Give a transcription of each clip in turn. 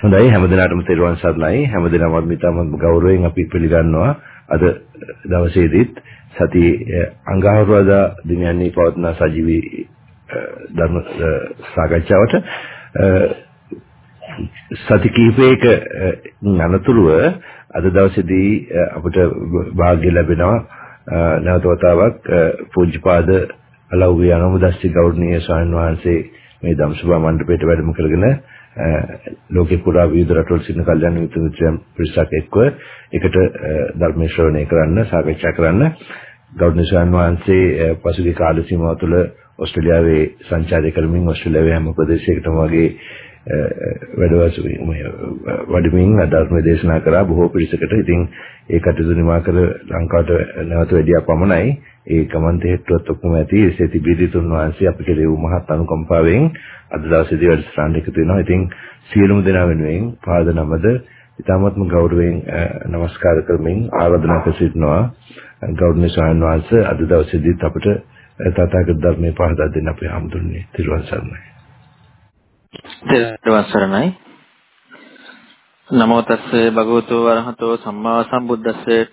හොඳයි හැමදිනාටම තෙරුවන් සරණයි. හැමදිනම මිතාම ගෞරවයෙන් අපි පිළිගන්නවා. අද දවසේදීත් සති අඟහරුවාදා දිනයන්හි පවත්වන සජීවී ධර්ම සාකච්ඡාවට සති කිහිපයක අනතුරුව අද දවසේදී අපිට වාග්ය ලැබෙනවා. නැවත වතාවක් පූජ්‍යපාද අලව්වේ අනුමුදස්සි ගෞරවනීය ස්වාමීන් වහන්සේ මේ ධම්සභා මණ්ඩපයට වැඩම කරගෙන ලෝකේ පුරා විවිධ රටවල සිටින කල්යනා මිත්‍ර මිත්‍රයන් පිරිසක් එක්ව එකට ධර්ම ශ්‍රවණය කරන්න සාකච්ඡා කරන්න. ගෞරවනීය ස්වාමීන් වහන්සේ පසුගිය කාල සීමාව තුළ ඕස්ට්‍රේලියාවේ සංචාරය කරමින් ඕස්ට්‍රේලියාවේ හැම ප්‍රදේශයකටම වගේ වැඩවසු වඩමින් ධර්ම දේශනා කරා බොහෝ පිරිසකට. ඉතින් ඒ කටයුතු නිමා කර ලංකාවට නැවත වැඩියා පමණයි. ඒ කමන්ත හේතුවත් ඔක්කොම ඇති. එසේ තිබීදී තුන් වහන්සේ අපි කෙරෙහි මහත් අනුකම්පාවෙන් අද දවසේදී වැඩසටහන එකතු වෙනවා. ඉතින් සියලුම දෙනා වෙනුවෙන් පාද නමද ඉතාමත්ම ගෞරවයෙන් নমස්කාර කරමින් ආරාධනා කර සිටිනවා. ගෞරවනීය ස්වාමීන් වහන්සේ අද දවසේදීත් අපිට තථාගත ධර්මයේ පහදා දෙන්න අපේ හැමතුන්නේ තිරුවන් සරණයි. තෙරුවන් සරණයි. නමෝ තස්සේ භගවතු වරහතෝ සම්මා සම්බුද්දස්සේ.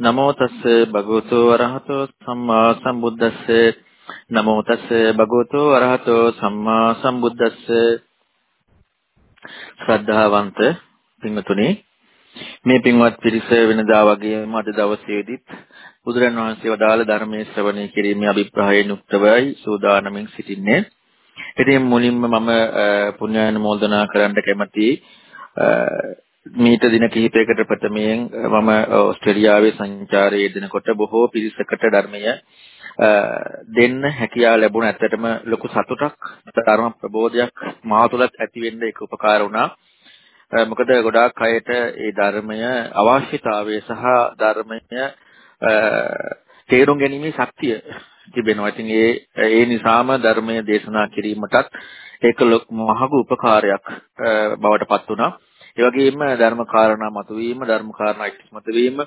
නමෝ තස්සේ භගවතු වරහතෝ සම්මා සම්බුද්දස්සේ. නමෝ තස්සේ භගවතු වරහතෝ සම්මා සම්බුද්දස්සේ. ශ්‍රද්ධාවන්ත පින්වතුනි මේ පින්වත් පිරිස වෙනදා වගේම අද දවසේදීත් බුදුරන් වහන්සේ වදාළ ධර්මයේ ශ්‍රවණය කිරීමේ අභිප්‍රායයෙන් යුක්තවයි සූදානමින් සිටින්නේ. ඉතින් මුලින්ම මම පුණ්‍යානුමෝදනා කරන්න කැමතියි. මීට දින කිහිපයකට ප්‍රථමයෙන් මම ඕස්ට්‍රේලියාවේ සංචාරයේ යෙදෙනකොට බොහෝ පිරිසකට ධර්මය දෙන්න හැකියාව ලැබුණ ඇත්තටම ලොකු සතුටක් ධර්ම ප්‍රබෝධයක් මා තුළත් ඇති වෙන්න ඒක උපකාර වුණා. මොකද ගොඩාක් අයට ඒ ධර්මය අවශ්‍යතාවය සහ ධර්මය තේරුම් ගැනීමේ ශක්තිය තිබෙනවා. ඉතින් ඒ ඒ නිසාම ධර්මයේ දේශනා කිරීමටත් ඒක මහඟු උපකාරයක් බවට පත් වුණා. ඒ වගේම ධර්ම කාරණා මතුවීම, ධර්ම කාරණා ඉස්මතු වීම,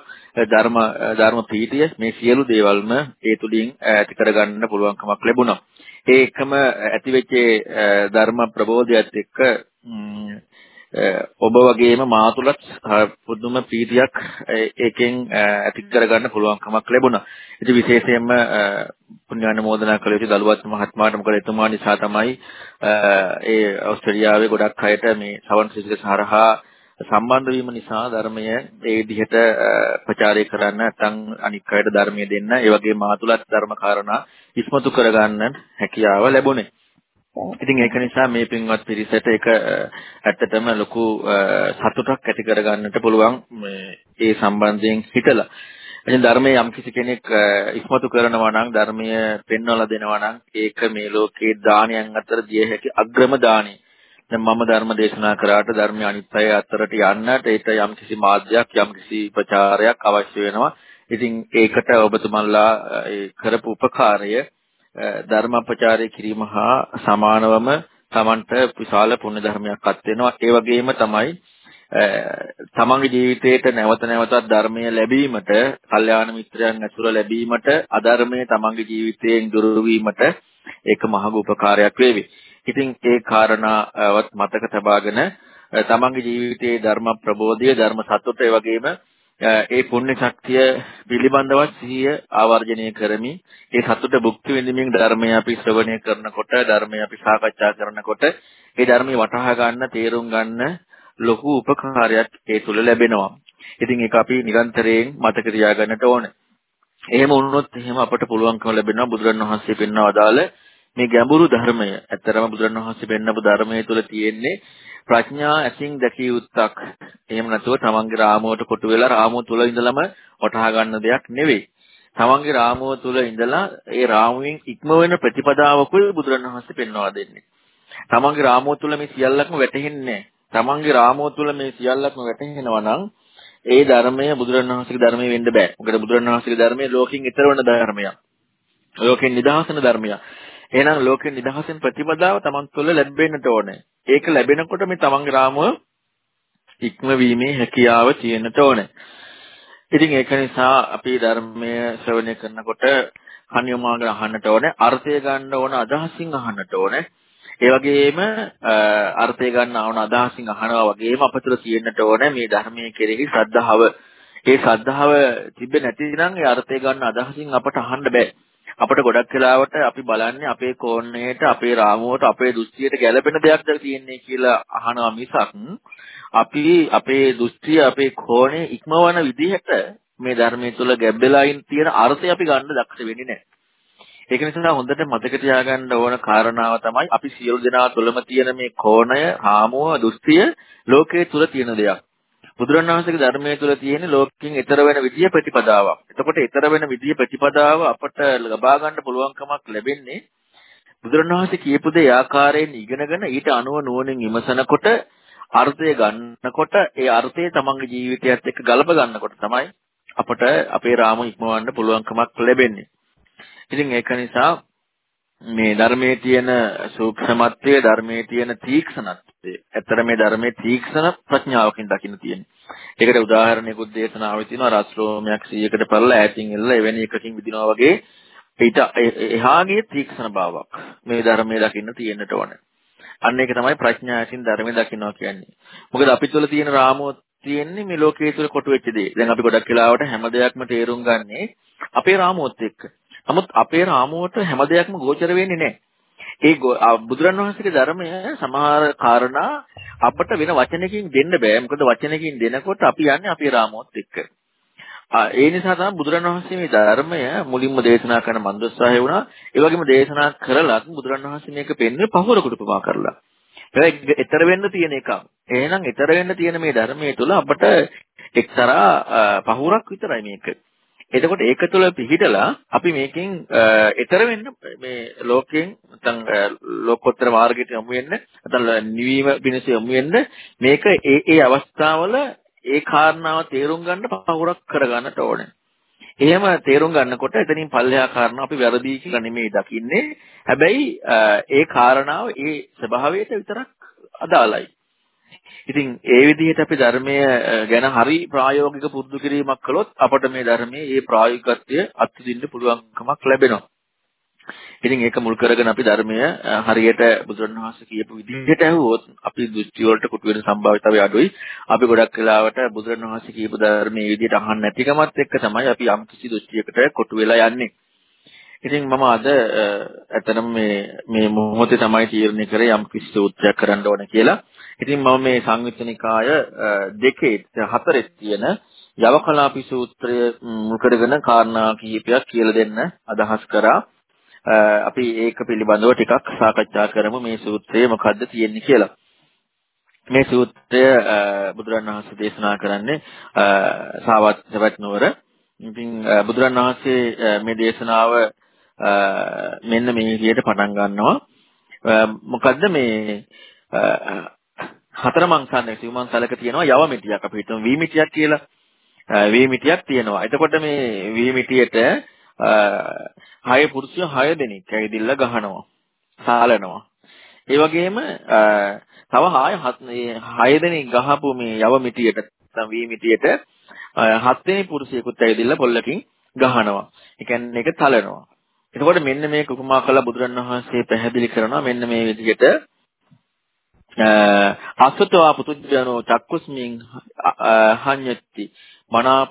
ධර්ම ධර්ම පීඨිය මේ සියලු දේවල්ම ඒ තුලින් ඇති කරගන්න පුළුවන්කමක් ලැබුණා. ඒ එකම ඇතිවෙච්ච ධර්ම ප්‍රබෝධයත් එක්ක ඔබ වගේම මා තුලත් පුදුම පීතියක් ඒකෙන් ඇති කරගන්න පුළුවන්කමක් ලැබුණා. ඉතින් විශේෂයෙන්ම පුණ්‍යානුමෝදනා කළ යුතු දලුවත් මහත්මයාට මොකද එතුමා නිසා තමයි ඒ ඕස්ට්‍රේලියාවේ ගොඩක් අයට මේ සවන් සිසිල සහරහා සම්බන්ධ වීම නිසා ධර්මය ඒ විදිහට ප්‍රචාරය කරන්න නැත්නම් අනික් අයට ධර්මය දෙන්න ඒ වගේ මා තුලත් ධර්ම කාරණා ඉස්මතු කරගන්න හැකියාව ලැබුණේ. ඉතින් ඒක නිසා මේ පින්වත් පිරිසට ඒක ඇත්තටම ලොකු සතුටක් ඇති කරගන්නට පුළුවන් මේ ඒ සම්බන්ධයෙන් හිතලා. ඉතින් ධර්මයේ යම් කිසි කෙනෙක් ඉස්මතු කරනවා නම් ධර්මය පෙන්වලා දෙනවා නම් ඒක මේ ලෝකේ දානයන් අතර දිය හැකි අග්‍රම දානයි. දැන් මම ධර්ම දේශනා කරාට ධර්මය අනිත් අය අතරට යන්නට ඒට යම් කිසි මාධ්‍යයක් යම් කිසි ප්‍රචාරයක් අවශ්‍ය වෙනවා. ඉතින් ඒකට ඔබතුමන්ලා කරපු උපකාරය ධර්ම ප්‍රචාරය කිරීම හා සමානවම Tamanට විශාල පුණ්‍ය ධර්මයක් අත් වෙනවා. ඒ වගේම තමයි තමන්ගේ ජීවිතේට නැවත නැවතත් ධර්මය ලැබීමට, කල්යාණ මිත්‍රයන් ඇසුර ලැබීමට, අධර්මයේ තමන්ගේ ජීවිතයෙන් දුරු වීමට ඒක මහඟ උපකාරයක් වේවි. ඉතින් ඒ කාරණාවත් මතක තබාගෙන තමන්ගේ ජීවිතයේ ධර්ම ප්‍රබෝධය, ධර්ම සතුට ඒ වගේම ඒ පුණ්‍ය ශක්තිය පිළිබඳව සිහිය ආවර්ජනය කරමි. ඒ සතුට භුක්ති විඳින්මින් ධර්මය අපි ශ්‍රවණය කරනකොට, ධර්මය අපි සාකච්ඡා කරනකොට, ඒ ධර්මය වටහා ගන්න, තේරුම් ගන්න ලොකු උපකාරයක් ඒ තුල ලැබෙනවා. ඉතින් ඒක අපි නිරන්තරයෙන් මතක තියාගන්නට ඕනේ. එහෙම වුණොත් එහෙම අපට පුළුවන්කම ලැබෙනවා බුදුරණවහන්සේ පෙන්වන අදාළ මේ ගැඹුරු ධර්මය. ඇත්තරම බුදුරණවහන්සේ පෙන්වපු ධර්මයේ තුල තියෙන්නේ ප්‍රඥා ඇසින් දැකිය යුත්තක්. එහෙම නැතුව තමන්ගේ රාමුවට කොටු වෙලා රාමුව තුල ඉඳලම වටහා ගන්න දෙයක් නෙවෙයි. තමන්ගේ රාමුව තුල ඉඳලා ඒ රාමුවෙන් ඉක්ම වෙන ප්‍රතිපදාවකුයි බුදුරණවහන්සේ පෙන්වා දෙන්නේ. තමන්ගේ රාමුව තුල මේ සියල්ලක්ම වැටහෙන්නේ තමන්ගේ රාමුව තුල මේ සියල්ලක්ම වැටහෙනවා නම් ඒ ධර්මය බුදුරණවහන්සේගේ ධර්මය වෙන්න බෑ. මොකද බුදුරණවහන්සේගේ ධර්මය ලෝකෙන් ඈතර වෙන ධර්මයක්. ලෝකෙන් නිදහසන ධර්මයක්. එහෙනම් ලෝකෙන් නිදහසෙන් ප්‍රතිපදාව තමන් තුළ ලැබෙන්නට ඕනේ. ඒක ලැබෙනකොට මේ තමන්ගේ රාමුව ඉක්මවීමේ හැකියාව තියෙන්නට ඕනේ. ඉතින් ඒක නිසා අපි ධර්මය ශ්‍රවණය කරනකොට කන්‍යමාගෙන අහන්නට ඕනේ, අර්ථය ගන්න ඕන අදහසින් අහන්නට ඕනේ. ඒ වගේම අර්ථය ගන්න ආවන අදහසින් අහනවා වගේම අපතර තියෙන්නට ඕනේ මේ ධර්මයේ කෙරෙහි ශ්‍රද්ධාව. ඒ ශ්‍රද්ධාව තිබෙ නැතිනම් ඒ අර්ථය ගන්න අදහසින් අපට අහන්න බෑ. අපිට ගොඩක් වෙලාවට අපි බලන්නේ අපේ කෝණයට, අපේ රාමුවට, අපේ දෘෂ්ටියට ගැළපෙන දෙයක්ද තියෙන්නේ කියලා අහනවා මිසක් අපි අපේ දෘෂ්ටිය, අපේ කෝණය ඉක්මවන විදිහට මේ ධර්මයේ තුල ගැඹෙලා තියෙන අර්ථය අපි ගන්න දක්ෂ වෙන්නේ නැහැ. ඒක නිසා හොඳට මතක තියාගන්න ඕන කාරණාව තමයි අපි සියලු දෙනා තුළම තියෙන මේ කෝණය, රාමුව, දෘෂ්ටිය ලෝකයේ තුල තියෙන දෙයක්. බුදුරණවහන්සේගේ ධර්මයේ තුල තියෙන ලෝකයෙන් ඈතර වෙන විදිය ප්‍රතිපදාවක්. එතකොට ඈතර වෙන විදිය ප්‍රතිපදාව අපට ලබා ගන්න පුළුවන්කමක් ලැබෙන්නේ බුදුරණවහන්සේ කියපු දේ ආකාරයෙන් ඉගෙනගෙන ඊට අනුව නුවණින් විමසනකොට අර්ථය ගන්නකොට ඒ අර්ථය තමන්ගේ ජීවිතයත් එක්ක ගලප ගන්නකොට තමයි අපට අපේ රාම ඉක්මවන්න පුළුවන්කමක් ලැබෙන්නේ. ඉතින් ඒක නිසා මේ ධර්මයේ තියෙන සූක්ෂමත්වය ධර්මයේ තියෙන තීක්ෂණත්වය ඇත්තට මේ ධර්මයේ තීක්ෂණ ප්‍රඥාවකින් දකින්න තියෙන්නේ. ඒකට උදාහරණයකුත් දේශනාවේ තියෙනවා රාස්ත්‍රෝමයක් 100කට පළල ඈතින් එල්ල එවැනි එකකින් විදිනවා වගේ ඊට එහාගේ තීක්ෂණ භාවයක් මේ ධර්මයේ දකින්න තියෙන්නට ඕනේ. අන්න ඒක තමයි ප්‍රඥාසින් ධර්මයේ දකින්නවා කියන්නේ. මොකද අපි තුළ තියෙන රාමුව තියෙන්නේ මේ ලෝකයේ තුල කොටු වෙච්ච දේ. දැන් අපි ගොඩක් වෙලාවට හැම දෙයක්ම තේරුම් ගන්නේ අපේ රාමුවත් එක්ක. නමුත් අපේ රාමුවට හැම දෙයක්ම ගෝචර වෙන්නේ නැහැ. ඒ බුදුරන් වහන්සේගේ ධර්මය සමහර කාරණා අපට වෙන වචනකින් දෙන්න බෑ. මොකද වචනකින් දෙනකොට අපි යන්නේ අපේ රාමුවත් එක්ක. ඒ නිසා තමයි බුදුරන් වහන්සේ මේ ධර්මය මුලින්ම දේශනා කරන මන්දස්සාහය වුණා. ඒ වගේම දේශනා කරලත් බුදුරන් වහන්සේ මේක පෙන්වන්නේ පහවරකට උපමා කරලා. ඒක ඊතර වෙන්න තියෙන එකක්. එහෙනම් ඊතර වෙන්න තියෙන මේ ධර්මයේ තුල අපට එක්තරා පහුරක් විතරයි මේක. එතකොට ඒක තුළ පිහිටලා අපි මේකෙන් ඈතර වෙන්න මේ ලෝකයෙන් නැත්නම් ලෝකෝත්තර මාර්ගයට යමු වෙන්න නැත්නම් නිවීම පිණිස යමු වෙන්න මේක ඒ ඒ අවස්ථාවල ඒ කාරණාව තේරුම් ගන්න පහුරක් කරගන්නට ඕනේ. එහෙම තේරුම් ගන්නකොට එතනින් පල්ලෙහා කාරණා අපි වැරදි කියලා නෙමෙයි දකින්නේ. හැබැයි ඒ කාරණාව ඒ ස්වභාවයට විතරක් අදාළයි. ඉතින් ඒ විදිහට අපි ධර්මය ගැන හරි ප්‍රායෝගික පුරුදු කිරීමක් කළොත් අපට මේ ධර්මයේ ඒ ප්‍රායෝගිකත්වය අත්විඳින්න පුළුවන්කමක් ලැබෙනවා. ඉතින් ඒක මුල් කරගෙන අපි ධර්මය හරියට බුදුරණවහන්සේ කියපු විදිහට ඇහුවොත් අපි දෘෂ්ටි වලට කුටු වෙන සම්භාවිතාවය අඩුයි. අපි ගොඩක් වෙලාවට බුදුරණවහන්සේ කියපු ධර්මයේ විදිහට අහන්න නැතිකමත් එක්ක තමයි අපි යම් කිසි දෘෂ්ටියකට කොටු වෙලා යන්නේ. ඉතින් මම අද ඇත්තටම මේ මේ මොහොතේ තමයි තීරණය කරේ යම් කිසි සූත්‍රයක් කරන්න ඕන කියලා. ඉතින් මම මේ සංයුත්තනිකාය දෙකේ හතරේ තියෙන යවකලාපි සූත්‍රය මුල් කරගෙන කාරණා කිහිපයක් කියලා දෙන්න අදහස් කරා. අපි ඒක පිළිබඳව ටිකක් සාකච්ඡා කරමු මේ සූත්‍රයේ මොකද්ද තියෙන්නේ කියලා. මේ සූත්‍රය බුදුරණවහන්සේ දේශනා කරන්නේ සාවත් නුවර. ඉතින් බුදුරණවහන්සේ මේ දේශනාව මෙන්න මේ විදිහට පටන් ගන්නවා. මොකද්ද මේ හතර මංසන්නේ සිව් මංසලක තියෙනවා යව මිටියක් අපි හිතමු වී මිටියක් කියලා. වී මිටියක් තියෙනවා. එතකොට මේ වී මිටියට හය පුරුෂය හය දෙනෙක් ඇවිදින්න ගහනවා. සාලනවා. ඒ වගේම තව හය හය දෙනෙක් ගහපු මේ යව මිටියට නැත්නම් වී මිටියට හත් වෙනි පුරුෂයෙකුත් ඇවිදින්න පොල්ලකින් ගහනවා. ඒ කියන්නේ ඒක තලනවා. එතකොට මෙන්න මේක උපමා කළා බුදුරණවහන්සේ පැහැදිලි කරනවා මෙන්න මේ විදිහට අසතවා පුතුජනෝ චක්කුස්මින් හඤ්ඤති. මනා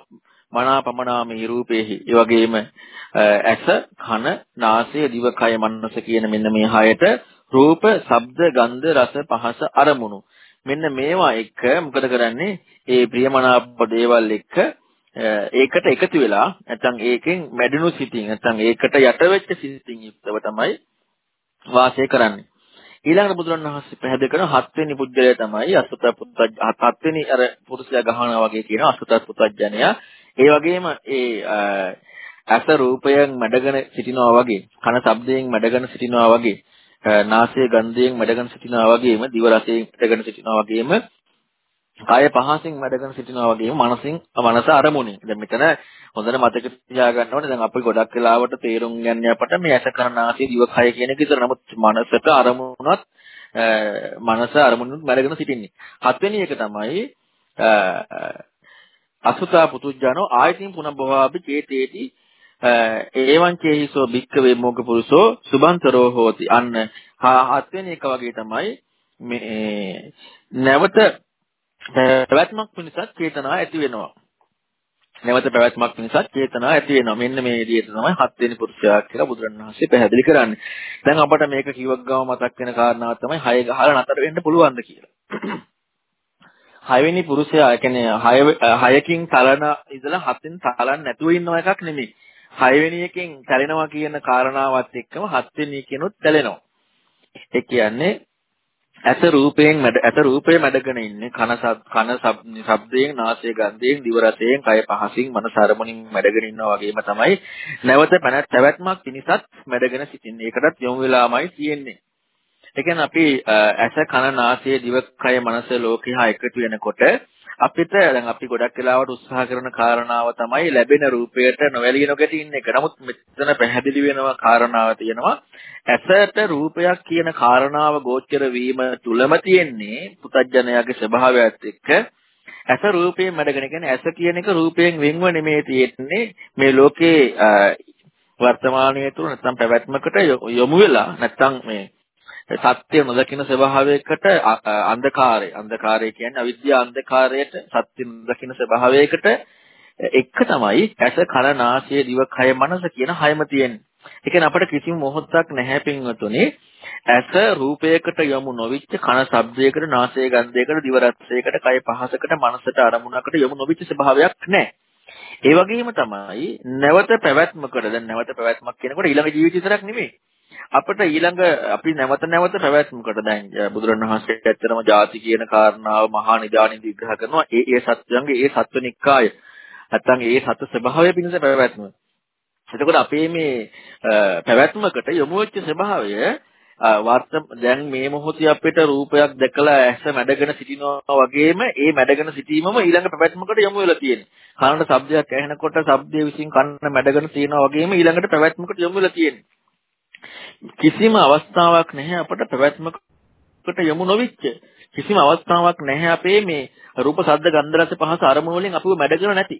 මනාපමනාමේ රූපේහි. ඒ වගේම ඇස කන නාසය දිව කය මනස කියන මෙන්න මේ හයට රූප ශබ්ද ගන්ධ රස පහස අරමුණු. මෙන්න මේවා එක. මොකද කරන්නේ? ඒ ප්‍රියමනාප දේවල් එක්ක ඒකට එකතු වෙලා නැත්නම් ඒකෙන් මැඩුණු සිතින් නැත්නම් ඒකට යට වෙච්ච සිතින් යුක්තව තමයි වාසය කරන්නේ. ඊළඟට බුදුරණවහන්සේ පැහැදිලි කරන හත්වෙනි පුද්ගලයා තමයි අසුත පුත්ත හත්වෙනි අර පුරුෂයා ගහනවා වගේ කියන අසුත පුත්තජනයා. ඒ වගේම ඒ අස රූපයෙන් මැඩගෙන සිටිනවා වගේ කන ශබ්දයෙන් මැඩගෙන සිටිනවා වගේ නාසය ගන්ධයෙන් මැඩගෙන සිටිනවා වගේම දිව රසයෙන් මැඩගෙන සිටිනවා වගේම කාය පහසින් වැඩගෙන සිටිනවා වගේම මනසින් මනස අරමුණේ. දැන් මෙතන හොඳට මතක තියාගන්න ඕනේ. දැන් අපි ගොඩක් වෙලාවට තේරුම් ගන්න අපට මේ ඇස කරනාසී දිව කය කියන එක විතර. නමුත් මනසට අරමුණත් මනස අරමුණුත් මැරගෙන සිටින්නේ. හත්වෙනි එක තමයි අසුතා පුතුජනෝ ආයතින් පුනබ්බවාපි චේතේති ඒවං චේහිසෝ භික්කවේ මොග්ග පුරුෂෝ සුභන්තරෝ හෝති අන්න හත්වෙනි එක වගේ තමයි මේ නැවත පැවැත්මක් පිණිසත් චේතනා ඇති වෙනවා නැවත පැවැත්මක් නිසා චේතනා ඇති වෙනවා. මෙන්න මේ විදිහට තමයි හත් වෙනි පුරුෂයා කියලා බුදුරණවහන්සේ පැහැදිලි කරන්නේ. දැන් අපට මේක කිව්වක් ගාම මතක් වෙන කාරණාව තමයි හය ගහලා නතර වෙන්න පුළුවන්ද කියලා. හයවෙනි පුරුෂයා කියන්නේ හය හයකින් තලන ඉඳලා හතෙන් තලන්න නැතුව ඉන්නව එකක් නෙමෙයි. හයවෙනි එකෙන් තැලෙනවා කියන කාරණාවත් එක්කම හත්වෙනි එකෙනුත් තැලෙනවා. ඒ කියන්නේ ඇස රූපයෙන් මැඩ ඇස රූපේ මැඩගෙන ඉන්නේ කන කන ශබ්දයෙන් නාසය ගන්ධයෙන් දිව රසයෙන් කය පහසින් මනස අරමුණින් මැඩගෙන ඉන්නවා වගේම තමයි නැවත පැවැත්මක් පිණිසත් මැඩගෙන සිටින්නේ. ඒකටත් යොමු වෙලාමයි තියෙන්නේ. ඒ කියන්නේ අපි ඇස කන නාසය දිව කය මනස ලෝකේ හා එකතු වෙනකොට අපිට දැන් අපි ගොඩක් වෙලාවට උත්සාහ කරන කාරණාව තමයි ලැබෙන රූපයට නොවැළී නොගැටි ඉන්න එක. නමුත් මෙතන පැහැදිලි වෙනවා කාරණාව තියෙනවා. ඇසට රූපයක් කියන කාරණාව ගෝචර වීම තුලම තියෙන්නේ පුතඥයාගේ ස්වභාවයත් එක්ක ඇස රූපයෙන් මැඩගෙන කියන්නේ ඇස කියන එක රූපයෙන් වෙන්ව නෙමෙයි තියෙන්නේ මේ ලෝකේ වර්තමානයේ තුල නැත්නම් පැවැත්මකට යොමු වෙලා නැත්නම් මේ සත්‍ය නොදකින ස්වභාවයකට අන්ධකාරය අන්ධකාරය කියන්නේ අවිද්‍යා අන්ධකාරයට සත්‍ය නොදකින ස්වභාවයකට එක තමයි ඇස කන නාසය දිව කය මනස කියන හයම තියෙන්නේ. ඒ කියන්නේ අපිට කිසිම මොහොතක් නැහැ පින්වතුනි ඇස රූපයකට යොමු නොවිච්ච කන ශබ්දයකට නාසය ගන්ධයකට දිව රසයකට කය පහසකට මනසට අරමුණකට යොමු නොවිච්ච ස්වභාවයක් නැහැ. ඒ වගේම තමයි නැවත පැවැත්මකට දැන් නැවත පැවැත්මක් කියනකොට ඊළඟ ජීවිත විතරක් නෙමෙයි. අපිට ඊළඟ අපි නැවත නැවත පැවැත්මකට දැන් බුදුරණවහන්සේ ඇත්තටම ಜಾති කියන කාරණාව මහා නිදානින් විග්‍රහ කරනවා. ඒ ඒ සත්‍යයන්ගේ ඒ සත්වනික්කාය නැත්තම් ඒ සත්‍ය ස්වභාවය පිණිස පැවැත්ම. එතකොට අපේ මේ පැවැත්මකට යොමු වෙච්ච ස්වභාවය වර්ත දැන් මේ මොහොතේ අපිට රූපයක් දැකලා ඇස මැඩගෙන සිටිනවා වගේම ඒ මැඩගෙන සිටීමම ඊළඟ පැවැත්මකට යොමු වෙලා තියෙනවා. කනට ශබ්දයක් ඇහෙනකොට ශබ්දයේ විසින් කන මැඩගෙන තියෙනවා වගේම ඊළඟට පැවැත්මකට යොමු වෙලා තියෙනවා. කිසිම අවස්ථාවක් නැහැ අපට පැවැත්මකට යොමු නොවිච්ච කිසිම අවස්ථාවක් නැහැ අපේ මේ රූප ශබ්ද ගන්ධ රස පහස අරමුණු වලින් අපිව මැඩගෙන නැති.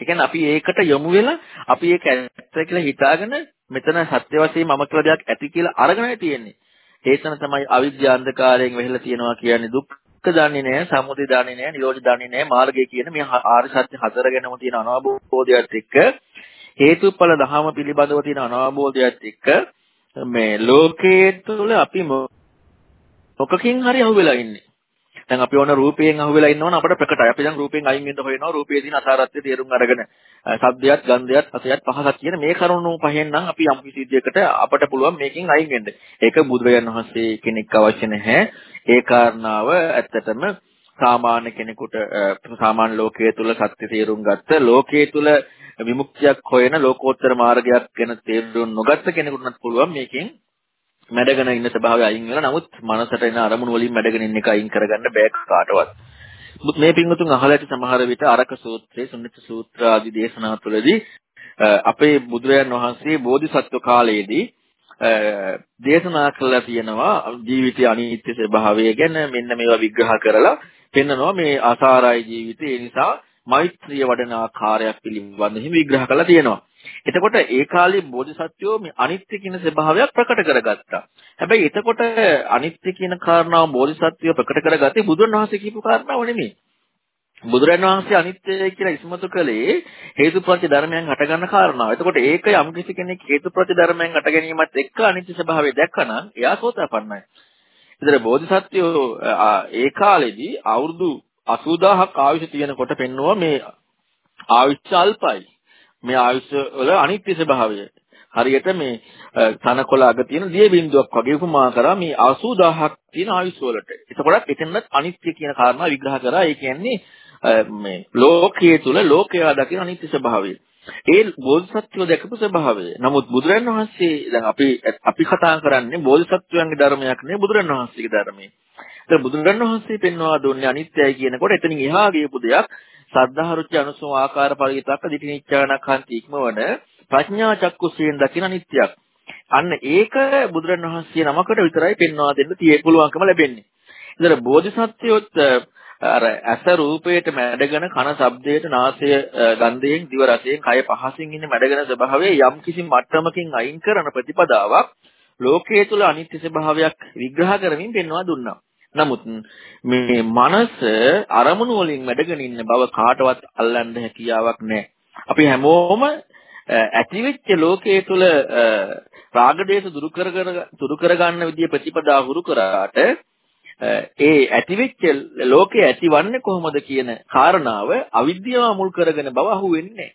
ඒ කියන්නේ අපි ඒකට යොමු වෙලා අපි ඒක ඇත්ත කියලා හිතාගෙන මෙතන සත්‍ය වශයෙන් මම කියලා දෙයක් ඇති කියලා අරගෙනයි තියෙන්නේ. ඒතන තමයි අවිද්‍යා අන්ධකාරයෙන් වෙහෙලා තියෙනවා කියන්නේ දුක්ඛ දන්නේ නැහැ, සමුදය දන්නේ නැහැ, නිරෝධ දන්නේ නැහැ, මාර්ගය කියන මේ ආර්ය සත්‍ය හතර ගැනම තියෙන අනවබෝධයත් එක්ක හේතුඵල ධහම පිළිබඳව තියෙන අනවබෝධයත් එක්ක මේ ලෝකයේ තුල අපි මොකකින් හරි අහුවෙලා ඉන්නේ. දැන් අපි ඕන රූපයෙන් අහුවෙලා ඉන්නවනම් අපිට ප්‍රකටයි. අපි දැන් රූපයෙන් අයින් වෙන්න හොයනවා. රූපයේ තියෙන අසාරත්වය තේරුම් අරගෙන ශබ්දයක්, ගන්ධයක්, රසයක්, පහසක් කියන මේ කරුණු පහෙන් නම් අපි යම් කිසි විදියකට අපට පුළුවන් මේකෙන් අයින් වෙන්න. ඒක බුදුරජාණන් වහන්සේ කෙනෙක් අවශ්‍ය නැහැ. ඒ කාරණාව ඇත්තටම සාමාන්‍ය කෙනෙකුට සාමාන්‍ය ලෝකයේ තුල සත්‍ය තේරුම් ගත්ත ලෝකයේ තුල විමුක්තියක් හොයන ලෝකෝත්තර මාර්ගයක් ගැන තේරුම් නොගත්ත කෙනෙකුට පුළුවන් මේකෙන් මැඩගෙන ඉන්න ස්වභාවය අයින් වෙලා නමුත් මනසට එන අරමුණු වලින් මැඩගෙන ඉන්න එක අයින් කරගන්න බෑ කාටවත්. මේ පින්වතුන් අහලා ඇති සමහර විට අරක සූත්‍රයේ සුන්නිත සූත්‍ර ආදී දේශනා තුළදී අපේ බුදුරයන් වහන්සේ බෝධිසත්ව කාලයේදී දේශනා කළා තියෙනවා ජීවිතයේ අනිත්‍ය ස්වභාවය ගැන මෙන්න මේවා විග්‍රහ කරලා පෙන්නනවා මේ අසාරයි ජීවිතය ඒ නිසා මෛත්‍රිය වඩන ආකාරයක් පිළිබඳව විග්‍රහ කරලා තියෙනවා. එතකොට ඒ කාලේ බෝධිසත්වෝ මේ අනිත්‍ය කියන ස්වභාවයක් ප්‍රකට කරගත්තා. හැබැයි එතකොට අනිත්‍ය කියන කාරණාව බෝධිසත්වෝ ප්‍රකට කරගත්තේ බුදුන් වහන්සේ කියපු කාරණාව නෙමෙයි. බුදුරජාණන් වහන්සේ අනිත්‍යයි කියලා ඉස්මතු කළේ හේතුප්‍රත්‍ය ධර්මයන් හටගන්න කාරණාව. එතකොට ඒක යම් කිසි කෙනෙක් හේතුප්‍රත්‍ය ධර්මයන් හට ගැනීමත් එක්ක අනිත්‍ය ස්වභාවය දැක්කනම් එයා සෝතාපන්නයි. ඒතර බෝධිසත්වෝ ඒ කාලෙදී අවුරුදු 80000ක් ආයුෂ තියෙනකොට පෙන්වුවා මේ ආයුෂ අල්පයි. මේ ආයුෂ වල අනිත්‍ය ස්වභාවය. හරියට මේ තනකොළ අග තියෙන දිය බින්දුවක් වගේ උපමා කරා මේ 80000ක් තියෙන ආයුෂ වලට. එතකොටත් එතනත් අනිත්‍ය කියන කාරණා විග්‍රහ කරා. ඒ කියන්නේ මේ ලෝකයේ තුල ලෝකයා දකින අනිත්‍ය ස්වභාවය. ඒ බෝධිසත්වෝ දැකපු ස්වභාවය. නමුත් බුදුරන් වහන්සේ දැන් අපි අපි කතා කරන්නේ බෝධිසත්වයන්ගේ ධර්මයක් නෙවෙයි බුදුරන් වහන්සේගේ ධර්මය. ඒත් බුදුරන් වහන්සේ පෙන්වා දුන්නේ අනිත්‍යයි කියනකොට එතනින් එහා ගියපු දෙයක් සද්ධා රුචි අනුසම ආකාර පරිවිතක්ක දිටිනිච්ඡානකන්ති ඉක්මවන ප්‍රඥා චක්කුසයෙන් දකින අනිත්‍යයක්. අන්න ඒක බුදුරන් වහන්සේ නමකට විතරයි පෙන්වා දෙන්න තියෙ පුළුවන්කම ලැබෙන්නේ. ඉතින් බෝධිසත්වයොත් අර ඇස රූපයට මැඩගෙන කන ශබ්දයට නාසය ගන්ධයෙන් දිව රසයෙන් කය පහසින් ඉන්න මැඩගෙන ස්වභාවයේ යම් කිසි මට්ටමකින් අයින් කරන ප්‍රතිපදාවක් ලෝකයේ තුල අනිත්‍ය ස්වභාවයක් විග්‍රහ කරමින් පෙන්වා දුන්නා. නමුත් මේ මනස අරමුණු වලින් මැඩගෙන ඉන්න බව කාටවත් අල්ලන්න හැකියාවක් නැහැ. අපි හැමෝම ඇතිවෙච්ච ලෝකයේ තුල රාගදේශ දුරු කර දුරු කරගන්න විදිය ප්‍රතිපදා හුරු කරාට ඒ ඇතිවෙච්ච ලෝකේ ඇතිවන්නේ කොහොමද කියන කාරණාව අවිද්‍යාව මුල් කරගෙන බව අහුවෙන්නේ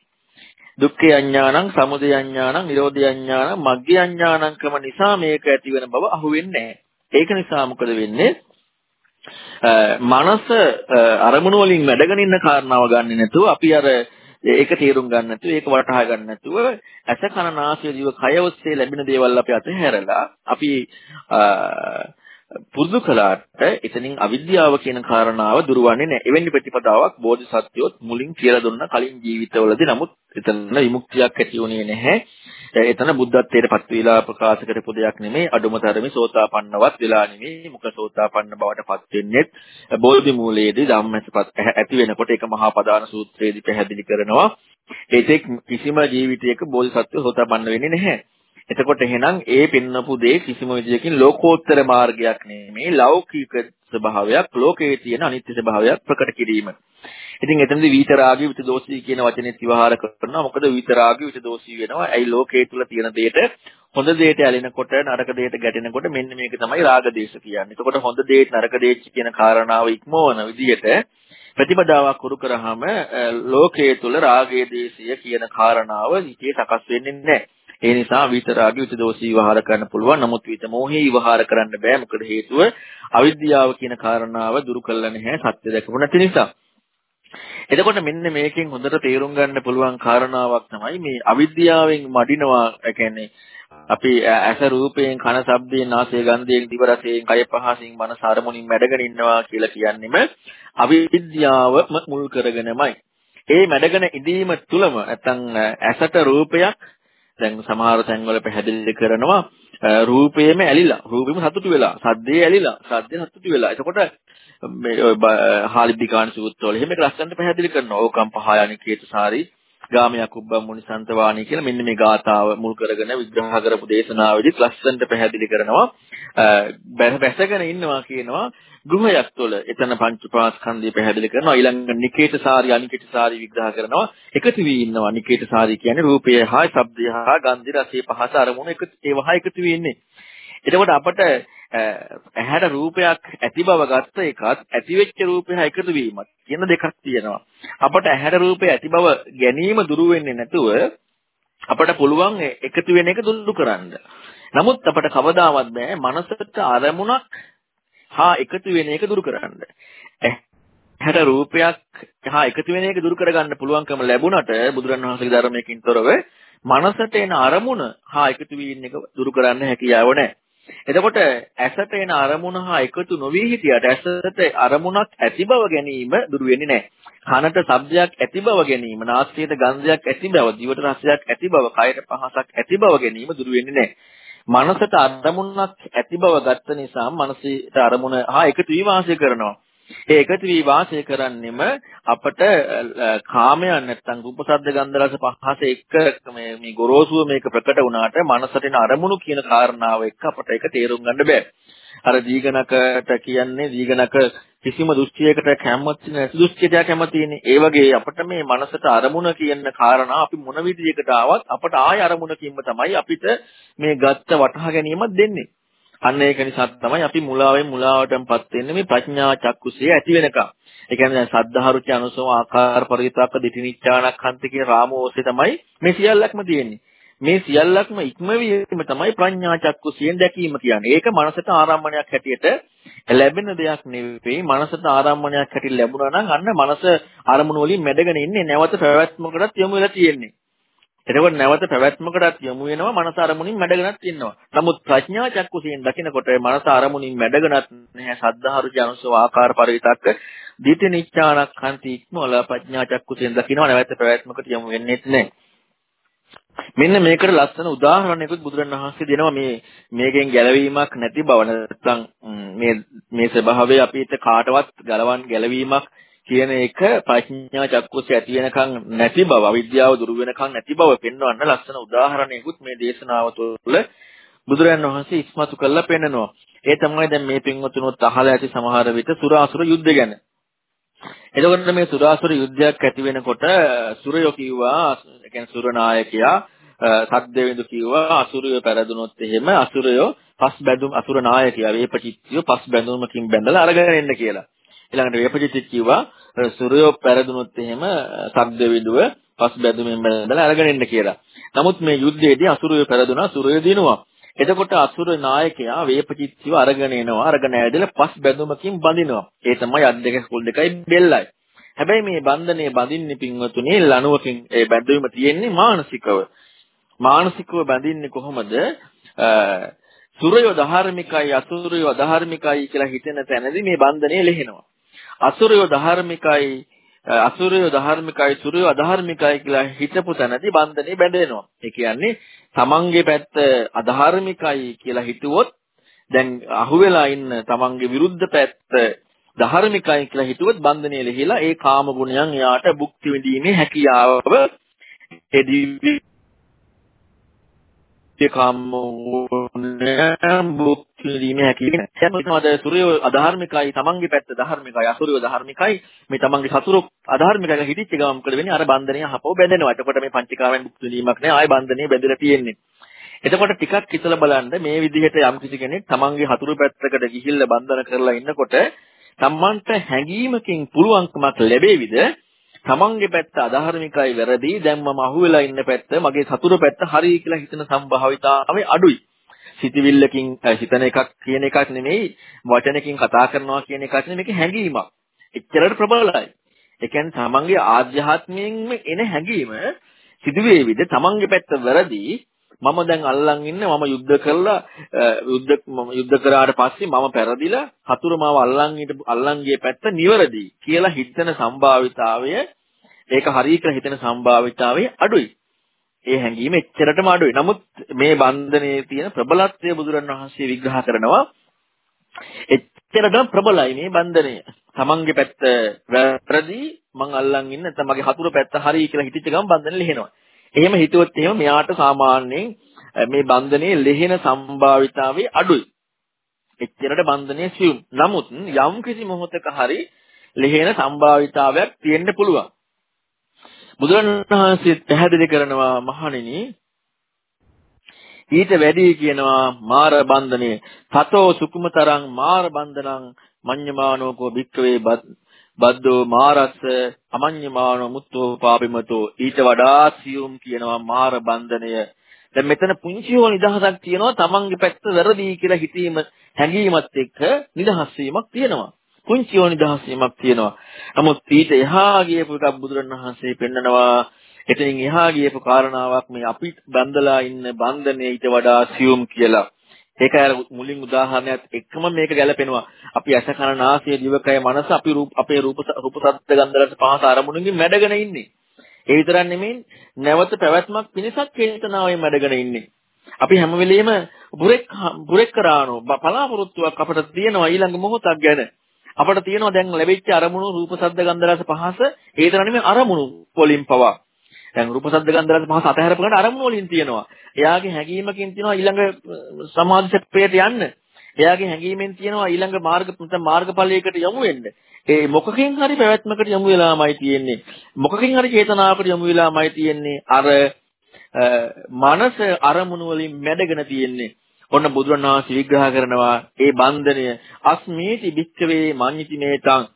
දුක්ඛේ අඥානං සමුදය අඥානං නිරෝධය අඥානං මග්ගේ අඥානංකම නිසා මේක ඇති වෙන බව අහුවෙන්නේ ඒක නිසා මොකද වෙන්නේ? මනස අරමුණු වලින් වැඩගෙන ඉන්න කාරණාව ගන්නෙ නැතුව අපි අර ඒක තේරුම් ගන්න නැතුව ඒක වටහා ගන්න නැතුව ඇස කන නාසය දිව කය ඔස්සේ ලැබෙන දේවල් අපි අතහැරලා අපි පුරුදු කළාට එතනින් අවිද්‍යාව කියන කාරණාව දුරවන්නේ නැහැ. එවැනි ප්‍රතිපදාවක් බෝධිසත්වයොත් මුලින් කියලා දුන්න කලින් ජීවිතවලදී නමුත් එතන විමුක්තියක් ඇති වුණේ නැහැ. එතන බුද්ධත්වයට පත් වේලා ප්‍රකාශ කරපු දෙයක් නෙමෙයි අඩුම තරමේ සෝතාපන්නවත් වෙලා නෙමෙයි මුක සෝතාපන්න බවට පත් වෙන්නේ බෝධි මූලයේදී ධම්මසපත් ඇති වෙනකොට ඒක මහා පදාන සූත්‍රයේදී පැහැදිලි කරනවා. ඒතෙක් කිසිම ජීවිතයක බෝධිසත්ව සෝතාපන්න වෙන්නේ නැහැ. එතකොට එහෙනම් ඒ පෙන්වපු දේ කිසිම විදියකින් ලෝකෝත්තර මාර්ගයක් නෙමෙයි ලෞකික ස්වභාවයක් ලෝකයේ තියෙන අනිත්‍ය ස්වභාවයක් ප්‍රකට කිරීම. ඉතින් එතනදී විතරාගී විතදෝෂී කියන වචනේත් විවහාර කරනවා. මොකද විතරාගී විතදෝෂී වෙනවා. ඇයි ලෝකයේ තුල තියෙන දෙයට හොඳ දෙයට ඇලෙනකොට නරක දෙයට ගැටෙනකොට මෙන්න මේක තමයි රාග දේශ කියන්නේ. එතකොට හොඳ දෙයට නරක දෙයට කියන කාරණාව ඉක්මවන විදිහට ප්‍රතිපදාවක් උරු කරාම ලෝකයේ තුල රාගයේ දේශය කියන කාරණාව ඉතිේ සකස් වෙන්නේ නැහැ. ඒ නිසා විතරාගී විතදෝෂී විවහාර කරන්න පුළුවන්. නමුත් විත මොහේ විවහාර කරන්න බෑ. මොකද හේතුව අවිද්‍යාව කියන කාරණාව දුරු කළා නැහැ. සත්‍ය දැකපු නැති නිසා. එතකොට මෙන්න මේකෙන් හොඳට තේරුම් ගන්න පුළුවන් කාරණාවක් තමයි මේ අවිද්‍යාවෙන් මඩිනවා කියන්නේ අපි ඇස රූපයෙන් කන ශබ්දයෙන් නාසය ගන්ධයෙන් දිව රසයෙන් කය පහසින් මනස අරමුණින් මැඩගෙන ඉන්නවා කියලා කියන්නෙම අවිද්‍යාවම මුල් කරගෙනමයි. ඒ මැඩගෙන ඉඳීම තුලම නැත්තම් ඇසට රූපයක් දැන් සමහර තැන්වල පැහැදිලි කරනවා රූපේම ඇලිලා. රූපෙම සතුටු වෙලා. සද්දේ ඇලිලා. සද්දේ සතුටු වෙලා. එතකොට මේ හාලිබ්බිකාණ සූත්‍රවල එහෙම එක ලස්සනට පැහැදිලි කරනවා. ඕකම් පහයනිකේතසාරි ගාමයක් උබ්බම් මුනිසන්ත වාණී කියලා මෙන්න මේ ගාථාව මුල් කරගෙන විග්‍රහ කරපු දේශනාවෙදිත් ලස්සනට පැහැදිලි කරනවා. බැසගෙන ඉන්නවා කියනවා. ගෘහයක් තුළ එතන පංච පාස්කන්ධය පැහැදිලි කරනවා. ඊළඟ නිකේතසාරි අනිකේතසාරි විග්‍රහ කරනවා. එකතු වී ඉන්නවා. නිකේතසාරි කියන්නේ රූපය හා ශබ්දය හා ගන්ධ රසය පහස අරමුණු එකතු ඒවා එකතු වී ඉන්නේ. එතකොට අපට ඇහැට රූපයක් ඇති බව ගත්ත එකත් ඇති වෙච්ච රූපය එකතු වීමත් කියන දෙකක් තියෙනවා. අපට ඇහැට රූපය ඇති බව ගැනීම දුරු වෙන්නේ නැතුව අපට පුළුවන් එකතු වෙන එක දුරු කරන්න. නමුත් අපට කවදාවත් බෑ මනසට අරමුණක් හා එකතු වෙන එක දුරු කරන්න. ඇහැට රූපයක් හා එකතු වෙන එක දුරු කරගන්න පුළුවන්කම ලැබුණට බුදුරණවහන්සේගේ ධර්මයකින් තොරව මනසට එන අරමුණ හා එකතු වීම එක දුරු කරන්න හැකියාව නැහැ. එතකොට ඇසට එන අරමුණ හා එකතු නොවී හිටියට ඇසට අරමුණක් ඇති බව ගැනීම දුරු වෙන්නේ නැහැ. කනට ශබ්දයක් ඇති බව ගැනීම, නාසයට ගන්ධයක් ඇති බව, දිවට රසයක් ඇති බව, කයට පහසක් ඇති බව ගැනීම දුරු වෙන්නේ නැහැ. මනසට අරමුණක් ඇති බව ගත්ත නිසා මනසට අරමුණ හා එකතු වී වාසය කරනවා. ඒ එකතු වී වාසය කරන්නෙම අපට කාමයන් නැත්තම් රූප ශබ්ද ගන්ධ රස පහස එක්ක මේ මේ ගොරෝසුව මේක ප්‍රකට වුණාට මනසට එන අරමුණු කියන කාරණාව එක්ක අපට ඒක තේරුම් ගන්න බෑ. අර දීගණකට කියන්නේ දීගණක කිසිම දෘෂ්ටියකට කැමති නැති දෘෂ්ටියට කැමතිනේ. ඒ වගේ අපිට මේ මනසට අරමුණ කියන කාරණා අපි මොන විදිහකට ආවත් අපට ආය අරමුණකින්ම තමයි අපිට මේ ගත්ත වටහා ගැනීමක් දෙන්නේ. අන්න ඒක නිසා තමයි අපි මුලාවෙන් මුලාවටමපත් වෙන්නේ මේ ප්‍රඥා චක්කුසිය ඇති වෙනකම්. ඒ කියන්නේ සද්ධාරුචි අනුසව ආකාර පරිවිතක්ක දිටිනිච්ඡානක් හන්ත කියන රාමෝසේ තමයි මේ සියල්ලක්ම තියෙන්නේ. මේ සියල්ලක්ම ඉක්මවීම තමයි ප්‍රඥා චක්කුසියෙන් දැකීම කියන්නේ. ඒක මනසට ආරම්මණයක් හැටියට ලැබෙන දෙයක් නෙවෙයි. මනසට ආරම්මණයක් හැටියට ලැබුණා නම් අන්න මනස අරමුණු වලින් මැඩගෙන ඉන්නේ නැවත පැවැත්මකටත් යොමු වෙලා තියෙන්නේ. එතකොට නැවත පැවැත්මකටත් යොමු වෙනවා මනස අරමුණින් මැඩගෙනත් ඉන්නවා. නමුත් ප්‍රඥා චක්කුසයෙන් දකිනකොට මනස අරමුණින් මැඩගෙනත් නැහැ සද්ධාරු ජනසෝ ආකාර පරිවිතක්ක දිට්ඨි නිච්ඡානක් හන්ති ඉක්මවල ප්‍රඥා චක්කුසයෙන් දකිනවා නැවත පැවැත්මකට යොමු වෙන්නේත් නැහැ. මෙන්න මේකට ලස්සන උදාහරණයකුත් බුදුරණවහන්සේ දෙනවා මේ මේකෙන් ගැලවීමක් නැති බව නැත්නම් මේ මේ ස්වභාවය අපිට කාටවත් ගලවන් ගැලවීමක් කියන එක ප්‍රඥා චක්කුසේ ඇති වෙනකන් නැති බව අවිද්‍යාව දුරු වෙනකන් නැති බව පෙන්වන්න ලස්සන උදාහරණයකුත් මේ දේශනාව තුළ බුදුරයන් වහන්සේ ඉස්මතු කරලා පෙන්නනවා. ඒ තමයි දැන් මේ පින්වතුනොත් අහලා ඇති සමහර විට සුරාසුර යුද්ධ ගැන. එතකොට මේ සුරාසුර යුද්ධයක් ඇති වෙනකොට සුරයෝ කිව්වා, ඒ කියන්නේ සුර නායකයා සද්දෙවිඳු කිව්වා අසුරයෝ පෙරදුනොත් එහෙම අසුරයෝ පස් බැඳුම් අසුර නායකයා වේපචිත්තියෝ පස් බැඳුමකින් බැඳලා අරගෙන එන්න කියලා. ඊළඟට වේපචිත්ති කිව්වා සුරයෝ පෙරදුනොත් එහෙම සද්දෙවිඳුව පස් බැඳුමෙන් බැඳලා අරගෙන එන්න කියලා. නමුත් මේ යුද්ධයේදී අසුරයෝ පෙරදුනා සුරයෝ දිනුවා. එතකොට අසුර නායකයා වේපචිත්තිව අරගෙන එනවා අරගෙන ඇවිදලා පස් බැඳුමකින් බඳිනවා. ඒ තමයි අත් දෙක කුල් දෙකයි බෙල්ලයි. හැබැයි මේ බන්ධනේ බඳින්නේ පින්වතුනි ලණුවකින් ඒ බැඳුම තියෙන්නේ මානසිකව. මානසිකව බැඳින්නේ කොහොමද? සුරයෝ ධාර්මිකයි අසුරයෝ අධාර්මිකයි කියලා හිතෙන තැනදී මේ බන්ධනේ ලෙහෙනවා. අසුරයෝ ධාර්මිකයි අසුරයෝ ධාර්මිකයි සුරයෝ අධාර්මිකයි කියලා හිතපු තැනදී බන්ධනේ බැඳෙනවා. ඒ කියන්නේ තමන්ගේ පැත්ත අධාර්මිකයි කියලා හිතුවොත් දැන් අහුවෙලා ඉන්න තමන්ගේ විරුද්ධ පැත්ත ධාර්මිකයි කියලා හිතුවොත් බන්ධනේ ලෙහිලා ඒ කාම ගුණයන් එයාට භුක්ති විඳීමේ හැකියාව එදිවි කාමෝන භුක්ති විඳීමේ හැකියාව දැන් මොකද සූර්යෝ අධාර්මිකයි තමන්ගේ පැත්ත ධාර්මිකයි අසූර්යෝ ධාර්මිකයි. මේ තමන්ගේ සතුරු අධාර්මිකයි හිටිච්ච ගමන් මොකද වෙන්නේ? අර බන්ධනය හපව බැඳෙනවා. එතකොට මේ පංචකාමෙන් භුක්ති විඳීමක් නෑ. ආය බන්ධනය බැඳලා තියෙන්නේ. එතකොට ටිකක් හිතලා බලන්න මේ විදිහට යම් කිසි කෙනෙක් තමන්ගේ හතුරු පැත්තකට ගිහිල්ලා බන්ධන කරලා ඉන්නකොට තමන්ට හැඟීමකින් පුළුවන්කමක් ලැබෙවිද? තමන්ගේ පැත්ත අධාර්මිකයි වැරදි. දැන් මම අහුවෙලා ඉන්න පැත්ත මගේ සතුරු පැත්ත හරි කියලා හිතන සම්භාවිතාවය අඩුයි. සිතවිල්ලකින් හිතන එකක් කියන එකක් නෙමෙයි වචනකින් කතා කරනවා කියන එකක් නෙමෙයි. මේක හැඟීමක්. එච්චරට ප්‍රබලයි. ඒ කියන්නේ තමන්ගේ ආධ්‍යාත්මයෙන්ම එන හැඟීම සිදුවේවිද? තමන්ගේ පැත්ත වැරදි. මම දැන් අල්ලන් ඉන්නේ මම යුද්ධ කරලා යුද්ධ මම යුද්ධ කරාට පස්සේ මම පෙරදිලා හතුරු මාව අල්ලන් හිටපු අල්ලන් ගිය පැත්ත නිවැරදි කියලා හිතන සම්භාවිතාවය ඒක හරි කියලා හිතන සම්භාවිතාවය අඩුයි. ඒ හැඟීම එච්චරටම අඩුයි. නමුත් මේ බන්ධනයේ තියෙන ප්‍රබලත්වය බුදුරණවහන්සේ විග්‍රහ කරනවා එච්චරටම ප්‍රබලයි මේ බන්ධනය. තමන්ගේ පැත්ත වැරදි මං අල්ලන් ඉන්න නැත්නම් මගේ හතුරු පැත්ත හරි කියලා හිතච්ච ගමන් බන්ධනෙ ලිහෙනවා. එහෙම හිතුවොත් එහෙම මෙයාට සාමාන්‍යයෙන් මේ බන්ධනයේ ලෙහෙන සම්භාවිතාවේ අඩුයි. එච්චරට බන්ධනයේ සියුම්. නමුත් යම් කිසි මොහොතක හරි ලෙහෙන සම්භාවිතාවයක් තියෙන්න පුළුවන්. බුදුරණවහන්සේ පැහැදිලි කරනවා මහණෙනි ඊට වැඩි කියනවා මාර බන්ධනේ සතෝ සුකුමතරං මාර බන්ධනං මඤ්ඤමානෝකෝ භික්කවේ බද්දෝ මාරස්ස අමඤ්ඤමාන මුත්තෝ පාපිමතෝ. ඊට වඩා සියුම් කියනවා මාර බන්ධනය. දැන් මෙතන පුංචි හෝ නිදහසක් තියෙනවා තමන්ගේ පැත්ත වැරදි කියලා හිතීම හැඟීමත් එක්ක නිදහස් වීමක් තියෙනවා. පුංචි හෝ නිදහස් වීමක් තියෙනවා. නමුත් ඊට එහා ගියපු එකක් බුදුරණවහන්සේ පෙන්නනවා. එතනින් එහා ගියපු කාරණාවක් මේ අපි බඳලා ඉන්න බන්ධනය ඊට වඩා සියුම් කියලා. ඒක අර මුලින් උදාහරණයක් එක්කම මේක ගැලපෙනවා. අපි ඇස කන නාසය දිවකය මනස අපි රූප අපේ රූප රූප සද්ද ගන්ධරස පහස අරමුණුකින් මැඩගෙන ඉන්නේ. ඒ විතරක් නෙමෙයි නැවත පැවැත්මක් පිණිසක් චේතනාවෙන් මැඩගෙන ඉන්නේ. අපි හැම වෙලෙම බුරෙක් බුරෙක් කරානෝ බලාපොරොත්තුවක් අපට තියෙනවා ඊළඟ මොහොතක් ගැන. අපට තියෙනවා දැන් ලැබිච්ච අරමුණු රූප සද්ද ගන්ධ රස පහස ඒ තරම් නෙමෙයි අරමුණු වලින් පවා දැන් රූප ශබ්ද ගන්ධ රස පහස අතහැරපු ගමන් අරමුණු වලින් තියෙනවා. එයාගේ හැඟීමකින් තියෙනවා ඊළඟ සමාධි සැපයට යන්න. එයාගේ හැඟීමෙන් තියෙනවා ඊළඟ මාර්ග මාර්ගඵලයකට යමු වෙන්න. ඒ මොකකින් හරි පැවැත්මකට යමු වෙලාමයි තියෙන්නේ. මොකකින් හරි චේතනාවකට යමු වෙලාමයි තියෙන්නේ. අර මනස අරමුණු වලින් මැඩගෙන තියෙන්නේ. ඔන්න බුදුරණවහන්සේ විග්‍රහ කරනවා ඒ බන්ධනය අස්මීති භික්ඛවේ මඤ්ඤති මේතං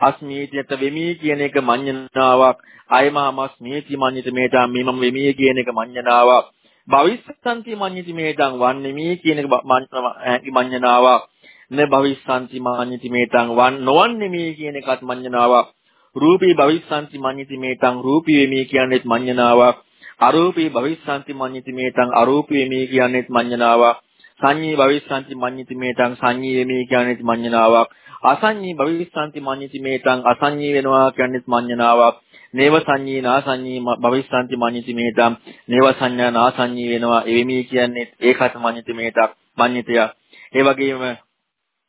අස්මීතියත වෙමි කියන එක මඤ්ඤණාවක්. අයමහමස් මේති මඤ්ඤිත මේතං මේ මම වෙමි කියන එක මඤ්ඤණාවක්. භවිස්සන්ති මඤ්ඤිති මේතං වන්නේමි කියන එක මඤ්ඤණාවක්. න භවිස්සන්ති මඤ්ඤිති මේතං වන් නොවන්නේමි කියන එකත් මඤ්ඤණාවක්. රූපී භවිස්සන්ති මඤ්ඤිති මේතං රූපී වෙමි කියන්නේත් මඤ්ඤණාවක්. අරූපී භවිස්සන්ති මඤ්ඤිති මේතං අරූපී වෙමි කියන්නේත් මඤ්ඤණාවක්. සංඤී භවිස්සන්ති මඤ්ඤිති මේතං සංඤී වෙමි කියන්නේත් මඤ්ඤණාවක්. අසංඤී භවිස්සන්ති මඤ්ඤිති මේතං අසංඤී වෙනවා කියන්නේත් මඤ්ඤණාවක්. නේව සංඤී නා සංඤී භවිස්සanti මඤ්ඤති මේතම් නේව සංඥා නා සංඤී වෙනවා. එවෙමි කියන්නේ ඒකත් මඤ්ඤති මේතක් මඤ්ඤිතය ඒ වගේම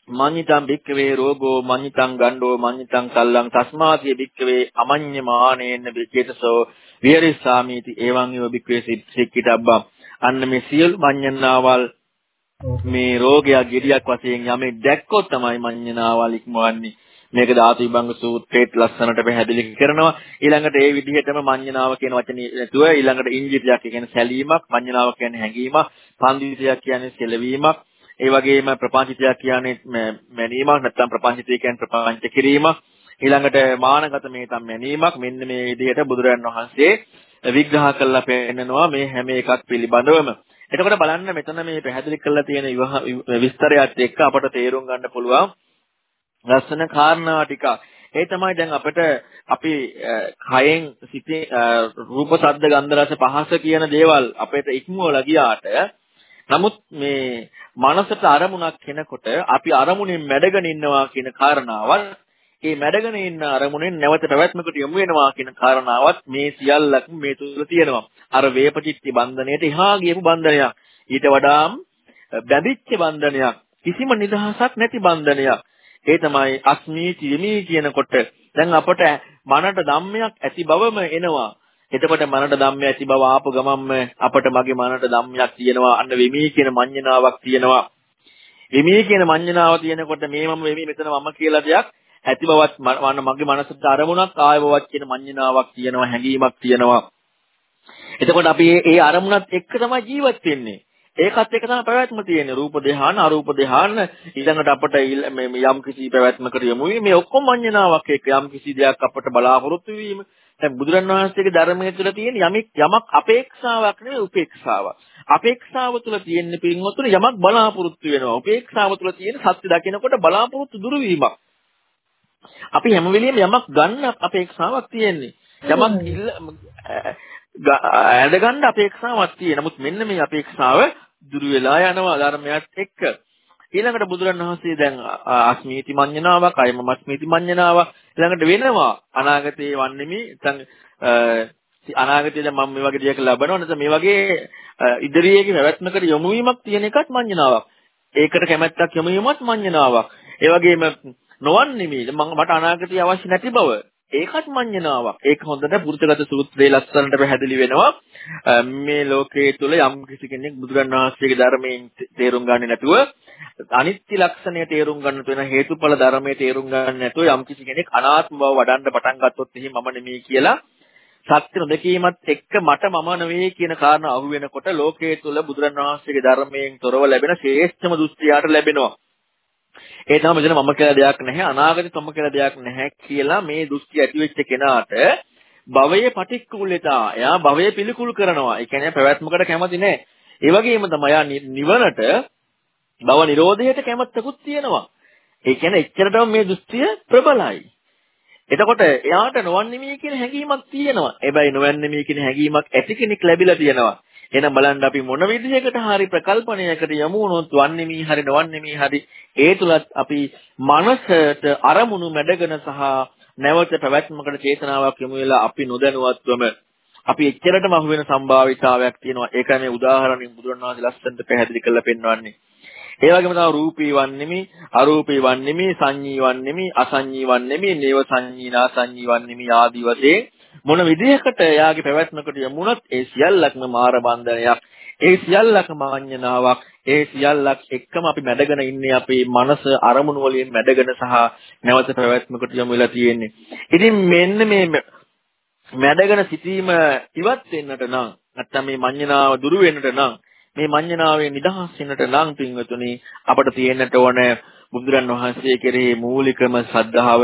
මඤ්ඤිතං භික්කවේ රෝගෝ මඤ්ඤිතං ගණ්ඩෝ මඤ්ඤිතං සල්ලං තස්මාතිය භික්කවේ අමඤ්ඤමානේන විචේතසෝ විහෙරිස්සාමීති. එවං යෝ භික්කවේ සික්කිතබ්බම් අන්න මේ සියලු මඤ්ඤණාවල් මේ රෝගයක් ගෙඩියක් වශයෙන් යමෙක් දැක්කොත් තමයි මඤ්ඤණාවල් ඉක්මවන්නේ. මේක ධාතු විභංග සූත්‍රයේත් ලස්සනට පැහැදිලි කරනවා. ඊළඟට ඒ විදිහටම මඤ්ඤණාව කියන වචනේ නැතුව ඊළඟට ඉන්ජිතියක් කියන්නේ සැලීමක් මඤ්ඤණාව කියන්නේ හැඟීමක් පන්දිතියක් කියන්නේ සෙලවීමක් ඒ වගේම ප්‍රපංචිතයක් කියන්නේ මැනීමක් නැත්නම් ප්‍රපංචිතය කියන්නේ ප්‍රපංච කිරීමක්. ඊළඟට මානගත මේතම් මැනීමක්. මෙන්න මේ විදිහට බුදුරයන් වහන්සේ විග්‍රහ කරලා පෙන්නනවා මේ හැම එකක් පිළිබඳවම. එතකොට බලන්න මෙතන මේ පැහැදිලි කරලා තියෙන විස්තරයත් එක්ක අපට තේරුම් ගන්න පුළුවන් ලස්සන කාරණා ටික. ඒ තමයි දැන් අපිට අපි කයෙන් සිටේ රූප ශබ්ද ගන්ධ රස පහස කියන දේවල් අපිට ඉක්මවලා ගියාට නමුත් මේ මනසට අරමුණක් කෙනකොට අපි අරමුණෙන් මැඩගෙන ඉන්නවා කියන කාරණාවල් ඒ මැඩගෙන ඉන්න අරමුණෙන් නැවත පැවැත්මකට යොමු වෙනවා කියන කාරණාවත් මේ සියල්ලක්ම මේ තුල තියෙනවා. අර වේපචිත්ති බන්ධණයට එහා ගියපු බන්ධනයක්. ඊට වඩාම් බැඳිච්ච බන්ධනයක්. කිසිම නිදහසක් නැති බන්ධනයක්. ඒ තමයි අස්මී චිමි කියනකොට දැන් අපට මනට ධම්මයක් ඇති බවම එනවා. එතකොට මනට ධම්මය ඇති බව ආපු ගමන්ම අපට මගේ මනට ධම්මයක් තියෙනවා. අන්න වෙමි කියන මඤ්ඤණාවක් තියෙනවා. වෙමි කියන මඤ්ඤණාව තියෙනකොට මේ මම වෙමි මෙතන මම කියලා දෙයක් ඇති බවත් මගේ මනසට අරමුණක් ආය බවක් කියන මඤ්ඤණාවක් තියෙනවා හැඟීමක් තියෙනවා. එතකොට අපි මේ අරමුණත් එක්ක තමයි ජීවත් වෙන්නේ. ඒකත් එක තමයි පැවැත්ම තියෙන්නේ. රූප දෙහාන අරූප දෙහාන. ඊළඟට අපට මේ යම් කිසි පැවැත්මකට යමු මේ ඔක්කොම මඤ්ඤණාවක් එක්ක යම් කිසි දෙයක් අපට බලාපොරොත්තු වීම. දැන් බුදුරන් වහන්සේගේ ධර්මයේ තුල තියෙන යමක් යමක් අපේක්ෂාවක් නෙවෙයි උපේක්ෂාවක්. අපේක්ෂාව තුල තියෙන පින්වතුනි යමක් බලාපොරොත්තු වෙනවා. උපේක්ෂාව තුල තියෙන සත්‍ය දකිනකොට බලාපොරොත්තු දුරු වීමක්. අපි හැම වෙලෙම යමක් ගන්න අපේක්ෂාවක් තියෙන්නේ යමක් ඇඳ ගන්න අපේක්ෂාවක් තියෙන නමුත් මෙන්න මේ අපේක්ෂාව දුරු වෙලා යනවා ධර්මයක් එක්ක. ඊළඟට බුදුරණවහන්සේ දැන් අස්මීති මඤ්ඤණාවක්, අයම මස්මීති මඤ්ඤණාවක් ඊළඟට වෙනවා. අනාගතේ වන්නේමි නැත්නම් අනාගතයේ දැන් මම මේ වගේ දෙයක් ලබනවා නැත්නම් මේ වගේ ඉදිරියේ පැවැත්මකට යොමු වීමක් තියෙන එකත් මඤ්ඤණාවක්. ඒකට කැමැත්තක් යොමු වීමත් මඤ්ඤණාවක්. ඒ වගේම නොවන්නේමි මට අනාගතය අවශ්‍ය නැති බව ඒකත් මඤ්ඤණාවක්. ඒක හොඳට පුරුතගත සූත්‍රයේ ලස්සනට පැහැදිලි වෙනවා. මේ ලෝකයේ තුල යම් කිසි කෙනෙක් බුදුරන් වහන්සේගේ ධර්මයෙන් තේරුම් ගන්නේ නැතුව අනිත්‍ය ලක්ෂණය තේරුම් ගන්නට වෙන හේතුඵල ධර්මයේ තේරුම් ගන්න නැතුව යම් කිසි කෙනෙක් අනාත්ම බව වඩන්න පටන් ගත්තොත් එහෙනම් මම නෙමෙයි කියලා සත්‍ය නොදකීමත් එක්ක මට මම නෙවෙයි කියන කාරණා අහු වෙනකොට ලෝකයේ තුල බුදුරන් වහන්සේගේ ධර්මයෙන් තොරව ලැබෙන ශ්‍රේෂ්ඨම දෘෂ්ටියට ලැබෙනවා. ඒ තමයි මෙතන මම කියලා දෙයක් නැහැ අනාගතේ තම කියලා දෙයක් නැහැ කියලා මේ දෘෂ්ටි ඇති වෙච්ච කෙනාට භවයේ පටික්කුලතා එයා භවයේ පිළිකුල් කරනවා ඒ කියන්නේ පැවැත්මකට කැමති නැහැ ඒ වගේම තමයි එයා නිවනට භව නිරෝධයට කැමැත්තකුත් තියෙනවා ඒ කියන්නේ එච්චරටම මේ දෘෂ්ටිය ප්‍රබලයි එතකොට එයාට නොවන්නේමී කියන හැඟීමක් තියෙනවා. හැබැයි නොවන්නේමී කියන හැඟීමක් ඇති කෙනෙක් ලැබිලා තියෙනවා. එහෙනම් බලන්න අපි මොන විදිහකට හරි ප්‍රකල්පනයකට යමු වුණොත් වන්නේමී හරි නොවන්නේමී හරි ඒ තුලත් අපි මනසට අරමුණු මැඩගෙන සහ නැවත පැවැත්මකට චේතනාවක් යොමු වෙලා අපි නොදැනුවත්වම අපි එච්චරටම අහු වෙන සම්භාවිතාවයක් තියෙනවා. ඒකයි මේ උදාහරණින් බුදුරණවහන්සේ ලස්සනට පැහැදිලි කරලා පෙන්වන්නේ. ඒ වගේම තමයි රූපී වන්නෙමි, අරූපී වන්නෙමි, සංඤී වන්නෙමි, අසංඤී වන්නෙමි, නේව සංඤී නාසංඤී වන්නෙමි ආදී වශයෙන් මොන විදිහකට එයාගේ පැවැත්මකට යමුණත් ඒ සියල්ලක්ම මාර බන්ධනයක්. ඒ සියල්ලක්ම අඤ්ඤනාවක්. ඒ සියල්ලක් එක්කම අපි මැඩගෙන ඉන්නේ අපේ මනස අරමුණු වලින් මැඩගෙන සහ නැවත පැවැත්මකට යොමු වෙලා තියෙන්නේ. ඉතින් මෙන්න මේ මැඩගෙන සිටීම ඉවත් වෙන්නට නම් නැත්තම් මේ මඤ්ඤණාව දුරු වෙන්නට නම් මේ මඤ්ඤණාවේ නිදහස් වෙන්නට නම් පින්වතුනි අපට තියෙන්නට ඕන බුදුරන් වහන්සේ කෙරෙහි මූලිකම ශ්‍රද්ධාව.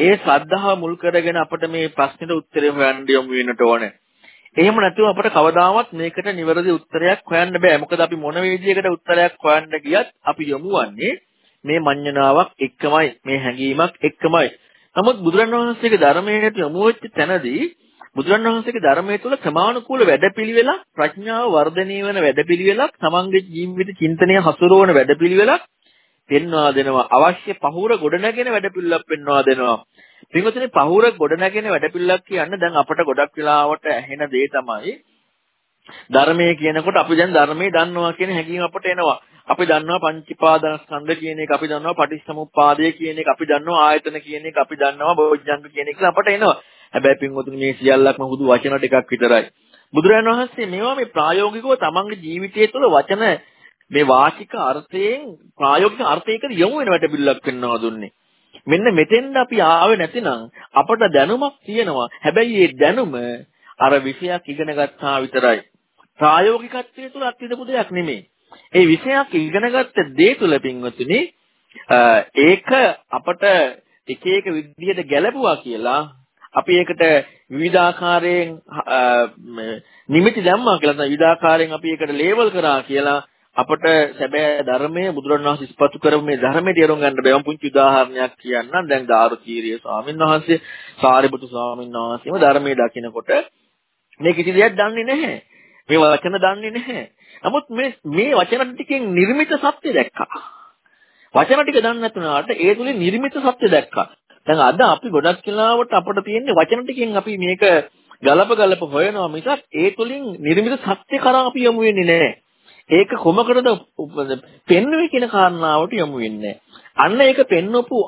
ඒ ශ්‍රද්ධාව මුල් කරගෙන අපට මේ ප්‍රශ්නෙට උත්තරේ හොයන්න යමු වෙන්නට ඕනේ. එහෙම නැතුව අපට කවදාවත් මේකට නිවැරදි උත්තරයක් හොයන්න බෑ. මොකද අපි මොන විදියකට උත්තරයක් හොයන්න ගියත් අපි යොමුවන්නේ මේ මඤ්ඤණාවක් එක්කමයි, මේ හැඟීමක් එක්කමයි. නමුත් බුදුරණවහන්සේගේ ධර්මයට යොමු වෙච්ච තැනදී බුදුරණවහන්සේගේ ධර්මයේ තුල ක්‍රමානුකූල වැඩපිළිවෙලක් ප්‍රඥාව වර්ධනය වෙන වැඩපිළිවෙලක් තමන්ගේ ජීවිත චින්තනය හසුරවන වැඩපිළිවෙලක් පෙන්වා දෙනවා අවශ්‍ය පහුර ගොඩනගෙන වැඩපිළිවෙලක් පෙන්වා දෙනවා පින්වතුනි පහුර ගොඩ නැගෙන වැඩපිළිවෙලක් කියන්න දැන් අපට ගොඩක් වෙලාවට ඇහෙන දේ තමයි ධර්මයේ කියනකොට අපි දැන් ධර්මයේ දන්නවා කියන හැඟීම අපට එනවා. අපි දන්නවා පංචීපාදස්කන්ධ කියන එක, අපි දන්නවා පටිච්චසමුප්පාදය කියන එක, අපි දන්නවා ආයතන කියන එක, අපි දන්නවා බෝධිජංග කියන එක අපට එනවා. හැබැයි පින්වතුනි මේ සියල්ලක්ම හුදු වචන ටිකක් විතරයි. බුදුරජාණන් වහන්සේ මේවා මේ ප්‍රායෝගිකව තමන්ගේ ජීවිතය තුළ වචන මේ වාචික අර්ථයෙන් ප්‍රායෝගික අර්ථයකට යොමු වෙන වැඩපිළිවෙලක් වෙනවා දුන්නේ. මෙන්න මෙතෙන්ද අපි ආවේ නැතිනම් අපට දැනුමක් තියෙනවා. හැබැයි මේ දැනුම අර විෂයක් ඉගෙන ගත්තා විතරයි. ප්‍රායෝගිකත්වයේ තුල අත්විඳපු දෙයක් නෙමෙයි. ඒ විෂයක් ඉගෙනගත්ත දේ තුල පින්වතුනි ඒක අපට එක එක විදිහට ගැලපුවා කියලා අපි ඒකට විවිධාකාරයෙන් නිමිති දැම්මා කියලා නැත්නම් විවිධාකාරයෙන් අපි ඒකට ලේබල් කරා කියලා අපට සැබෑ ධර්මයේ බුදුරණවහන්සේ ඉස්පතු කරපු මේ ධර්මයේ තේරුම් ගන්න බැවම් පුංචි උදාහරණයක් කියන්නම්. දැන් දාරුචීරිය ස්වාමීන් වහන්සේ සාරිපුත්තු ස්වාමීන් වහන්සේම ධර්මයේ දකිනකොට මේ කිසි දෙයක් දන්නේ නැහැ. මේ වචන දන්නේ නැහැ. නමුත් මේ මේ වචන ටිකෙන් නිර්මිත සත්‍ය දැක්කා. වචන ටික දන්නේ නැතුණාට ඒ තුලින් නිර්මිත සත්‍ය දැක්කා. දැන් අද අපි ගොඩක් වෙලාවට අපිට තියෙන්නේ වචන ටිකෙන් අපි මේක ගලප ගලප හොයනවා මිසක් ඒ තුලින් නිර්මිත සත්‍ය කරා අපි යමු වෙන්නේ නැහැ. ඒක කොමකටද පෙන්වුවේ කියන කාරණාවට යමු වෙන්නේ අන්න ඒක පෙන්වපු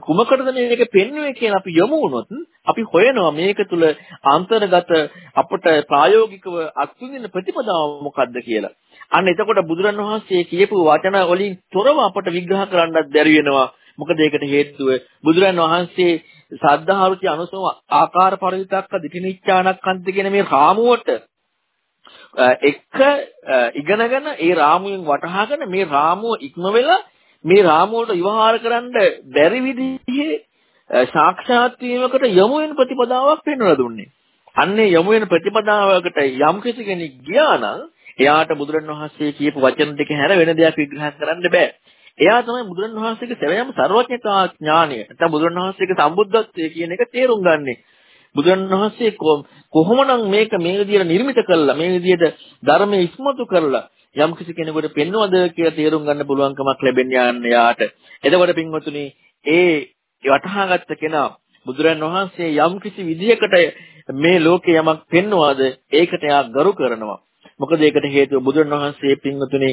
කුමකටද මේක පෙන්වුවේ කියන අපි යමු වුණොත් අපි හොයනවා මේක තුල අන්තර්ගත අපට ප්‍රායෝගිකව අත්විඳින ප්‍රතිපදාව මොකක්ද කියලා. අන්න එතකොට බුදුරණවහන්සේ කියපු වචන වලින් තොරව අපට විග්‍රහ කරන්නත් බැරි වෙනවා. මොකද ඒකට හේතුව බුදුරන් වහන්සේ සද්ධාරුචි අනුසම ආකාර පරිවිතක්ක දිටිනිච්ඡානක්කන්ත කියන මේ රාමුවට එක ඉගෙනගෙන ඒ රාමුවෙන් වටහාගෙන මේ රාමුව ඉක්ම වෙලා මේ රාමුවට විවහාර කරන්න බැරි විදිහේ සාක්ෂාත් වීමකට යොමු වෙන ප්‍රතිපදාවක් පෙන්වලා දුන්නේ. අන්නේ යොමු වෙන ප්‍රතිපදාවකට යම් කෙනෙක් ගියා නම් එයාට බුදුරණවහන්සේ කියපු වචන දෙක හැර වෙන දෙයක් විග්‍රහ කරන්න බෑ. එයා තමයි බුදුරණවහන්සේගේ සැබෑම ਸਰවඥතා ඥානය. නැත්නම් බුදුරණවහන්සේගේ සම්බුද්ධත්වයේ කියන එක තේරුම් ගන්නෙ. බුදුරණවහන්සේ කොහොමනම් මේක මේ විදිහට නිර්මිත කළා මේ විදිහට ධර්මයේ ඉස්මතු කරලා යම් කිසි කෙනෙකුට පෙන්වද කියලා තේරුම් ගන්න පුළුවන්කමක් ලැබෙන්නේ යන්න යාට. එතකොට පින්වතුනි ඒ වටහාගත්ත කෙනා බුදුරන් වහන්සේ යම් කිසි විදියකට මේ ලෝකේ යමක් පෙන්වවද ඒකට එයා ගරු කරනවා. මොකද ඒකට හේතුව බුදුන් වහන්සේ පින්වතුනි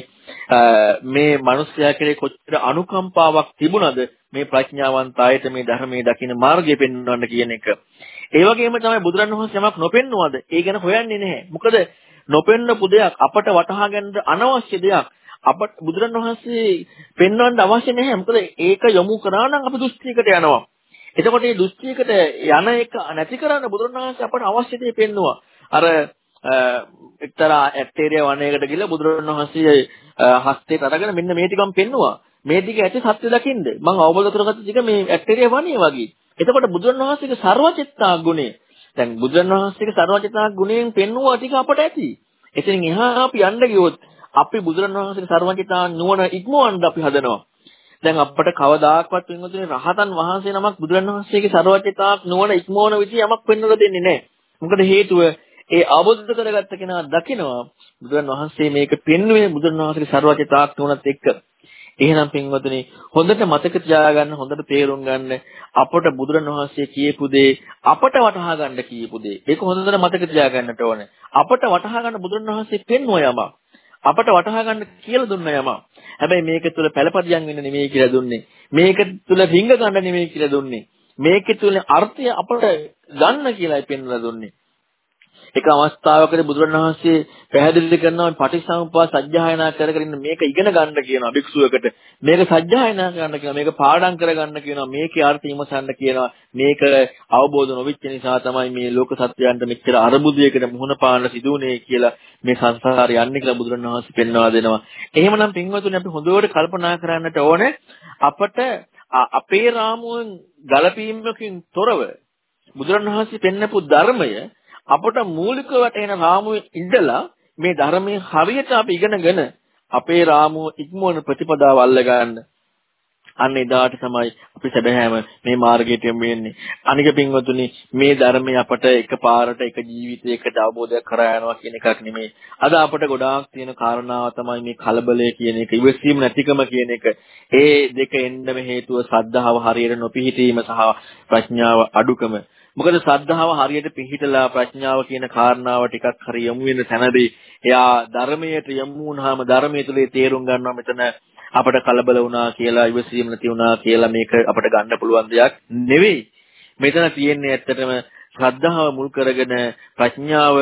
මේ මිනිස්යා කෙරේ කොච්චර අනුකම්පාවක් තිබුණද මේ ප්‍රඥාවන්ත ආයත මේ ධර්මයේ දකින්න මාර්ගය පෙන්වන්න කියන එක. ඒ වගේම තමයි බුදුරන් වහන්සේ යමක් නොපෙන්වුවද ඒ ගැන හොයන්නේ නැහැ. මොකද නොපෙන්නපු දෙයක් අපට වටහා ගන්න අනවශ්‍ය දෙයක් අපට බුදුරන් වහන්සේ පෙන්වන්න අවශ්‍ය නැහැ. මොකද ඒක යොමු කරා නම් අපි දෘෂ්ටියකට යනවා. එතකොට මේ දෘෂ්ටියකට යන එක නැති කරන්න බුදුරන් වහන්සේ අපට අවශ්‍ය දේ පෙන්නවා. අර එක්තරා ඇටේරියා වනයේකට ගිහලා බුදුරණවහන්සේ හස්තයට අරගෙන මෙන්න මේ ටිකම පෙන්නවා. මේ ටික ඇති සත්‍ය දකින්ද? මම අවබෝධ කරගත්ත ටික මේ ඇටේරියා වනයේ වගේ. එතකොට බුදුන් වහන්සේගේ ਸਰවචිත්තා ගුණය දැන් බුදුන් වහන්සේගේ ਸਰවචිත්තා ගුණයෙන් පෙන්වුවා ටික අපට ඇති. එතනින් එහා අපි යන්න ගියොත් අපි බුදුන් වහන්සේගේ ਸਰවචිත්තා නුවණ ඉක්මවන්න අපි හදනවා. දැන් අපට කවදාකවත් වෙනතුනේ රහතන් වහන්සේ නමක් බුදුන් වහන්සේගේ ਸਰවචිත්තා නුවණ ඉක්මවන විදිහ යමක් පෙන්වලා දෙන්නේ නැහැ. මොකද හේතුව ඒ අවබෝධ කරගත්ත කෙනා දකිනවා බුදුන් වහන්සේ මේක පෙන්වුවේ බුදුන් වහන්සේගේ ਸਰවචිත්තා නුවණත් එක්ක. එහෙනම් පින්වතුනි හොඳට මතක තියාගන්න හොඳට තේරුම් ගන්න අපට බුදුරන් වහන්සේ කියපු දේ අපට වටහා ගන්න කියපු දේ. ඒක හොඳට මතක තියාගන්නට ඕනේ. අපට වටහා ගන්න බුදුරන් වහන්සේ පෙන්වුව යමක්. අපට වටහා ගන්න කියලා දුන්න යමක්. හැබැයි මේක තුල පළපදියම් වෙන්න නෙමෙයි කියලා දුන්නේ. මේක තුල රිංග ගන්න නෙමෙයි කියලා දුන්නේ. මේක තුල අර්ථය අපට ගන්න කියලායි පෙන්වලා දුන්නේ. එක අවස්ථාවකදී බුදුරණවහන්සේ පැහැදිලි කරනවා පටිසමුප්පාද සත්‍යයනා කර කර ඉන්න මේක ඉගෙන ගන්න කියනවා භික්ෂුවකට. මේක සත්‍යයනා කරන්න කියනවා. මේක පාඩම් කර ගන්න කියනවා. මේකේ අර්ථය ඉමසන්න කියනවා. මේක අවබෝධ නොවිච්ච නිසා තමයි මේ ලෝක සත්‍යයන්ට මෙච්චර අරබුදයකට මුහුණ පාන්න සිදුුනේ කියලා මේ සංසාරේ යන්නේ කියලා බුදුරණවහන්සේ පෙන්වා දෙනවා. එහෙමනම් පින්වතුනි අපි හොඳට කල්පනා කරන්නට ඕනේ අපට අපේ රාමුවෙන් ගලපීමකින් තොරව බුදුරණවහන්සේ පෙන්නපු ධර්මය අපට මූලික වැටෙන රාමුවේ ඉඳලා මේ ධර්මයේ හරියට අපි ඉගෙනගෙන අපේ රාමුව ඉක්මවන ප්‍රතිපදාව අල්ල ගන්න. අන්න එදාට තමයි අපි සැබෑම මේ මාර්ගයට යමු වෙන්නේ. අනික පින්වතුනි මේ ධර්මය අපට එකපාරට එක ජීවිතයකට අවබෝධයක් කරා යනවා කියන එකක් නෙමෙයි. අද අපට ගොඩාක් තියෙන කාරණාව තමයි මේ කලබලය කියන එක, ඉවසීම නැතිකම කියන එක. ඒ දෙක එන්නම හේතුව සද්ධාව හරියට නොපිහිටීම සහ ප්‍රඥාව අඩුකම. මොකද සද්ධාව හරියට පිහිටලා ප්‍රඥාව කියන කාරණාව ටිකක් හරි යමු වෙන තැනදී එයා ධර්මයට යමු වුණාම ධර්මයේ තුලේ තේරුම් ගන්නවා මෙතන අපට කලබල වුණා කියලා ඉවසීම නැති වුණා කියලා මේක අපට ගන්න පුළුවන් දෙයක් නෙවෙයි. මෙතන තියෙන්නේ ඇත්තටම ශ්‍රද්ධාව මුල් කරගෙන ප්‍රඥාව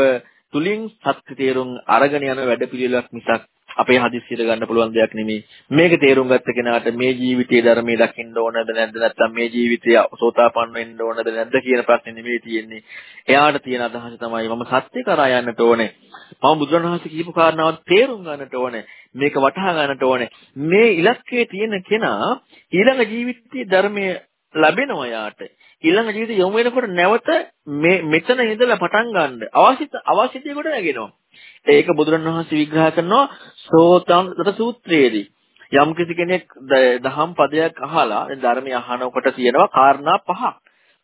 තුලින් සත්‍ය තේරුම් අරගෙන යන වැඩපිළිවෙලක් මිසක් අපේ හදිස්සියට ගන්න පුළුවන් දෙයක් නෙමෙයි. මේක තේරුම් ගත්ත කෙනාට මේ ජීවිතයේ ධර්මයේ දකින්න ඕනද නැද්ද නැත්නම් මේ ජීවිතය සෝතාපන්න වෙන්න ඕනද නැද්ද කියන ප්‍රශ්නේ නෙමෙයි තියෙන්නේ. එයාට තියෙන අදහස තමයි මම සත්‍ය කරා යන්නට ඕනේ. මම බුදුරණවහන්සේ කියපු කාරණාව තේරුම් ගන්නට ඕනේ. මේක වටහා ගන්නට ඕනේ. මේ ඉලක්කයේ තියෙන කෙනා ඊළඟ ජීවිතයේ ධර්මයේ ලැබෙනවා යාට. ඊළඟ ජීවිතේ යොමු වෙනකොට නැවත මේ මෙතන ඉඳලා පටන් ගන්න අවශ්‍ය අවශ්‍ය දේ කොට නැගෙනවා. ඒක බුදුරණවහන්සේ විග්‍රහ කරනවා සෝතන්තර සූත්‍රයේදී. යම් කිසි කෙනෙක් දහම් පදයක් අහලා ධර්මය අහනකොට තියෙනවා කාරණා පහක්.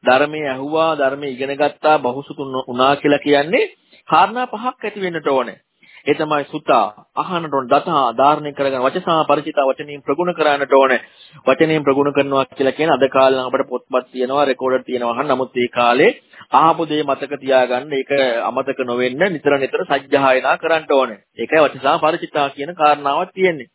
ධර්මයේ ඇහුවා ධර්මයේ ඉගෙන ගත්තා බහුසුතු වුණා කියලා කියන්නේ කාරණා පහක් ඇති වෙන්නට ඕනේ. ඒ තමයි සුතා අහන්නට ඕන දතා ධාරණය කරගෙන වචසා ಪರಿචිතා වචනයෙන් ප්‍රගුණ කරන්නට ඕනේ. වචනයෙන් ප්‍රගුණ කරනවා කියලා කියන අද කාලේ නම් අපිට පොත්පත් තියෙනවා රෙකෝඩර් තියෙනවා අහන්න. නමුත් ඒ කාලේ ආපු දේ මතක තියාගන්න ඒක අමතක නොවෙන්න නිතර නිතර සජ්ජායනා කරන්න ඕනේ. ඒකයි වචසා ಪರಿචිතා කියන කාරණාවක් තියෙන්නේ.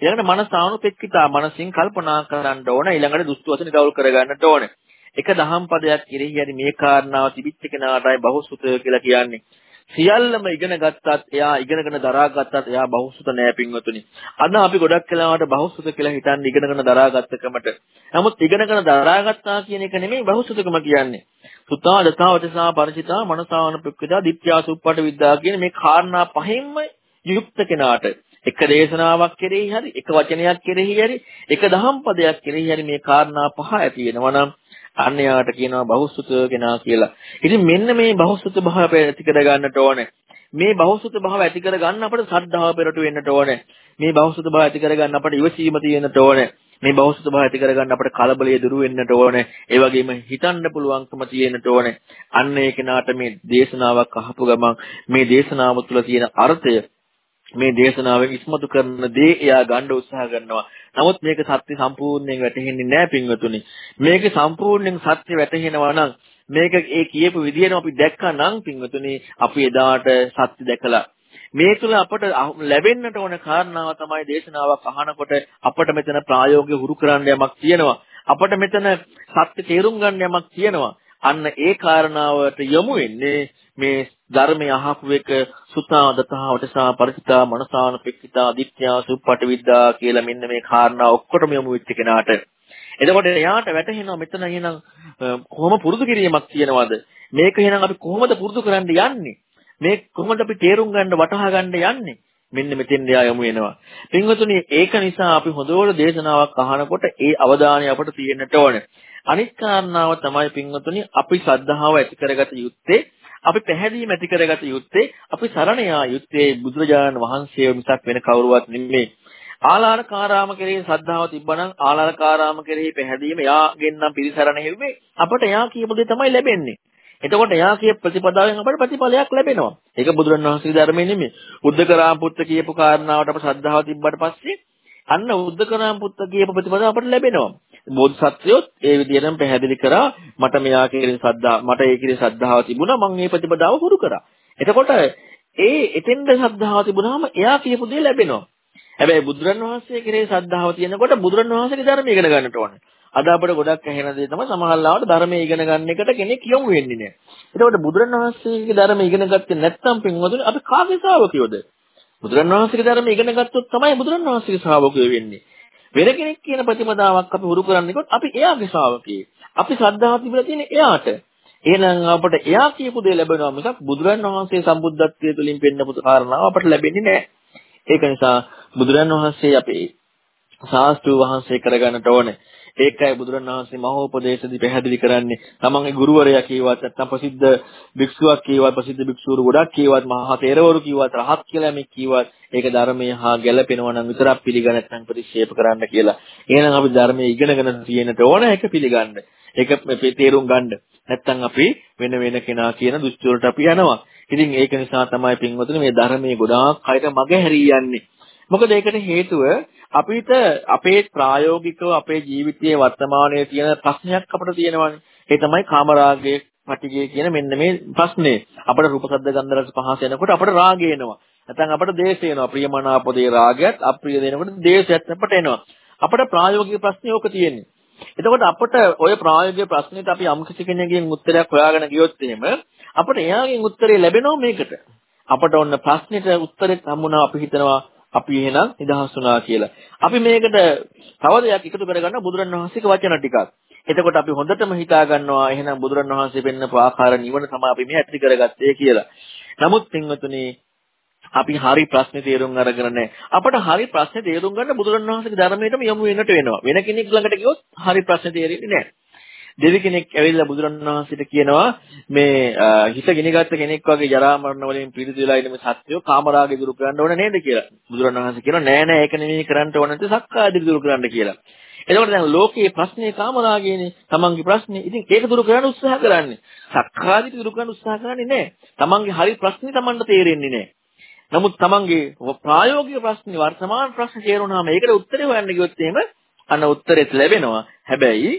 ඊළඟට මනසානුපෙක්කිතා මනසින් කල්පනා කරන්න ඕන ඊළඟට දුස්තු වචන ගෞල් කරගන්නට ඕනේ. එක දහම් පදයක් කෙරෙහි හරි මේ කාරණාව තිබිච්ච කෙනාටයි බහුසුත කියලා කියන්නේ. සියල්ලම ඉගෙන ගත්තත් එයා ඉගෙනගෙන දරාගත්තත් එයා බහුසුත නෑ පින්වතුනි. අද අපි ගොඩක් වෙලාවට බහුසුත කියලා හිතන්නේ ඉගෙනගෙන දරාගත්තකමට. නමුත් ඉගෙනගෙන දරාගත්තා කියන එක නෙමෙයි බහුසුතකම කියන්නේ. සුතා දතා වචසා ಪರಿචිතා මනසාවන ප්‍රක්‍රියා දිත්‍යා සුප්පට විද්‍යා කියන මේ කාරණා පහෙන්ම යුක්ත කෙනාට එක දේශනාවක් කෙරෙහි හරි එක වචනයක් කෙරෙහි හරි එක දහම් පදයක් කෙරෙහි හරි මේ කාරණා පහ ඇති වෙනවා නම් අන්න යාට කියනවා බහුසුත කෙනා කියලා. ඉතින් මෙන්න මේ බහුසුත භාවය ඇති කර ගන්නට ඕනේ. මේ බහුසුත භාව ඇති කර ගන්න අපට ශ්‍රද්ධාව පෙරට වෙන්නට ඕනේ. මේ බහුසුත භාව ඇති කර ගන්න අපට ඉවසීම තියෙන්නට ඕනේ. මේ බහුසුත භාව ඇති කර ගන්න අපට කලබලය දුරු වෙන්නට ඕනේ. ඒ වගේම හිතන්න පුළුවන්කම තියෙන්නට ඕනේ. අන්න ඒ කෙනාට මේ දේශනාවක් අහපු ගමන් මේ දේශනාව තුළ තියෙන අර්ථය මේ දේශනාවෙන් ඉස්මතු කරන දේ එයා ගන්න උත්සාහ කරනවා. නමුත් මේක සත්‍ය සම්පූර්ණයෙන් වැටහෙන්නේ නැහැ පින්වතුනි. මේක සම්පූර්ණයෙන් සත්‍ය වැටහෙනවා නම් මේක ඒ කියපු විදිහටම අපි දැක්කා නම් පින්වතුනි අපි එදාට සත්‍ය දැකලා මේ තුල අපට ලැබෙන්නට ඕන කාරණාව තමයි දේශනාවක් අහනකොට අපට මෙතන ප්‍රායෝගික හුරු කරන්න යමක් තියෙනවා. අපට මෙතන සත්‍ය තේරුම් ගන්න යමක් තියෙනවා. අන්න ඒ කාරණාවට යොමු වෙන්නේ මේ ධර්මය අහපු එක සුතා දතා වටසා ಪರಿචිතා මනසාන පෙක්කිතා අදිත්‍යා සුප්පට විද්දා කියලා මෙන්න මේ කාරණා ඔක්කොටම යොමු වෙච්ච කෙනාට එතකොට එයාට වැටහෙනවා මෙතන එහෙනම් කොහොම පුරුදු කිරීමක් තියෙනවද මේක එහෙනම් අපි කොහොමද පුරුදු කරන්න යන්නේ මේ කොහොමද අපි තේරුම් ගන්න වටහා ගන්න යන්නේ මෙන්න මෙතෙන් එයා යමු වෙනවා. පින්වතුනි ඒක නිසා අපි හොඳට දේශනාවක් අහනකොට ඒ අවධානය අපට තියෙන්නට ඕනේ. අනිත් කාරණාව තමයි පින්වතුනි අපි ශ්‍රද්ධාව ඇති කරගත යුත්තේ අපි පැහැදීම ඇති කරගත යුත්තේ අපි සරණ යා යුත්තේ බුදුරජාණන් වහන්සේ මිසක් වෙන කවුරුවත් නෙමෙයි. ආලාරකාරාම කෙරෙහි ශ්‍රද්ධාව තිබ්බනම් ආලාරකාරාම කෙරෙහි පැහැදීම යාගෙන් නම් පිළිසරණ හෙව්වේ අපට යා කියපු දේ තමයි ලැබෙන්නේ. එතකොට යා කිය ප්‍රතිපදාවෙන් අපට ප්‍රතිඵලයක් ලැබෙනවා. ඒක බුදුරණවහන්සේගේ ධර්මයේ නෙමෙයි. උද්දකරාම පුත්ත කියපු කාරණාවට අප ශ්‍රද්ධාව තිබ්බට පස්සේ අන්න උද්දකරාම පුත්ත කියපු ප්‍රතිපදාව අපට ලැබෙනවා. බෝධිසත්වයොත් ඒ විදිහටම පැහැදිලි කරා මට මෙයා කෙරෙහි ශ්‍රද්ධා මට ඒ කෙරෙහි ශ්‍රද්ධාව තිබුණා මම මේ ප්‍රතිපදාව හුරු කරා. එතකොට ඒ එතෙන්ද ශ්‍රද්ධාව තිබුණාම එයා කියපු දේ ලැබෙනවා. හැබැයි බුදුරන් වහන්සේ කෙරෙහි ශ්‍රද්ධාව තියෙනකොට බුදුරන් වහන්සේගේ ධර්මය ඉගෙන ගන්නට ඕනේ. අද අපිට ගොඩක් ඇහෙන දේ තමයි සමහරවිට ධර්මය ඉගෙන ගන්න එකට කෙනෙක් යොමු වෙන්නේ නැහැ. එතකොට බුදුරන් වහන්සේගේ ධර්මය ඉගෙන ගත්තේ නැත්නම් පින්වතුනි අපි කාගේ ශ්‍රාවකයෝද? බුදුරන් වහන්සේගේ ධර්මය ඉගෙන ගත්තොත් තමයි බුදුරන් වහන්සේගේ ශ්‍රාවකයෝ වෙන්නේ. වෙන කෙනෙක් කියන ප්‍රතිපදාවක් අපි හුරු කරන්නේකොත් අපි එයාගේ ශ්‍රාවකයෙක්. අපි ශ්‍රද්ධාව තිබිලා තියෙන්නේ එයාට. එහෙනම් අපට එයා කියපු දේ ලැබෙනවා මිසක් බුදුරන් වහන්සේ සම්බුද්ධත්වයේ තුලින් පෙන්නපු කාරණාව අපට ලැබෙන්නේ නැහැ. ඒක නිසා බුදුරන් වහන්සේ අපේ ශාස්ත්‍රීය වහන්සේ කරගන්නට ඕනේ. ඒකයි බුදුරණවහන්සේ මහෝපදේශදී පැහැදිලි කරන්නේ. තමන්ගේ ගුරුවරයා කීවත් නැත්නම් ප්‍රසිද්ධ භික්ෂුවක් කීවත් ප්‍රසිද්ධ භික්ෂුවරු ගොඩක් කීවත් මහා තේරවරු කීවත් රහත් කියලා මේ කීවත් ඒක ධර්මයේ හා ගැළපෙනවා නම් විතරක් පිළිගන්න නැත්නම් ප්‍රතික්ෂේප කරන්න කියලා. එහෙනම් අපි ධර්මයේ ඉගෙනගෙන තියෙන්නට ඕන ඒක පිළිගන්න. ඒක තේරුම් ගන්න. නැත්නම් අපි වෙන වෙන කෙනා කියන දෘෂ්ටි වලට අපි යනවා. ඉතින් ඒක නිසා තමයි පින්වතුනි මේ ධර්මයේ ගොඩාක් අයට මග හැරී යන්නේ. මොකද ඒකට හේතුව අපිට අපේ ප්‍රායෝගිකව අපේ ජීවිතයේ වර්තමානයේ තියෙන ප්‍රශ්නයක් අපිට තියෙනවානේ. ඒ තමයි කාමරාගයේ පටිගය කියන මෙන්න මේ ප්‍රශ්නේ. අපිට රූප ශබ්ද ගන්ධ රස පහස එනකොට අපිට රාගය එනවා. නැත්නම් අපිට ද්වේෂය එනවා. ප්‍රියමනාපදේ රාගයත් අප්‍රිය දෙනකොට ද්වේෂයත් අපිට එනවා. අපිට ප්‍රායෝගික ප්‍රශ්නේ ඕක තියෙන්නේ. එතකොට අපිට ওই ප්‍රායෝගික ප්‍රශ්නෙට අපි යම් කිසි කෙනෙක්ගෙන් උත්තරයක් හොයාගෙන ගියොත් එහෙම අපිට එයාගෙන් උත්තරේ ලැබෙනවා මේකට. අපට ඔන්න ප්‍රශ්නෙට උත්තරෙත් හම්බුණා අපි හිතනවා අපි එහෙනම් නිදහස් වුණා කියලා. අපි මේකට තව දෙයක් එකතු කරගන්න බුදුරණවහන්සේගේ වචන ටිකක්. එතකොට අපි හොඳටම හිතා ගන්නවා එහෙනම් බුදුරණවහන්සේ පෙන්නපු ආකාර නිවන තමයි අපි මේ ඇති කරගත්තේ කියලා. නමුත් පින්වතුනි අපි හරි ප්‍රශ්නේ තේරුම් අරගෙන නැහැ. අපට හරි ප්‍රශ්නේ තේරුම් ගන්න බුදුරණවහන්සේගේ ධර්මයටම යමු වෙන්නට වෙනවා. වෙන කෙනෙක් ළඟට ගියොත් හරි ප්‍රශ්නේ තේරෙන්නේ නැහැ. දෙවි කෙනෙක් ඇවිල්ලා බුදුරණවහන්සේට කියනවා මේ හිත ගිනිගත්ත කෙනෙක් වගේ ජරා මරණ වලින් පීඩිත වෙලා ඉන්න මේ සත්‍යෝ කාමරාගය දුරු කරන්න ඕන නේද කියලා. බුදුරණවහන්සේ කියනවා නෑ නෑ ඒක නෙමෙයි කරන්න ඕන නැත්නම් සක්කාය දුරු කරන්න කියලා. එතකොට දැන් ලෝකයේ ප්‍රශ්නේ කාමරාගයනේ. තමන්ගේ ප්‍රශ්නේ. ඉතින් ඒක දුරු කරන්න උත්සාහ කරන්නේ. සක්කාදිට දුරු කරන්න උත්සාහ කරන්නේ නැහැ. තමන්ගේ හරි ප්‍රශ්නේ තමන්ට තේරෙන්නේ නැහැ. නමුත් තමන්ගේ ප්‍රායෝගික ප්‍රශ්නේ වර්තමාන ප්‍රශ්නේ තේරුණාම ඒකට උත්තරේ හොයන්න ගියොත් එහෙම අන්න උත්තරෙත් ලැබෙනවා. හැබැයි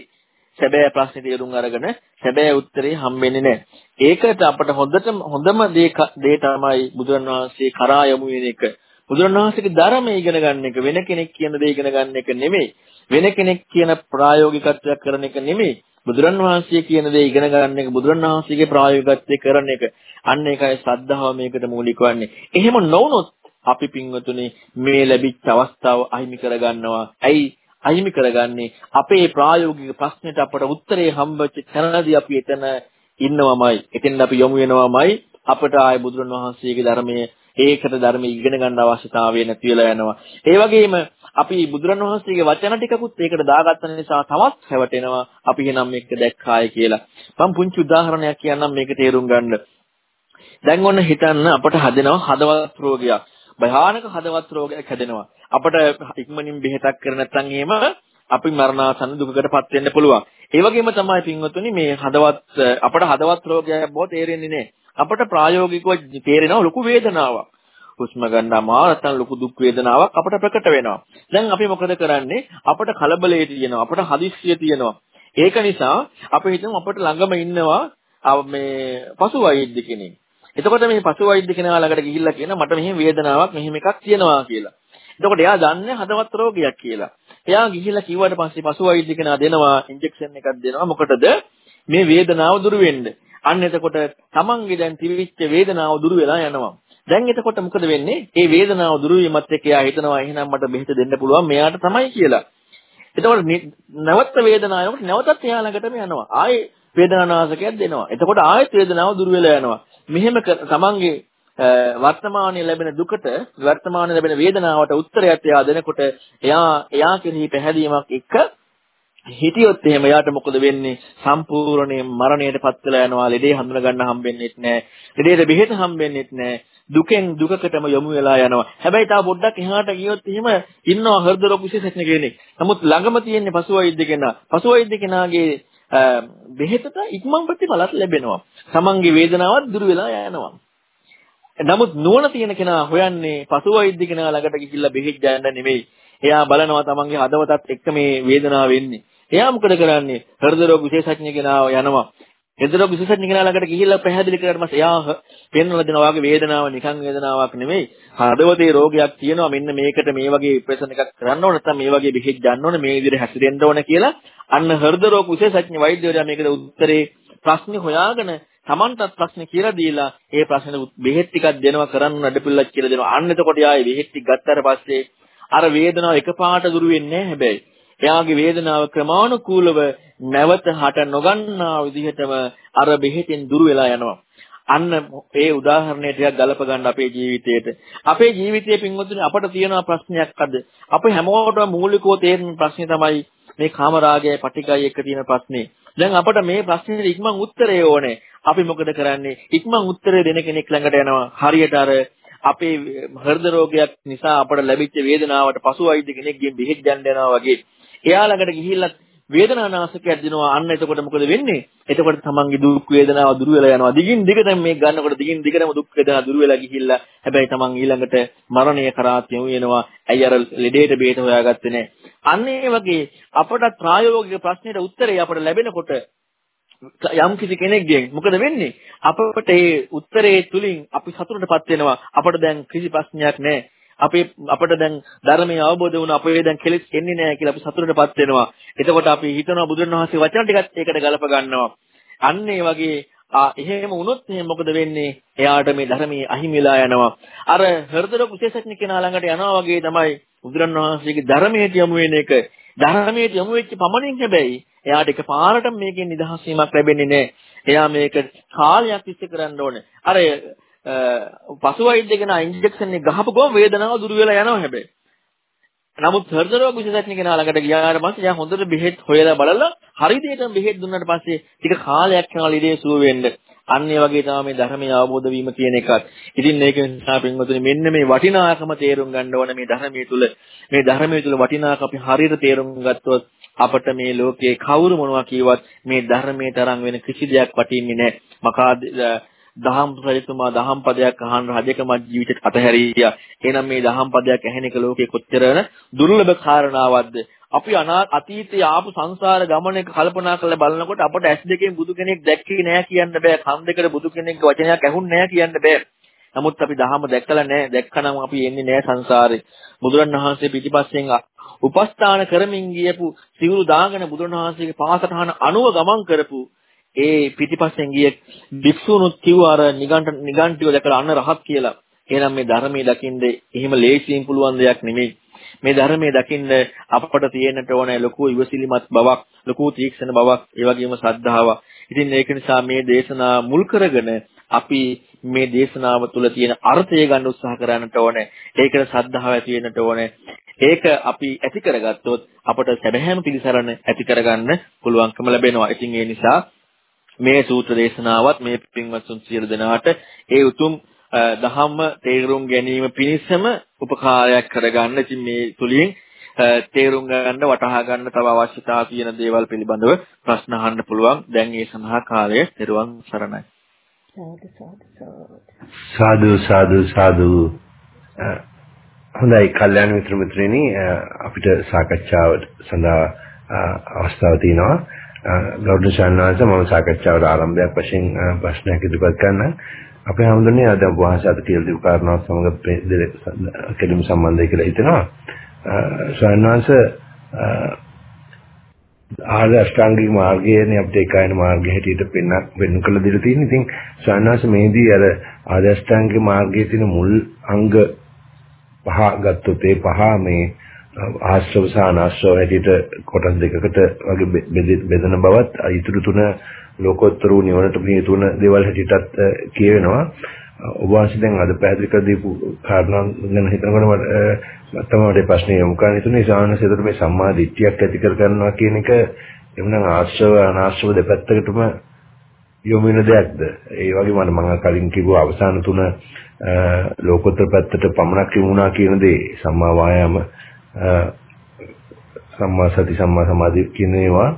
සැබෑ ප්‍රශ්නේ තේරුම් අරගෙන සැබෑ උත්තරේ හම්බෙන්නේ නැහැ. ඒකට අපට හොඳටම හොඳම දේ තමයි බුදුරණවහන්සේ කරා යමු වෙන එක. බුදුරණවහන්සේගේ ධර්මය ඉගෙන ගන්න එක වෙන කෙනෙක් කියන දේ ඉගෙන ගන්න එක නෙමෙයි. වෙන කෙනෙක් කියන ප්‍රායෝගිකත්වයක් කරන එක නෙමෙයි. බුදුරණවහන්සේ කියන දේ ඉගෙන ගන්න එක බුදුරණවහන්සේගේ ප්‍රායෝගිකත්වය කරන එක. අන්න ඒකයි ශ්‍රද්ධාව මේකට මූලික වන්නේ. එහෙම නොවුනොත් අපි පින්වතුනි මේ ලැබිච්ච අවස්ථාව අහිමි කරගන්නවා. ඇයි අහිමි කරගන්නේ අපේ ප්‍රායෝගික ප්‍රශ්නෙට අපට උත්තරේ හම්බෙච්ච තැනදී අපි එතන ඉන්නවමයි. එතෙන් අපි යොමු වෙනවමයි. අපට ආය බුදුරණවහන්සේගේ ධර්මයේ ඒකට ධර්ම ඉගෙන ගන්න අවශ්‍යතාවය නැති වෙලා යනවා. ඒ වගේම අපි බුදුරණවහන්සේගේ වචන ටිකකුත් ඒකට දාගත්ත නිසා තවත් හැවටෙනවා. අපි එනම් මේක දැක්කාය කියලා. මම පුංචි උදාහරණයක් කියන්නම් මේක තේරුම් ගන්න. දැන් ඔන්න හිතන්න අපට හදෙනවා හදවත් රෝගයක්. භයානක හදවත් රෝගයක් හැදෙනවා. අපිට ඉක්මනින් බෙහෙතක් කර නැත්නම් එහෙම අපි මරණාසන්න දුකකටපත් වෙන්න පුළුවන්. ඒ වගේම තමයි පින්වතුනි මේ හදවත් අපට හදවත් රෝගයක් බව තේරෙන්නේ නැහැ. අපට ප්‍රායෝගිකව තේරෙනවා ලොකු වේදනාවක්. හුස්ම ගන්න අමාරු නැත්නම් ලොකු දුක් වේදනාවක් අපට ප්‍රකට වෙනවා. දැන් අපි මොකද කරන්නේ? අපට කලබලයේ තියෙනවා. අපට හදිස්සිය තියෙනවා. ඒක නිසා අපි හිතමු අපට ළඟම ඉන්නවා මේ පසු වෛද්‍ය කෙනෙක්. එතකොට මේ පසු වෛද්‍ය කෙනා ළඟට ගිහිල්ලා කියන මට මෙහෙම වේදනාවක් මෙහෙම එකක් තියෙනවා කියලා. එතකොට එයා දන්නේ හදවත් රෝගයක් කියලා. එයා ගිහිල්ලා කිව්වට පස්සේ පසු වෛද්‍ය කෙනා දෙනවා ඉන්ජෙක්ෂන් එකක් දෙනවා. මොකටද? මේ වේදනාව දුරු වෙන්න. අන්න එතකොට තමන්ගේ දැන් තිබිච්ච වේදනාව දුරු වෙලා යනවා. දැන් එතකොට මොකද වෙන්නේ? මේ වේදනාව දුරු වීමත් එක්ක එයා හිතනවා එහෙනම් මට බෙහෙත දෙන්න පුළුවන් මෙයාට තමයි කියලා. එතකොට නැවත වේදනාවකට නැවතත් එයා ළඟටම යනවා. ආයේ වේදනානාශකයක් දෙනවා. එතකොට ආයෙත් වේදනාව දුර වෙලා යනවා. මෙහෙම තමන්ගේ වර්තමානයේ ලැබෙන දුකට වර්තමානයේ ලැබෙන වේදනාවට උත්තරයක් එයා දෙනකොට එයා එයා කෙරෙහි පැහැදීමක් එක්ක හිටියොත් එහෙම එයාට මොකද වෙන්නේ? සම්පූර්ණයෙන් මරණයටපත් වෙලා යනවා. ලෙඩේ හඳුන ගන්න හම්බෙන්නේත් නැහැ ලෙඩේට බෙහෙත හම්බෙන්නේත් නැහැ දුකෙන් දුකකටම යොමු වෙලා යනවා. හැබැයි තා පොඩ්ඩක් එහාට ගියොත් එහෙම ඉන්නවා හෘද රෝග විශේෂඥ කෙනෙක්. නමුත් ළඟම තියෙන්නේ පසු වෛද්‍ය කෙනා. පසු වෛද්‍ය කෙනාගේ බෙහෙතට ඉක්මන් ප්‍රතිඵලත් ලැබෙනවා තමන්ගේ වේදනාවත් දුර වෙලා යනවා නමුත් නුවණ තියෙන කෙනා හොයන්නේ පසු වෛද්‍ය කෙනා ළඟට ගිහිල්ලා බෙහෙත් ගන්න නෙමෙයි. එයා බලනවා තමන්ගේ හදවතත් එක්ක මේ වේදනාව වෙන්නේ. එයා මොකද කරන්නේ? හෘද රෝග විශේෂඥ කෙනා යනවා. හෘද රෝග විශේෂඥ කෙනා ළඟට ගිහිල්ලා පැහැදිලි කරලා මස් එයා පෙන්වලා දෙනවා වගේ වේදනාව නිකන් වේදනාවක් නෙමෙයි. හදවතේ රෝගයක් තියෙනවා. මෙන්න මේකට මේ වගේ ප්‍රෙෂන් එකක් කරන්න ඕන නැත්නම් මේ වගේ බෙහෙත් ගන්න ඕන මේ විදිහට හැසිරෙන්න ඕන කියලා අන්න හෘද රෝග විශේෂඥ වෛද්‍යවරයා මේකට උත්තරේ ප්‍රශ්නේ හොයාගෙන Tamanටත් ප්‍රශ්න කියලා දීලා ඒ ප්‍රශ්නෙට බෙහෙත් ටිකක් දෙනවා කරන්න නඩපිල්ලක් කියලා දෙනවා. අන්න එතකොට යායේ බෙහෙත් ටික ගත්තාට පස්සේ අර වේදනාව එකපාරට දුරු වෙන්නේ නැහැ හැබැයි. එයාගේ වේදනාව ක්‍රමානුකූලව නැවත හට නොගන්නා විදිහටම අර බෙහෙතෙන් දුරු වෙලා යනවා. අන්න ඒ උදාහරණය ටිකක් ගලප ගන්න අපේ ජීවිතේට. අපේ ජීවිතයේ පින්වතුනි අපට තියෙන ප්‍රශ්නයක් අද. අපේ හැමෝටම මූලිකව තේරෙන ප්‍රශ්නේ තමයි මේ කාමරාගයයි පටිගයයි එක තියෙන ප්‍රශ්නේ. දැන් අපිට මේ ප්‍රශ්නෙට ඉක්මන් උත්තරය ඕනේ. අපි මොකද කරන්නේ? ඉක්මන් උත්තරය දෙන කෙනෙක් ළඟට යනවා. හරියට අර අපේ හෘද රෝගයක් නිසා අපට ලැබිච්ච වේදනාවට පසු වෛද්‍ය කෙනෙක්ගෙන් බෙහෙත් ගන්න යනවා වගේ. එයා ළඟට ගිහිල්ලා වේදනානාශකයක් දෙනවා අන්න එතකොට මොකද වෙන්නේ? එතකොට තමන්ගේ දුක් වේදනාව දුර වෙලා යනවා. දිගින් දිගටම මේක ගන්නකොට දිගින් දිගටම දුක් වේදනා දුර වෙලා ගිහිල්ලා හැබැයි තමන් ඊළඟට මරණය කරා යමු වෙනවා. ඇයි අර ලෙඩේට බේත හොයාගත්තේ නැහැ. අන්න ඒ වගේ අපට ප්‍රායෝගික ප්‍රශ්නෙට උත්තරේ අපට ලැබෙනකොට යම් කිසි කෙනෙක්ගෙන් මොකද වෙන්නේ අපට ඒ උත්තරේ තුලින් අපි සතුටටපත් වෙනවා අපට දැන් කිසි ප්‍රශ්නයක් නැහැ අපේ අපිට දැන් ධර්මයේ අවබෝධ වුණා අපේ දැන් කෙලෙස් එන්නේ නැහැ කියලා අපි සතුටටපත් වෙනවා. එතකොට අපි හිතනවා බුදුන් වහන්සේ වචන ටිකත් ඒකට ගලප ගන්නවා. අන්න ඒ වගේ එහෙම වුණොත් එහෙනම් මොකද වෙන්නේ? එයාට මේ ධර්මයේ අහිමිලා යනවා. අර හෘදරෝග විශේෂඥ කෙනා ළඟට යනවා වගේ තමයි බුදුරන් වහන්සේගේ ධර්මයේ යමු වෙන එක. ධර්මයේ යමු වෙච්ච පමණින් හැබැයි එයාට එකපාරටම මේකෙන් නිදහස් වීමක් ලැබෙන්නේ නැහැ. එයා මේක කාලයක් තිස්සේ කරන්න ඕනේ. අර පසු වෛද්‍ය කෙනා ඉන්ජෙක්ෂන් එක ගහපු ගමන් වේදනාව දුර වෙලා යනවා හැබැයි. නමුත් හෘද රෝග විශේෂඥ කෙනා ළඟට ගියාට පස්සේ එයා හොඳට බෙහෙත් හොයලා බලලා හරි දෙයටම බෙහෙත් දුන්නාට පස්සේ ටික කාලයක් යනවා ලීඩේ සුව වෙන්න. අන්න ඒ වගේ තමයි මේ ධර්මයේ අවබෝධ වීම කියන එකත්. ඉතින් ඒක නිසා පින්වතුනි මෙන්න මේ වටිනාකම තේරුම් ගන්න ඕන මේ ධර්මයේ තුල මේ ධර්මයේ තුල වටිනාකම අපි හරියට තේරුම් ගත්තොත් අපට මේ ලෝකයේ කවුරු මොනවා කිව්වත් මේ ධර්මයේ තරම් වෙන කිසි දෙයක් වටින්නේ නැහැ. මකා දහම් රජතුමා දහම් පදයක් අහන රජකම ජීවිතේට අතහැරියා. එහෙනම් මේ දහම් පදයක් ඇහෙන එක ලෝකේ කොච්චර දුර්ලභ කාරණාවක්ද? අපි අතීතයේ ආපු සංසාර ගමනක කල්පනා කරලා බලනකොට අපට ඇස් දෙකෙන් බුදු කෙනෙක් දැක්කේ නෑ කියන්න බෑ. කන් දෙකට බුදු කෙනෙක්ගේ වචනයක් ඇහුන්නේ නෑ කියන්න බෑ. නමුත් අපි දහම දැක්කලා නෑ. දැක්කනම් අපි එන්නේ නෑ සංසාරේ. බුදුරණවහන්සේ පිටිපස්සෙන් උපස්ථාන කරමින් ගියපු සිවුරු දාගෙන බුදුරණවහන්සේගේ පාසටහන අනුව ගමන් කරපු ඒ පිටිපස්සෙන් ගිය භික්ෂුණුත් කිව්වා අර නිගණ්ඨ නිගණ්ඨිය දැකලා අන්න රහත් කියලා. එහෙනම් මේ ධර්මයේ දකින්ද එහෙම ලේසියෙන් පුළුවන් දෙයක් නෙමෙයි. මේ ධර්මයේ දකින්න අපට තියෙන්නට ඕනේ ලොකු ඉවසිලිමත් බවක්, ලොකු තීක්ෂණ බවක්, ඒ වගේම ශ්‍රද්ධාවක්. ඉතින් ඒක නිසා මේ දේශනා මුල් කරගෙන අපි මේ දේශනාව තුළ තියෙන අර්ථය ගන්න උත්සාහ කරන්නට ඕනේ. ඒකට ශ්‍රද්ධාව ඇති වෙන්නට ඕනේ. ඒක අපි ඇති කරගත්තොත් අපට සැබෑම පිළිසරණ ඇති කරගන්න පුළුවන්කම ලැබෙනවා. ඉතින් ඒ නිසා මේ සූත්‍ර දේශනාවත් මේ පින්වත්තුන් සියලු දෙනාට ඒ උතුම් දහම්ම තේරුම් ගැනීම පිණිසම උපකාරයක් කරගන්න. ඉතින් මේ තුලින් තේරුම් ගන්න වටහා ගන්න තව අවශ්‍යතාව තියෙන දේවල් පිළිබඳව ප්‍රශ්න අහන්න පුළුවන්. දැන් ඒ සඳහා කාලය දරුවන් සරණයි. සාදු සාදු සාදු හොඳයි කල්යාණ මිත්‍ර මිත්‍රෙනි අපිට සාකච්ඡාවට සඳහා අවස්ථාව තියෙනවා ගෞරවනීය ශාන්වාස මම සාකච්ඡාවට ආරම්භයක් වශයෙන් ප්‍රශ්නයක් ඉදිරිපත් කරන්න. අපේ හැමදෙන්නේ අද වහන්සේ අද කියලා දීපු කාරණාවක් සමග කෙලිම සම්බන්ධයි කියලා හිතනවා. ශාන්වාස ආර්ය අෂ්ටාංගික මාර්ගයනේ අපිට ඒකයින මාර්ගය හැටියට පෙන්න වෙන්න කළ දෙලා තියෙන. ඉතින් ශාන්වාස මේදී අර ආර්ය අෂ්ටාංගික මාර්ගයේ තියෙන මුල් අංග පහ ගත්තොත් ඒ පහ මේ ආශ්‍රව සහ අනාශ්‍රව හැටියට කොටස් දෙකකට වගේ බෙදෙන බවත් ඊටු තුන ලෝකෝත්තර වූ නිවනට මේ තුන දේවල් හැටියටත් කියවෙනවා. ඔබ වහන්සේ දැන් අද පැහැදිලි කර දීපු කාරණා ගැන හිතනකොට මට තමයි ප්‍රශ්නේ යොමු කරන්න හිතුනේ. සාමාන්‍යයෙන් මේ සම්මා දිට්ඨියක් ඇති කර ගන්නවා කියන එක එමුනම් ආශ්‍රව අනාශ්‍රව දෙපැත්තකටම යොමු වෙන දෙයක්ද? ඒ වගේම මම කලින් කිව්ව අවසාන තුන ලෝකෝත්තර පැත්තට පමණක් යොමුනා කියන දේ. සම්මා වායාම සම්මා සති සම්මා සමාධි කියන ඒවා.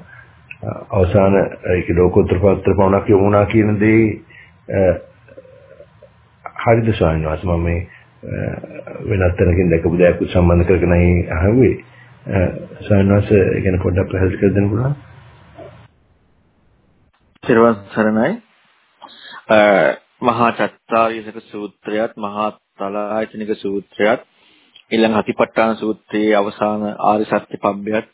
අවසාන ඒක ලෝකෝත්තර පත්‍ර පවණක් යමුනා කියන දේ හරිද ස්වාමීන් වහන්සේ? මම මේ වෙනත් තැනකින් දැකපු දෙයක් සම්බන්ධ කරගෙන අහුවේ. ස්වාමීන් වහන්සේ ගැන පොඩ්ඩක් පැහැදිලි කර දෙන්න පුළුවන්? සිරවන් සරණයි. මහා චත්තාරීසක සූත්‍රයත් මහා තලායතනික සූත්‍රයත් ඊළඟ අතිපට්ඨාන සූත්‍රයේ අවසාන ආරි සත්‍ය පබ්බයත්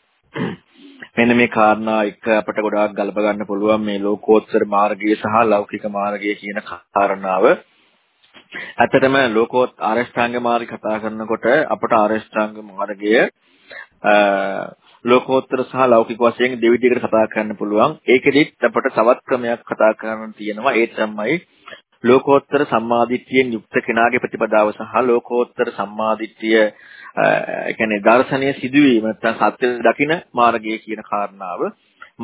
මෙන්න මේ කාරණා එක අපට ගොඩාක් ගලප ගන්න පුළුවන් මේ ලෝකෝත්තර මාර්ගය සහ ලෞකික මාර්ගය කියන කාරණාව. ඇත්තටම ලෝකෝත් ආරෂ්ඨාංග මාර්ගය කතා කරනකොට අපට ආරෂ්ඨාංග මාර්ගය ලෝකෝත්තර සහ ලෞකික වශයෙන් දෙවිදිහකට කතා කරන්න පුළුවන්. ඒකෙදිත් අපට තවත් ක්‍රමයක් කතා කරන්න තියෙනවා. ඒ තමයි ලෝකෝත්තර සම්මාදිට්ඨියෙන් යුක්ත කෙනාගේ ප්‍රතිපදාව සහ ලෝකෝත්තර සම්මාදිට්ඨිය ඒ කියන්නේ දර්ශනීය සිදුවීම නැත්නම් සත්‍ය දකින මාර්ගය කියන කාරණාව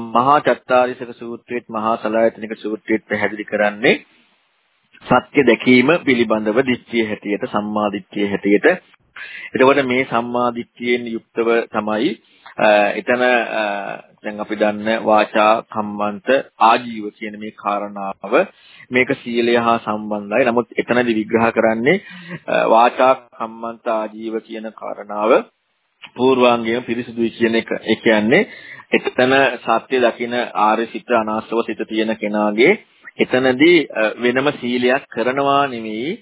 මහා චත්තාරිසක සූත්‍රයේත් මහා සලායතනික සූත්‍රයේත් පැහැදිලි කරන්නේ සත්‍ය දැකීම පිළිබඳව දිට්ඨිය හැටියට සම්මා දිට්ඨිය හැටියට. එතකොට මේ සම්මා දිට්ඨියෙන් යුක්තව තමයි එතන දැන් අපි දන්න වාචා කම්මන්ත ආජීව කියන මේ කාරණාව මේක සීලය හා සම්බන්ධයි. නමුත් එතනදී විග්‍රහ කරන්නේ වාචා කම්මන්ත ආජීව කියන කාරණාව පූර්වාංගයම පිරිසුදුයි කියන එක. ඒ කියන්නේ එතන සත්‍ය දකින ආර්ය සිත අනාස්ව සිත තියෙන කෙනාගේ එතනදී වෙනම සීලයක් කරනවා නෙවෙයි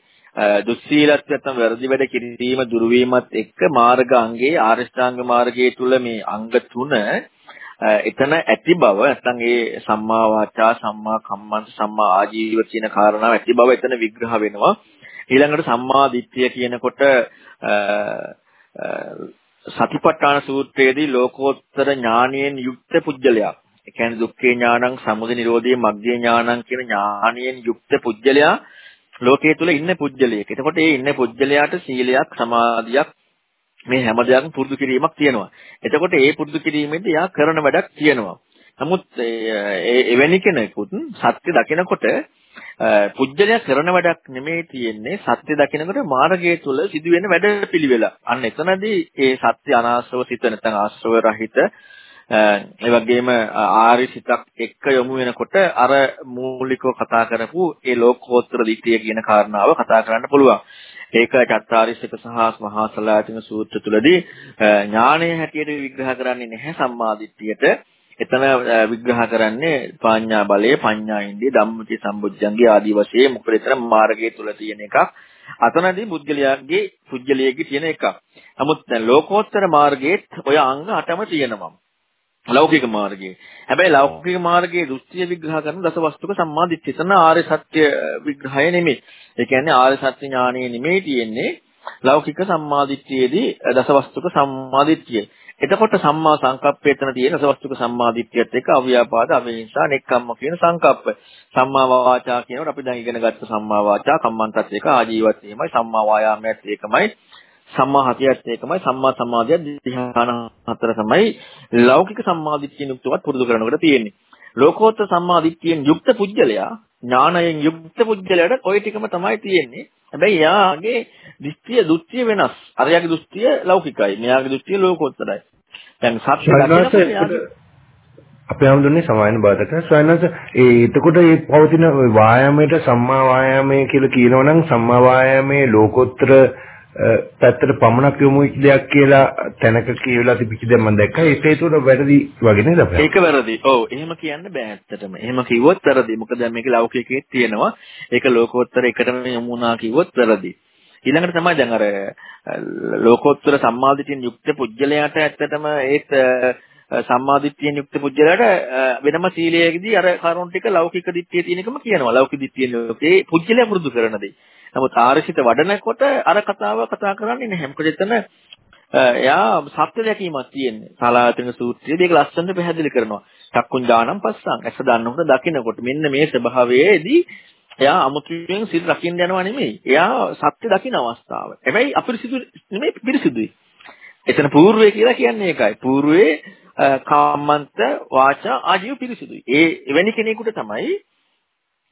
දුස්සීලත්වය නැත්නම් වැරදි වැඩ කිරීම දුරු වීමත් එක්ක මාර්ග අංගයේ ආරියෂ්ඨාංග මාර්ගයේ තුල මේ අංග තුන එතන ඇති බව නැත්නම් ඒ සම්මා වාචා සම්මා කම්මන්ත සම්මා ආජීව කියන කාරණාව ඇති බව එතන විග්‍රහ වෙනවා ඊළඟට සම්මා දිට්ඨිය කියනකොට සතිපට්ඨාන සූත්‍රයේදී ලෝකෝත්තර ඥානයෙන් යුක්ත පුජ්‍යලයා ඒ කියන්නේ දුක්ඛේ ඥානං සමුදය නිරෝධේ මග්ගේ ඥානං කියන ඥානයෙන් යුක්ත පුජ්‍යලයා ලෝකයේ තුල ඉන්න පුජ්‍යලයක. එතකොට ඒ ඉන්න පුජ්‍යලයාට සීලයක් සමාධියක් මේ හැම දෙයක්ම පුරුදු කිරීමක් තියෙනවා. එතකොට ඒ පුරුදු කිරීමේදී යා කරන වැඩක් තියෙනවා. නමුත් එවැනි කෙනෙකුත් සත්‍ය දකිනකොට පුජ්‍යලයා කරන වැඩක් නෙමෙයි තියෙන්නේ සත්‍ය දකිනකොට මාර්ගය තුල සිදුවෙන වැඩ පිළිවෙල. අන්න එතනදී ඒ සත්‍ය අනාශ්‍රව සිත නැත්නම් ආශ්‍රව රහිත ඒ වගේම ආරි සිතක් එක්ක යොමු වෙනකොට අර මූලිකව කතා කරපු ඒ ලෝකෝත්තර දිට්ඨිය කියන කාරණාව කතා කරන්න පුළුවන්. ඒක චත්තාරිස්සක සහ මහා සලායතන සූත්‍ර තුලදී ඥානය හැටියට විග්‍රහ කරන්නේ නැහැ සම්මාදිට්ඨියට. එතන විග්‍රහ කරන්නේ පාඤ්ඤා බලය, පඤ්ඤා ඉන්දිය, ධම්මති සම්බුද්ධංගේ ආදී වශයෙන් මොකද එතන මාර්ගය තුල තියෙන එකක්. අතනදී පුද්ගලයාගේ පුද්ගලයේ තියෙන එකක්. නමුත් දැන් ලෝකෝත්තර මාර්ගයේත් ඔය අංග 8ම තියෙනවා. ලෞකික මාර්ගයේ. හැබැයි ලෞකික මාර්ගයේ දෘෂ්ටිය විග්‍රහ කරන දසවස්තුක සම්මාදිට්ඨිය. එතන ආර්ය සත්‍ය විග්‍රහය නෙමෙයි. ඒ කියන්නේ ආර්ය සත්‍ය ඥානයේ නෙමෙයි තියෙන්නේ ලෞකික සම්මාදිට්ඨියේදී දසවස්තුක සම්මාදිට්ඨිය. එතකොට සම්මා සංකප්පය එතන තියෙන දසවස්තුක සම්මාදිට්ඨියත් එක්ක අව්‍යාපාද, අවිහිංසා, නෙක්ඛම්ම කියන සංකප්ප. සම්මා වාචා කියනකොට අපි දැන් ඉගෙන ගත්ත සම්මා වාචා, කම්මන්තත් එක, ආජීවත් එහෙමයි, සම්මා වායාමයත් ඒකමයි. සම්මා හතියත් ඒකමයි සම්මා සමාධියත් ධ්‍යාන හතර තමයි ලෞකික සම්මාදිට්ඨියෙන් යුක්තවත් පුරුදු කරනකොට තියෙන්නේ. ලෝකෝත්තර සම්මාදිට්ඨියෙන් යුක්ත පුජ්‍යලයා ඥානයෙන් යුක්ත පුජ්‍යලයට ওই ටිකම තමයි තියෙන්නේ. හැබැයි යාගේ දෘෂ්ටිය දෘෂ්ටිය වෙනස්. අරයාගේ දෘෂ්ටිය ලෞකිකයි. මෙයාගේ දෘෂ්ටිය ලෝකෝත්තරයි. දැන් සත්‍ය අපේ ආමදුන්නේ සමායන බාධක ස්වයන්ස ඒ එතකොට මේ පවතින වායාමයට සම්මා වායාමයේ කියලා කියනවනම් සම්මා වායාමයේ ලෝකෝත්තර පැත්තට පමණක් යොමු වෙච්ච දෙයක් කියලා තැනක කියවලා තිබිච්ච දෙයක් මම දැක්කා. ඒක ඒකට වැරදි වගේ නේද අපේ? ඒක වැරදි. ඔව්. එහෙම කියන්න බෑ ඇත්තටම. එහෙම කිව්වොත් වැරදි. මොකද දැන් මේක ලෞකිකයේ තියෙනවා. ඒක ලෝකෝත්තර එකටම යොමු වුණා කිව්වොත් වැරදි. ඊළඟට තමයි දැන් අර ලෝකෝත්තර සම්මාදිටින් යුක්ත පුජ්‍යලයට ඇත්තටම ඒත් සම්මාදිට්ඨියෙන් යුක්ත පුජ්‍යලයට වෙනම සීලයේදී අර කරුණ ටික ලෞකික දිට්ඨිය තියෙන එකම කියනවා. ලෞකික දිට්ඨියෙන් ඒ පුජ්‍යලය පුරුදු කරන දේ. නමුත් ආරසිත වඩනකොට අර කතාව කතා කරන්නේ නැහැ. මොකද එතන එයා සත්‍ය දැකීමක් තියෙන්නේ. සලායතන සූත්‍රයේ මේක ලස්සනට පැහැදිලි කරනවා. චක්කුන් දානම් පස්සන්. ඇස දන්නකොට දකිනකොට මෙන්න මේ ස්වභාවයේදී එයා අමුතුවෙන් සිල් රකින්න යනවා නෙමෙයි. එයා සත්‍ය දකින අවස්ථාව. හැබැයි අපිරිසිදු නෙමෙයි පිරිසිදුයි. එතන పూర్වය කියලා කියන්නේ ඒකයි. పూర్වයේ කාමන්ත වාචා ආජීව පිරිසිදුයි. ඒ එවැනි කෙනෙකුට තමයි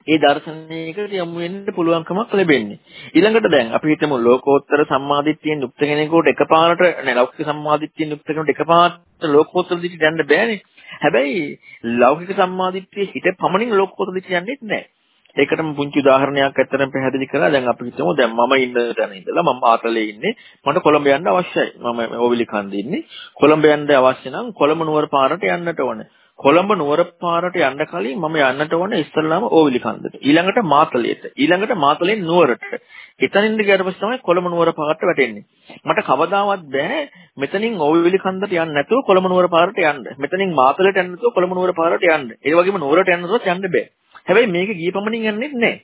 ඒ දර්ශනයකට යමු වෙන්න පුළුවන්කමක් ලැබෙන්නේ. ඊළඟට දැන් අපි හිතමු ලෝකෝත්තර සම්මාදිට්ඨියෙන් යුක්ත කෙනෙකුට එකපාරට නෑ ලෞකික සම්මාදිට්ඨියෙන් යුක්ත කෙනෙකුට එකපාරට ලෝකෝත්තර දිට්ඨියට යන්න බෑනේ. හැබැයි ලෞකික සම්මාදිට්ඨිය හිත පමණින් ලෝකෝත්තර දිට්ඨියට යන්නේත් නෑ. ඒකටම පුංචි උදාහරණයක් ඇත්තටම පැහැදිලි කරලා දැන් අපි හිතමු දැන් මම ඉන්න තැන ඉඳලා මම ආතලේ ඉන්නේ මට කොළඹ යන්න අවශ්‍යයි මම ඕවිලි කන්දේ ඉන්නේ කොළඹ යන්න අවශ්‍ය නම් කොළඹ නුවර පාරට යන්නට ඕනේ කොළඹ නුවර පාරට යන්න කලින් මම යන්නට ඕනේ ඉස්සල්ලාම ඕවිලි කන්දට. ඊළඟට මාතලයට. ඊළඟට මාතලෙන් නුවරට. එතනින්ද ගියාට පස්සේ තමයි කොළඹ නුවර පාරට වැටෙන්නේ. මට කවදාවත් බෑ මෙතනින් ඕවිලි කන්දට යන්න නැතුව කොළඹ නුවර පාරට යන්න. මෙතනින් මාතලයට යන්න නැතුව කොළඹ නුවර පාරට යන්න. ඒ වගේම නුවරට යන්න නැතුව යන්න බෑ. හැබැයි මේක ගිය පමණින් යන්නේ නැහැ.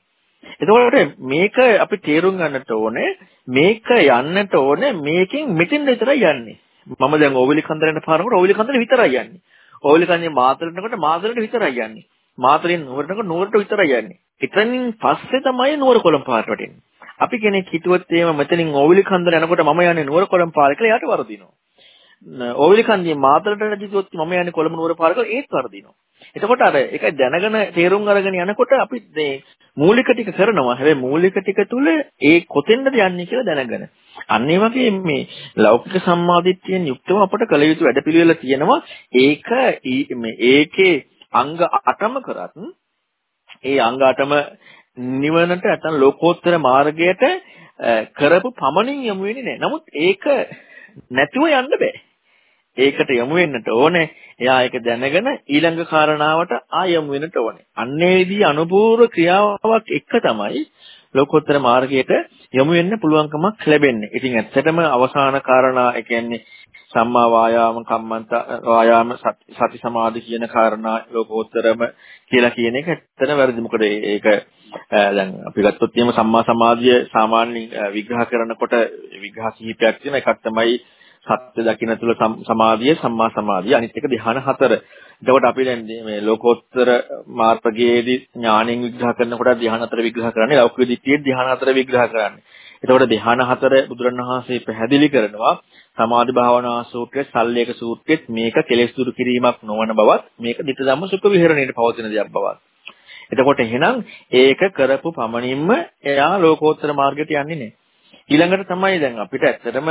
එතකොට මේක අපි තේරුම් ගන්නට ඕනේ මේක යන්නට ඕනේ මේකෙන් මෙතෙන් විතරයි යන්නේ. මම දැන් ඕවිලි කන්දරට පාරකට ඕවිලි කන්දර විතරයි යන්නේ. ඕවිලි කන්නේ මාතලටනකොට මාතලට විතරයි යන්නේ. මාතරින් නුවරට නුවරට විතරයි යන්නේ. එතනින් පස්සේ තමයි නුවර කොළඹ පාරට වැටෙන්නේ. අපි කෙනෙක් හිතුවොත් එහෙම මෙතනින් ඕවිලි කන්දර යනකොට මම යන්නේ නුවර කොළඹ පාර කියලා එයාට වරදිනවා. ඕවිලි කන්දේ මාතලට රජිතුවොත් මම යන්නේ කොළඹ නුවර පාර කියලා ඒත් වරදිනවා. එතකොට අර ඒකයි දැනගෙන තේරුම් අරගෙන යනකොට අපි මේ මූලික ටික කරනවා. හැබැයි මූලික ටික තුල ඒ කොතෙන්ද යන්නේ කියලා දැනගෙන. අන්න ඒ වගේ මේ ලෞකික සම්මාදිට්ඨියෙන් යුක්තව අපට කළ යුතු වැඩපිළිවෙල තියෙනවා. ඒක මේ ඒකේ අංග 8ම කරත් ඒ අංග 8ම නිවනට නැත්නම් ලෝකෝත්තර මාර්ගයට කරපු පමණින් යමු වෙන්නේ නැහැ. නමුත් ඒක නැතුව යන්න බෑ. ඒකට යමු වෙන්නට ඕනේ. එයා ඒක දැනගෙන ඊළඟ කාරණාවට ආයමු වෙන්නට ඕනේ. අන්නේදී අනුපූර්ව ක්‍රියාවක් එක තමයි ලෝකෝත්තර මාර්ගයට යමු වෙන්න පුළුවන්කමක් ලැබෙන්නේ. ඉතින් ඇත්තටම අවසාන කාරණා ඒ කියන්නේ සම්මා වායාම කම්මන්ත වායාම සති සමාධි කියන කාරණා ලෝකෝත්තරම කියලා කියන එක ඇත්තට වැරදි. මොකද ඒක දැන් අපි ගත්තොත් එහෙම සම්මා සමාධිය සාමාන්‍යයෙන් විග්‍රහ කරනකොට විග්‍රහ කිහිපයක් තියෙනවා. එකක් තමයි සත්‍ය දකින්න තුල සමාධිය සම්මා සමාධිය අනිත් එක ධ්‍යාන හතර. එතකොට අපි දැන් මේ ලෝකෝත්තර මාර්ගයේදී ඥාණයෙන් විග්‍රහ කරනකොට ධ්‍යාන හතර විග්‍රහ කරන්නේ ලෞකික දිට්ඨියේ ධ්‍යාන හතර විග්‍රහ කරන්නේ. එතකොට ධ්‍යාන හතර බුදුරණවහන්සේ පැහැදිලි කරනවා සමාධි භාවනා සූත්‍රයේ සල්ලේක සූත්‍රෙත් මේක කෙලෙස් දුරු කිරීමක් නොවන බවත් මේක ධිට ධම්ම සුඛ විහරණයට පවතින දෙයක් බවත්. එතකොට එහෙනම් ඒක කරපු පමණින්ම එයා ලෝකෝත්තර මාර්ගයට යන්නේ නැහැ. ඊළඟට තමයි දැන් අපිට ඇත්තටම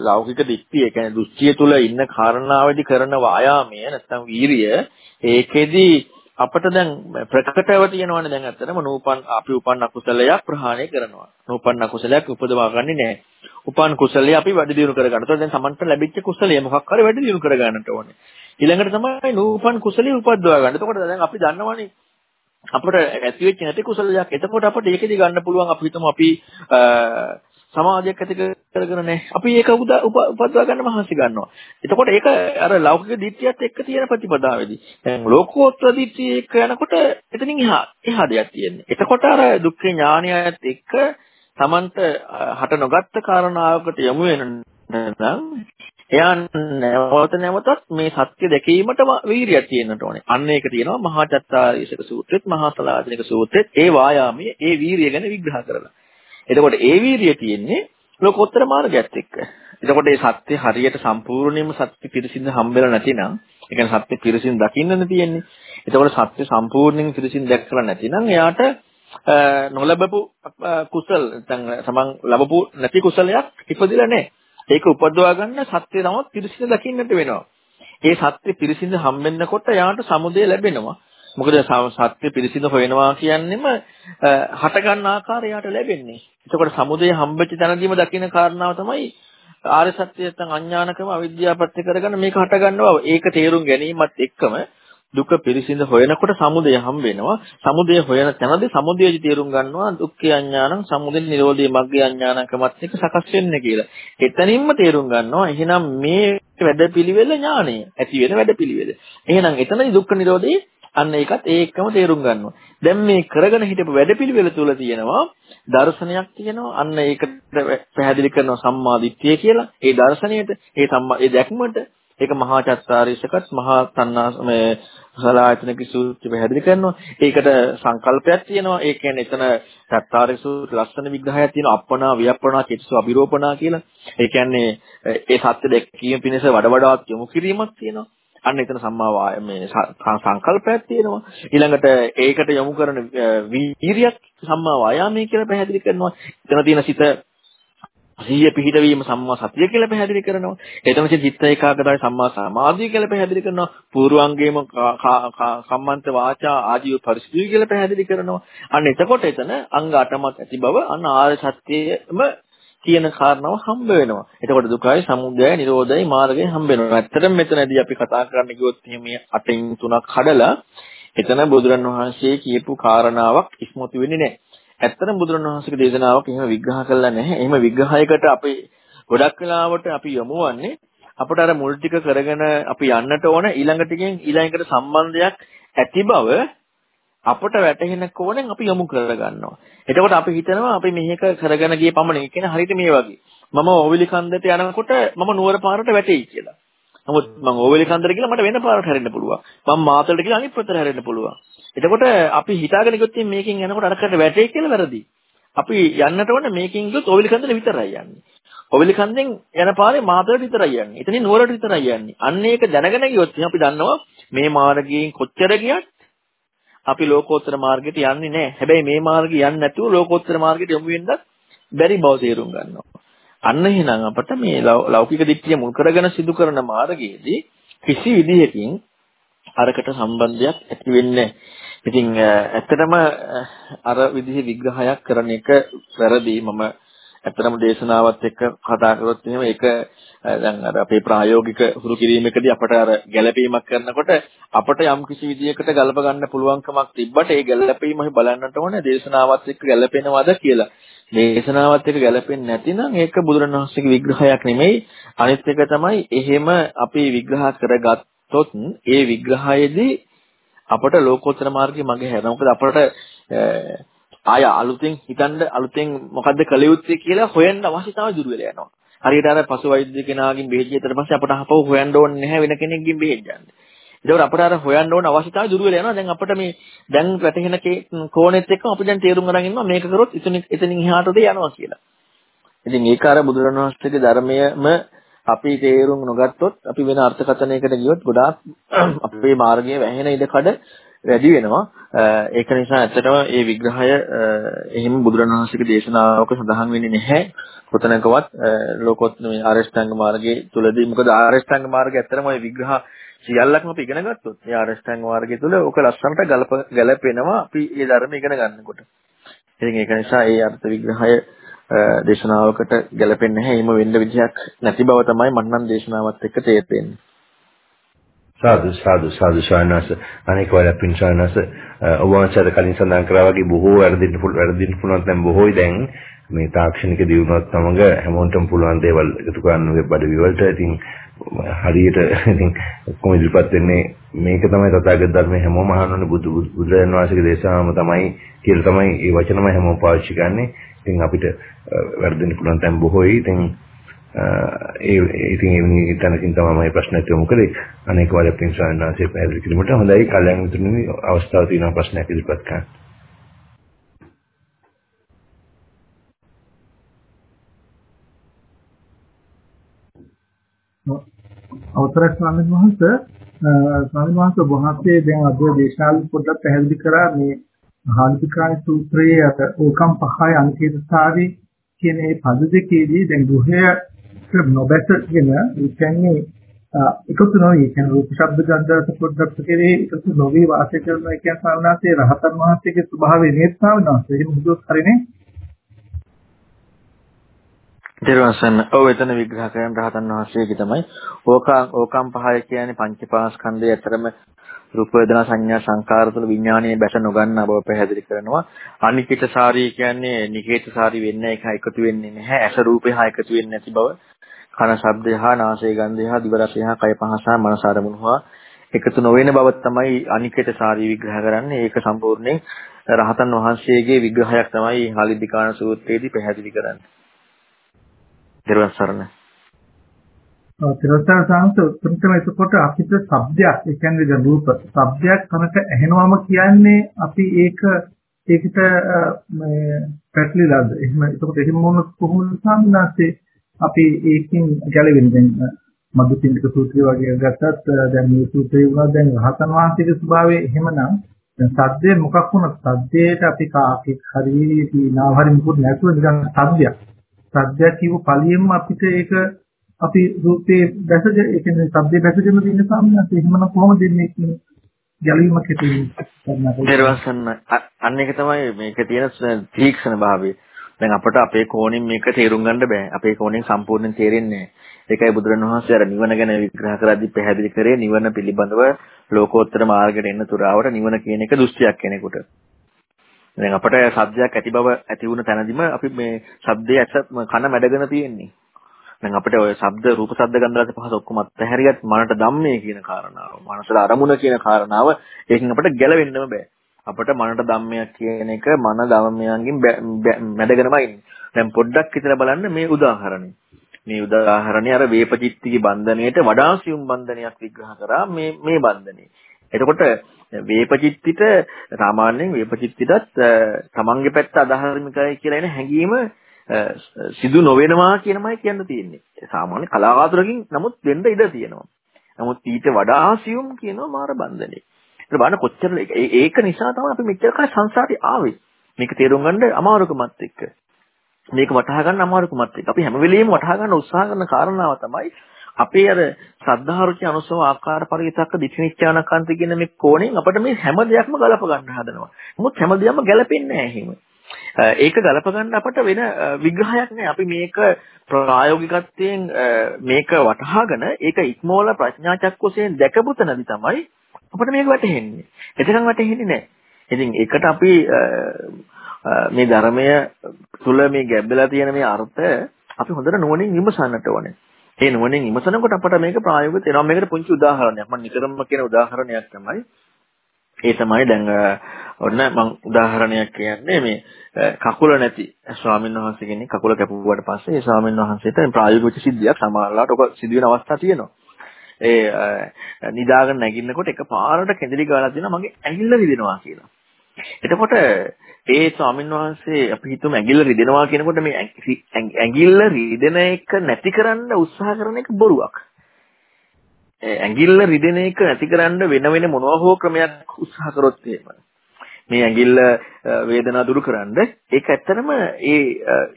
ලෞකික දික්තිය කියන්නේ දෘෂ්ටිය තුල ඉන්න කාරණාවේදී කරන වායාමය නැත්නම් වීරිය ඒකෙදි අපිට දැන් ප්‍රකටව තියෙනවනේ දැන් ඇත්තටම නූපන් අපි උපන් අකුසලයක් ප්‍රහාණය කරනවා. නූපන් අකුසලයක් උපදවා ගන්නේ නැහැ. උපන් කුසලයේ අපි වැඩි දියුණු කර ගන්නවා. ඒතකොට දැන් සමන්ට ලැබිච්ච කුසලයේ මොකක් හරි වැඩි දියුණු කර ගන්නට ඕනේ. ඊළඟට තමයි නූපන් කුසලයේ උපදවා ගන්න. එතකොට දැන් අපි දන්නවනේ අපිට ඇති වෙච්ච නැති කුසලයක්. එතකොට අපිට ඒකෙදි ගන්න පුළුවන් අපි හිතමු අපි සමාධියක් ඇති කරගෙන නැහැ. අපි ඒක උපදවා ගන්න මහන්සි ගන්නවා. එතකොට ඒක අර ලෞකික දිට්ඨියත් එක්ක තියෙන ප්‍රතිපදාවේදී. දැන් ලෝකෝත්තර දිට්ඨිය එක්ක යනකොට එතනින් එහා එහා දෙයක් තියෙන්නේ. එතකොට අර දුක්ඛ ඥානයත් එක්ක Tamanට හට නොගත්ත කාරණාවකට යමු වෙන නම් එයා නැවත නැවතත් මේ සත්‍ය දැකීමටම වීරියක් තියෙන්නට ඕනේ. අන්න ඒක තියෙනවා මහා චත්තාරීසක සූත්‍රෙත් මහා සලාදිනක සූත්‍රෙත් ඒ වායාමයේ ඒ වීරිය ගැන විග්‍රහ කරලා. එතකොට ඒ වීරිය තියෙන්නේ ලෝකෝත්තර මාර්ගයත් එක්ක. එතකොට මේ සත්‍ය හරියට සම්පූර්ණයෙන්ම සත්‍ය පිරිසිඳ හම්බෙලා නැතිනම්, ඒ කියන්නේ සත්‍ය පිරිසිඳ දකින්නනේ තියෙන්නේ. එතකොට සත්‍ය සම්පූර්ණයෙන් පිරිසිඳ දැක්කලා නැතිනම් එයාට නොලබපු කුසල නැත්නම් සමන් ලැබපු නැති කුසලයක් ඉපදිලා නැහැ. ඒක උපදවා ගන්න සත්‍ය නමත් පිරිසිඳ දකින්නට වෙනවා. ඒ සත්‍ය පිරිසිඳ හම්බෙන්නකොට යාට සමුදය ලැබෙනවා. මොකද සත්‍ය පිරිසිදු හොයනවා කියන්නෙම හට ගන්න ආකාරයට ලැබෙන්නේ. එතකොට සමුදය හම්බෙච්ච තැනදීම දකින්න කාරණාව තමයි ආර්ය සත්‍ය නැත්නම් අඥානකම අවිද්‍යාවපත්‍ය කරගන්න මේක හට ගන්නවා. ඒක තේරුම් ගැනීමත් එක්කම දුක පිරිසිඳ හොයනකොට සමුදය හම්බ වෙනවා. සමුදය හොයන තැනදී සමුදයදි තේරුම් ගන්නවා දුක්ඛ අඥානං සමුදය නිරෝධී මග්ගේ අඥානකමත් එක්ක සකස් වෙන්නේ කියලා. එතනින්ම තේරුම් ගන්නවා එහෙනම් මේ වැඩපිළිවෙල ඥානය. ඇති වෙන වැඩපිළිවෙල. එහෙනම් එතනදී දුක්ඛ නිරෝධී අන්න ඒකත් ඒකම තේරුම් ගන්නවා. දැන් මේ කරගෙන හිටපු වැඩපිළිවෙල තුල තියෙනවා දර්ශනයක් තියෙනවා. අන්න ඒකට පැහැදිලි කරනවා සම්මා දිට්ඨිය කියලා. ඒ දර්ශනයට, ඒ සම්මා ඒ දැක්මට ඒක මහා චත්තාරීසකත් මහා තණ්හා මේ සලායතනක සූත්‍රය පැහැදිලි කරනවා. ඒකට සංකල්පයක් තියෙනවා. ඒ කියන්නේ එතන චත්තාරීස ලස්සන විග්‍රහයක් තියෙනවා. අප්පනා වියප්පනා චිත්සු අබිරෝපණා කියලා. ඒ කියන්නේ ඒ සත්‍ය දැකීම පිණිස වඩ වඩාත් යොමු කිරීමක් තියෙනවා. අන්න එතන සම්මා මේ සංකල්පයක් තියෙනවා. ඊළඟට ඒකට යොමු කරන වීරියක් සම්මා වායාමයේ කියලා පැහැදිලි කරනවා. එතන තියෙන සිත සිහිය පිහිටවීම සම්මා සතිය කියලා පැහැදිලි කරනවා. එතන තියෙන චිත්ත ඒකාග්‍රතාවය සම්මා සමාධිය කියලා පැහැදිලි කරනවා. පූර්වාංගයේම සම්මන්ත වාචා ආජීව පරිසුද්ධිය කියලා පැහැදිලි කරනවා. අන්න එතකොට එතන අංග 8ක් ඇති බව අන්න ආර්ය සත්‍යයේම කියන කාරණාව හම්බ වෙනවා. එතකොට දුකයි, සමුදයයි, නිරෝධයයි, මාර්ගයයි හම්බ වෙනවා. ඇත්තටම මෙතනදී අපි කතා කරන්න ගියොත් මේ අටෙන් තුනක් කඩලා එතන බුදුරන් වහන්සේ කියපු කාරණාවක් ඉස්මතු වෙන්නේ නැහැ. ඇත්තටම බුදුරන් වහන්සේගේ දේශනාවක් එහෙම විග්‍රහ කළා නැහැ. එහෙම විග්‍රහයකට අපි ගොඩක් වෙලාවට අපි යමුවන්නේ අපට අර මුල් ටික කරගෙන අපි යන්නට ඕන ඊළඟ ටිකෙන් ඊළඟට සම්බන්ධයක් ඇති බව අපට වැටහෙන කෝණයෙන් අපි යොමු කරගන්නවා. එතකොට අපි හිතනවා අපි මෙහෙක කරගෙන ගිය පමණින් කියන්නේ හරියට මේ වගේ. මම ඕවිලි කන්දට යනකොට මම නුවර පාරට වැටෙයි කියලා. නමුත් මම ඕවෙලි කන්දර කියලා මට වෙන පාරකට හැරෙන්න පුළුවන්. මම මාතලට කියලා අනිත් පැත්තට හැරෙන්න පුළුවන්. එතකොට අපි හිතාගෙන ගියොත් මේකෙන් යනකොට අරකට වැටේ කියලා වැරදි. අපි යන්නට ඕනේ මේකෙන් ගියොත් ඕවෙලි කන්දර විතරයි යන්නේ. ඕවෙලි කන්දෙන් යන පාරේ මාතලට විතරයි යන්නේ. එතනින් නුවරට විතරයි යන්නේ. අන්න ඒක දැනගෙන ගියොත් අපි දන්නවා මේ මාර්ගයෙන් කොච්චර ගියත් අපි ලෝකෝත්තර මාර්ගයට යන්නේ නැහැ. හැබැයි මේ මාර්ගය යන්නේ නැතුව ලෝකෝත්තර මාර්ගයට යමු වෙන්නත් බැරි බව තේරුම් ගන්නවා. අන්න එහෙනම් අපට මේ ලෞකික දිට්ඨිය මුල් කරගෙන සිදු කරන මාර්ගයේදී කිසි විදිහකින් අරකට සම්බන්ධයක් ඇති වෙන්නේ ඉතින් ඇත්තටම අර විදිහේ විග්‍රහයක් කරන එක වැරදි මම ඇත්තටම දේශනාවත් එක්ක කතා කරොත් එහෙම ඒක දැන් අර අපේ ප්‍රායෝගික හුරු කිරීමකදී අපට අර ගැළපීමක් කරනකොට අපට යම් කිසි විදියකට ගලප ගන්න පුළුවන්කමක් තිබ්බට ඒ ගැළපීම බලන්නට ඕනේ දේශනාවත් එක්ක ගැළපෙනවද කියලා. දේශනාවත් එක්ක ගැළපෙන්නේ නැතිනම් ඒක බුදුරණවහන්සේගේ විග්‍රහයක් නෙමෙයි. අනිත් එක තමයි එහෙම අපි විග්‍රහ කරගත්තොත් ඒ විග්‍රහයේදී අපට ලෝකෝත්තර මාර්ගයේ මගේ හැරෙනවා. මොකද අපට ආය අලුතෙන් හිතන්න අලුතෙන් මොකද්ද කළ යුත්තේ කියලා හොයන්න අවශ්‍යතාවය දුර වෙලා යනවා. හරියට අර පසු වෛද්‍ය කෙනාගෙන් බෙහෙත් ගියතර පස්සේ අපට අපව හොයන්න ඕනේ නැහැ වෙන කෙනෙක්ගෙන් බෙහෙත් ගන්න. ඒකෝර අපට අර හොයන්න ඕන අවශ්‍යතාවය දුර වෙලා යනවා. දැන් අපිට මේ දැන් වැටහෙන කෝණෙත් එක්ක අපි දැන් තේරුම් අරන් ඉන්නවා මේක කරොත් එතනින් එතනින් එහාටද යනවා කියලා. ඉතින් ඒක අර බුදුරණවහන්සේගේ ධර්මයේම අපි තේරුම් නොගත්තොත් අපි වෙන අර්ථකථනයකට ගියොත් ගොඩාක් අපේ මාර්ගයේ වැහෙන ඉඩකඩ වැඩි වෙනවා. ඒක නිසා ඇත්තටම මේ විග්‍රහය එහෙම බුදුරණවහන්සේගේ දේශනාවක සඳහන් වෙන්නේ නැහැ. කොතනකවත් ලෝකෝත් මේ ආරෂ්ඨාංග මාර්ගයේ තුලදී මොකද ආරෂ්ඨාංග මාර්ගය ඇත්තටම මේ විග්‍රහ සියල්ලක්ම අපි ඉගෙන ගත්තොත් ඒ ආරෂ්ඨාංග මාර්ගය තුල ඕක ලස්සනට ගලප ගැලපෙනවා අපි මේ ධර්ම ඉගෙන ගන්නකොට. ඉතින් ඒක නිසා ඒ අර්ථ විග්‍රහය දේශනාවකට ගැලපෙන්නේ නැහැ. එහෙම වෙන්න විදිහක් නැති බව තමයි මම නම් දේශනාවත් එක්ක තේරෙන්නේ. සාදු සාදු සාදු ශානස. අනේක වල පින් ශානස. ඔබ වහන්සේට කලින් සඳහන් කරා වගේ බොහෝ වැරදින්න පුළුවන් වැරදින්න පුළුවන් දැන් බොහෝයි. දැන් මේ තාක්ෂණික දියුණුවත් සමග හැමෝටම පුළුවන් දේවල් එකතු කරන්න වෙබ් අඩවි වලට. ඉතින් හරියට ඉතින් ඔක්කොම ඉදිරිපත් වෙන්නේ මේක තමයි තථාගත ධර්මයේ හැමෝම අහන්නේ බුදු බුදුරජාණන් වහන්සේගේ දේශනාවම තමයි කියලා තමයි ඒ වචනම හැමෝම පාවිච්චි කරන්නේ. ඉතින් අපිට වැරදින්න පුළුවන් තැන් බොහෝයි. ඉතින් ඒ ඉතින් එවැනි තැනකින් තමයි මම ප්‍රශ්නයක් යොමු කළේ. අනේක වල පින් සාන්නාසේ පැහැදිලි කිරීමට හොඳයි. කල්යන් මිතුරුනි අවස්ථාව තියෙන ප්‍රශ්නයක් ඉදිරිපත් කරන්න. අවසරයි ස්වාමීන් වහන්සේ ස්වාමීන් වහන්සේ වහන්සේ දැන් අද දේශනාවල පොඩ්ඩක් පැහැදිලි කරා මේ හානිකාය සූත්‍රයේ ඕකම් පහයි අංකිතසාරි කියන මේ පද දෙකේදී දැන් ගෘහය නොබැසගෙන ඒ කියන්නේ එකතු නොවි කියන්නේ රූප ශබ්ද ගන්ධ රස පොඩ්ඩක් කෙරේ එකතු නොවි වාසය කරන එක සාවනාසේ රහතන් වහන්සේගේ ස්වභාවය නේද සාවනාසේ එහෙම හිතුවොත් හරිනේ දර්වසන් ඔව් එතන විග්‍රහ කරන රහතන් වහන්සේගේ තමයි ඕකා ඕකම් පහය කියන්නේ පංචපාස්කන්ධය අතරම රූප වේදනා සංඥා සංකාර තුළ විඥානයේ බැස නොගන්නා බව පැහැදිලි කරනවා. අනිකිත සාරී කියන්නේ නිකේත සාරී වෙන්නේ එක එකතු වෙන්නේ නැහැ. ඇස රූපේ හා එකතු වෙන්නේ නැති බව. කන ශබ්දය හා නාසය ගන්ධය හා දිව රසය හා කය පහස හා මනස ආරමුණු හා එකතු නොවන බව තමයි අනිකේත සාරී විග්‍රහ කරන්නේ. ඒක සම්පූර්ණයෙන් රහතන් වහන්සේගේ විග්‍රහයක් තමයි හාලිද්දිකාණ සූත්‍රයේදී පැහැදිලි කරන්නේ. දර්වන් සරණ. තිරස්තර සංස උත්තරීතම එතකොට අපිට શબ્දයක් ඒ කියන්නේ දැන් රූප શબ્දයක් තමයි ඇහෙනවම කියන්නේ අපි ඒක ඒකට මේ පැටලිලාද එහෙම එතකොට එහෙම වුණොත් කොහොමද සම්මාසේ අපි ඒකෙන් ගැලවෙන්නේ දැන් මදුපින්ඩක සූත්‍රය වගේ ගත්තත් දැන් මේ සූත්‍රය වුණා. දැන් රහතන් වහන්සේගේ ස්වභාවය එහෙමනම් දැන් සද්දේ මොකක් වුණත් සද්දේට අපි කාකෙක් හරි තීනාව හරි මුකුත් නැතුව නිකන් සද්දයක්. සද්දයක් කියව පළියෙම අපිට ඒක අපි රූපේ දැසද ඒ කියන්නේ සද්දේ දැසගෙන තියෙන සාමනත් එහෙමනම් කොහොමද දෙන්නේ ගැලවීමක් හිතෙන්නේ අන්න එක තමයි මේක තියෙන තීක්ෂණ භාවය. දැන් අපට අපේ කෝණින් මේක තේරුම් ගන්න බෑ. අපේ කෝණින් සම්පූර්ණයෙන් තේරෙන්නේ නැහැ. ඒකයි බුදුරණවහන්සේ අර නිවන ගැන විග්‍රහ කරද්දී පැහැදිලි කරේ නිවන පිළිබඳව ලෝකෝත්තර මාර්ගයට එන්න තුරාවට නිවන කියන එක දෘෂ්ටියක් කෙනෙකුට. දැන් අපට සබ්දයක් ඇති බව ඇති වුණ තැනදීම අපි මේ සබ්දයේ ඇස කන මැඩගෙන තියෙන්නේ. දැන් අපිට ඔය ශබ්ද රූප ශබ්ද ගන්ධ රස පහස ඔක්කොම අත්හැරියත් මනට ධම්මේ කියන කාරණාව, මනසට අරමුණ කියන කාරණාව ඒකෙන් අපිට ගැලවෙන්නම බෑ. අපට මනට ධම්මයක් කියන එක මන ධම්මයන්ගෙන් මැඩගෙනමයි ඉන්නේ. දැන් පොඩ්ඩක් හිතලා බලන්න මේ උදාහරණය. මේ උදාහරණේ අර වේපචිත්තිගේ බන්ධණයට වඩා සියුම් බන්ධනයක් විග්‍රහ කරා මේ මේ බන්ධනේ. එතකොට වේපචිත්තිට සාමාන්‍යයෙන් වේපචිත්තිටත් තමන්ගේ පැත්ත අදහමිකයි කියලා එන හැඟීම සිදු නොවෙනවා කියනමයි කියන්න තියෙන්නේ. සාමාන්‍ය කලාතුරකින් නමුත් වෙන්න ඉඩ තියෙනවා. නමුත් ඊට වඩා සියුම් කියනවා මාර බන්ධනේ. ඒක බලන්න කොච්චර ඒක නිසා තමයි අපි මෙච්චර කාලේ සංසාරේ ආවේ. මේක තේරුම් ගන්න අමාරුකමත් එක්ක. මේක වටහා ගන්න අමාරුකමත් එක්ක. අපි හැම වෙලෙම වටහා ගන්න උත්සාහ කරන කාරණාව තමයි අපේ අර සද්ධාරුචි අනුසව ආකාර පරිවිතක්ක දිඨිනිච්ඡානකාන්ත කියන මේ කෝණයෙන් අපිට මේ හැම දෙයක්ම ගලප ගන්න හදනවා. නමුත් හැම දෙයක්ම ගැලපෙන්නේ නැහැ එහෙම. ඒක ගලප ගන්න අපට වෙන විග්‍රහයක් නෑ. අපි මේක ප්‍රායෝගිකත්වයෙන් මේක වටහාගෙන ඒක ඉක්මවල ප්‍රඥා චක්කෝසයෙන් දැකපු තැනදී තමයි අපිට මේක වැටහෙන්නේ. එතකන් වැටහෙන්නේ නෑ. ඉතින් ඒකට අපි මේ ධර්මය තුල මේ ගැඹෙලා තියෙන මේ අර්ථය අපි හොඳට නුවණින් විමසන්නට ඕනේ. ඒ නුවණින් විමසනකොට අපට මේක ප්‍රායෝගිකව තේරෙනවා. මේකට පුංචි උදාහරණයක්. මම නිතරම කියන උදාහරණයක් තමයි ඒ තමයි දැන් ඔන්න මම උදාහරණයක් කියන්නේ මේ කකුල නැති ස්වාමීන් වහන්සේ කෙනෙක් කකුල කැපුවාට පස්සේ ඒ ස්වාමීන් වහන්සේට ප්‍රායෝගික සිද්ධියක් සමහරලාට ඔක සිදුවෙන අවස්ථා තියෙනවා. ඒ නිදාගෙන නැගින්නකොට එකපාරට කෙඳිලි ගාලා දෙනවා මගේ ඇඟිල්ල රිදෙනවා කියලා. එතකොට ඒ ස්වාමීන් වහන්සේ අපි හිතමු ඇඟිල්ල රිදෙනවා කියනකොට මේ ඇඟිල්ල රිදෙන එක නැති කරන්න උත්සාහ කරන එක බොරුවක්. ඇඟිල්ල රිදෙන එක නැති කරන්න වෙන වෙන මොනවා හෝ ක්‍රමයක් උත්සාහ කරොත් එහෙම මේ ඇඟිල්ල වේදනාව දුරු කරන්න ඒක ඇත්තටම ඒ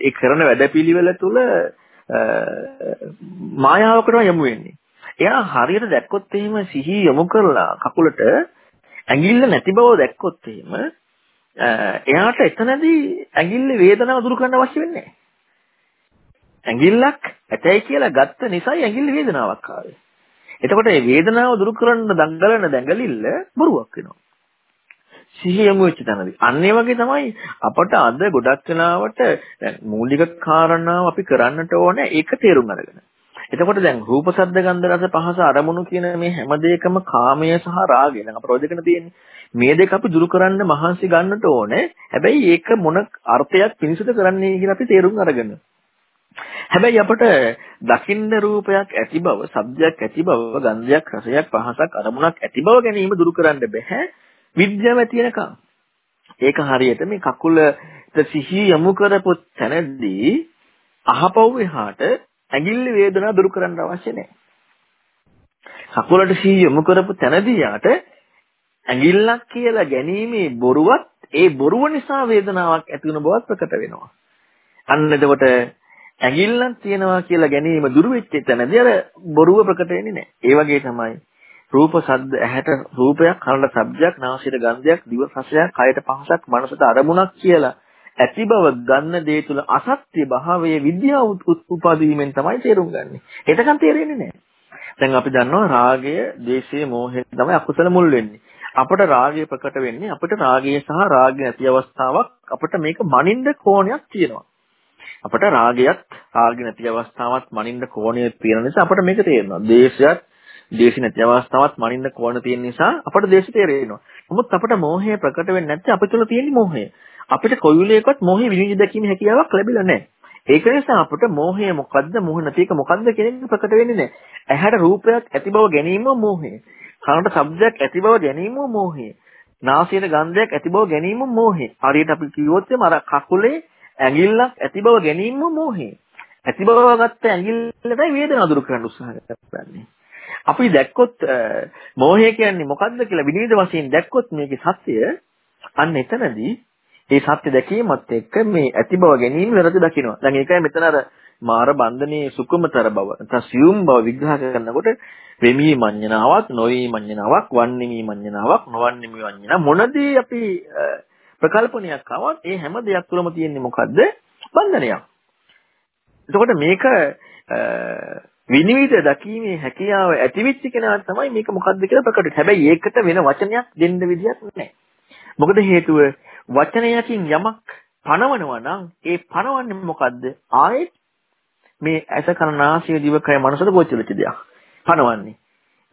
ඒ කරන වැඩපිළිවෙල තුළ මායාවකට යමු වෙන්නේ. එයා හරියට දැක්කොත් එහෙම සිහි යොමු කරලා කකුලට ඇඟිල්ල නැති බව දැක්කොත් එහෙම එයාට එතනදී ඇඟිල්ල වේදනාව දුරු කරන්න අවශ්‍ය වෙන්නේ නැහැ. ඇඟිල්ලක් ඇතයි කියලා ගත්ත නිසායි ඇඟිල්ල වේදනාවක් ආවේ. එතකොට මේ වේදනාව දුරු කරන්න දඟලන දැඟලිල්ල බොරුවක් වෙනවා. සිහිය යොමු වෙච්ච තැනදී. අන්න ඒ වගේ තමයි අපට අද ගොඩක් වෙලාවට මූලික කාරණාව අපි කරන්නට ඕනේ ඒක තේරුම් අරගෙන. එතකොට දැන් රූප ශබ්ද ගන්ධ රස පහස අරමුණු කියන මේ හැම දෙයකම කාමය සහ රාගය නම් අප ප්‍රයෝජන තියෙන්නේ. මේ දෙක අපි දුරු කරන්න මහන්සි ගන්නට ඕනේ. හැබැයි ඒක මොන අර්ථයක් පිණිසද කරන්නේ කියලා අපි තේරුම් අරගෙන. හැබැයි අපට දකින්න රූපයක් ඇති බව, ශබ්දයක් ඇති බව, ගන්ධයක්, රසයක්, පහසක්, අරමුණක් ඇති බව ගැනීම දුරු කරන්න බෑ. විද්‍යාව තියෙනකම්. ඒක හරියට මේ කකුලට සිහිය යොමු කරපු තැනදී අහපව් එහාට ඇඟිල්ල වේදනාව දුරු කරන්න අවශ්‍ය නැහැ. කකුලට සිහිය යොමු කරපු තැනදී යාට ඇඟිල්ලක් කියලා ගැනීමේ බොරුවත් ඒ බොරුව නිසා වේදනාවක් ඇති වෙන බවත් ප්‍රකට වෙනවා. අන්න එතකොට ඇඟිල්ලක් තියනවා කියලා ගැනීම දුරු වෙච්ච තැනදී අර බොරුව ප්‍රකට වෙන්නේ නැහැ. ඒ වගේ තමයි රූප සද්ද ඇහැට රූපයක් කනට ශබ්දයක් නාසයට ගන්ධයක් දිව රසයක් කයට පහසක් මනසට අරමුණක් කියලා ඇති බව ගන්න දේ තුල අසත්‍ය භාවයේ විද්‍යාව උපදවීමෙන් තමයි තේරුම් ගන්නෙ. එතකන් තේරෙන්නේ නැහැ. දැන් අපි දන්නවා රාගය, ද්වේෂය, මෝහය තමයි අකුසල මුල් වෙන්නේ. අපට රාගය ප්‍රකට වෙන්නේ අපිට රාගය සහ රාගය නැති අවස්ථාවක් අපිට මේක මනින්න කෝණයක් තියෙනවා. අපට රාගයත් රාගය නැති අවස්ථාවක් මනින්න කෝණය තියෙන නිසා අපට මේක තේරෙනවා. දේශයත් දේශ නැති අවස්ථාවක් මනින්න කෝණ තියෙන නිසා අපට දේශ තේරෙනවා. නමුත් අපට මෝහය ප්‍රකට වෙන්නේ නැත්නම් අපිට තුල තියෙන මෝහය. අපිට කොයි වෙලේකවත් මෝහය විනිවිද දැකීමේ හැකියාවක් ලැබිලා නැහැ. ඒක නිසා අපිට මෝහය මොකද්ද මොහ නැති එක මොකද්ද කියන එක ප්‍රකට වෙන්නේ නැහැ. ඇහැට රූපයක් ඇති බව ගැනීම මෝහය. කනට ශබ්දයක් ඇති බව ගැනීම මෝහය. නාසයට ගන්ධයක් ඇති බව ගැනීම මෝහය. හරියට අපි කිව්වොත් අර කකුලේ ඇඟිල්ලක් ඇති බව ගැනීම මෝහය. ඇති බව ගත්ත ඇඟිල්ලටයි වේදනාව දුරු කරන්න උත්සාහ කරන්නේ. අපි දැක්කොත් මෝහය කියන්නේ මොකද්ද කියලා විනිවිද වශයෙන් දැක්කොත් මේකේ සත්‍යය අන්න එතනදී ඒ සත්‍ය දැකීමත් එක්ක මේ ඇති බව ගැනීම වැරදි දකිනවා. දැන් ඒකයි මෙතන අර මාර බන්ධනයේ සුකුමතර බව නැත්නම් සියුම් බව විග්‍රහ කරනකොට වෙමී මඤ්ඤණාවක් නොවී මඤ්ඤණාවක් වන්නේමී මඤ්ඤණාවක් නොවන්නේමී මඤ්ඤණා මොනදී අපි ප්‍රකල්පනයක් ආවත් ඒ හැම දෙයක් තුළම තියෙන්නේ මොකද්ද බන්ධනයක්. එතකොට මේක විනිවිද දකීමේ හැකියාව ඇතිවෙච්ච කෙනා තමයි මේක මොකද්ද කියලා ප්‍රකට වෙන්නේ. හැබැයි ඒකට වෙන වචනයක් දෙන්න විදියක් නැහැ. මොකද හේතුව වචනයකින් යමක් පනවනවා නම් ඒ පනවන්නේ මොකද්ද? ආයෙත් මේ ඇස කන නාසය දිවකය මනසට ගෝචර වෙච්ච දෙයක්. පනවන්නේ.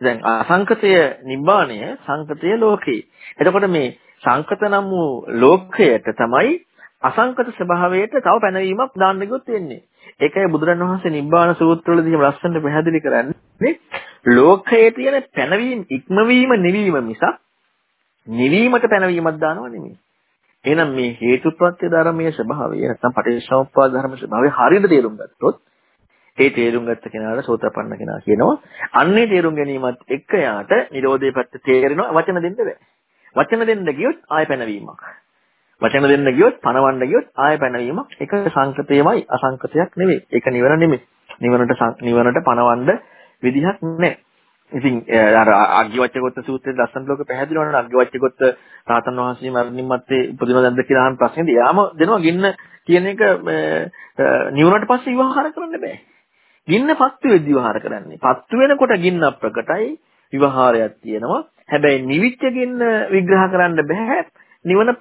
දැන් අසංකතය නිබ්බාණය සංකතය ලෝකේ. එතකොට මේ සංකත නම් වූ ලෝකයට තමයි අසංකත ස්වභාවයට තව පැනවීමක් දාන්න ගියොත් වෙන්නේ. ඒකයි බුදුරණවහන්සේ නිබ්බාන සූත්‍රවලදී ලස්සනට පැහැදිලි කරන්නේ ලෝකයේ තියෙන පැනවීම ඉක්මවීම නිවීම මිසක් නිවීමට පැනවීමක් දානව නෙමෙයි. එහෙනම් මේ හේතුප්‍රත්‍ය ධර්මයේ ස්වභාවය නැත්නම් පටිච්චසමුප්පාද ධර්මයේ ස්වභාවය හරියට තේරුම් ගත්තොත් ඒ තේරුම් ගත්ත කෙනාට සෝතපන්න කෙනා කියනවා අන්නේ තේරුම් ගැනීමත් එක්ක යාට Nirodhe පැත්ත තේරෙනවා වචන දෙන්න බෑ. වචන දෙන්න ගියොත් ආය පැනවීමක්. වචන දෙන්න ගියොත් පණවන්න ගියොත් ආය පැනවීමක් එක සංකතයමයි අසංකතයක් නෙවෙයි. ඒක නිවන නෙමෙයි. නිවනට නිවනට පණවන්න විදිහක් නැහැ. ඉතින් අර අග්ගිවච්ඡගොත්ත සූත්‍රයේ ලස්සන ලෝක පැහැදිලි වුණා අග්ගිවච්ඡගොත්ත රාතන් වහන්සේ මරණින් මත්තේ උපදින දැන්ද කියලා අහන ප්‍රශ්නේදී යාම දෙනවා ගින්න කියන එක නිවුණට පස්සේ විවහාර කරන්න බෑ. ගින්න පත්තු වෙද්දි විවහාර කරන්නේ. පත්තු වෙනකොට ගින්න ප්‍රකටයි විවහාරයක් තියෙනවා. හැබැයි නිවිච්ච ගින්න විග්‍රහ කරන්න බෑ. නිවන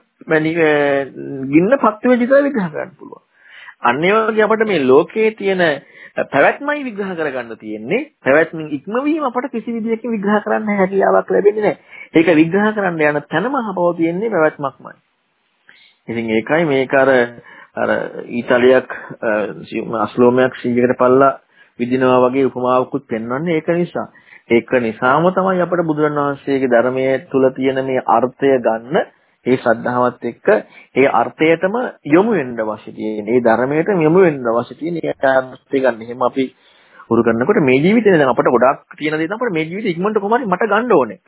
ගින්න පත්තු වෙද්දි විග්‍රහ කරන්න පුළුවන්. අන්න ඒ වගේ අපිට මේ ලෝකයේ තියෙන පැවැත්මයි විග්‍රහ කරගන්න තියෙන්නේ. පැවැත්මින් ඉක්මවීම අපට කිසි විදියකින් විග්‍රහ කරන්න හැකියාවක් ලැබෙන්නේ නැහැ. ඒක විග්‍රහ කරන්න යන තැනම අපව තියෙන්නේ පැවැත්මක්මයි. ඉතින් ඒකයි මේක අර අර ඊතලියක් අස්ලෝමයක් 100කට පල්ලා විදිනවා වගේ උපමාවකුත් පෙන්වන්නේ ඒක නිසා. ඒක නිසාම තමයි අපිට බුදුරණවහන්සේගේ ධර්මයේ තුල තියෙන මේ අර්ථය ගන්න ඒ ශ්‍රද්ධාවත් එක්ක ඒ අර්ථයටම යොමු වෙන්න අවශ්‍ය තියෙන. ඒ ධර්මයට යොමු වෙන්න අවශ්‍ය තියෙන. ඒ අර්ථය ගන්න. එහෙම අපි උරු කරනකොට මේ ජීවිතේ දැන් අපිට ගොඩක් තියෙන දේ තමයි මේ ජීවිතේ ඉක්මනට කොහොමද මට ගන්න ඕනේ.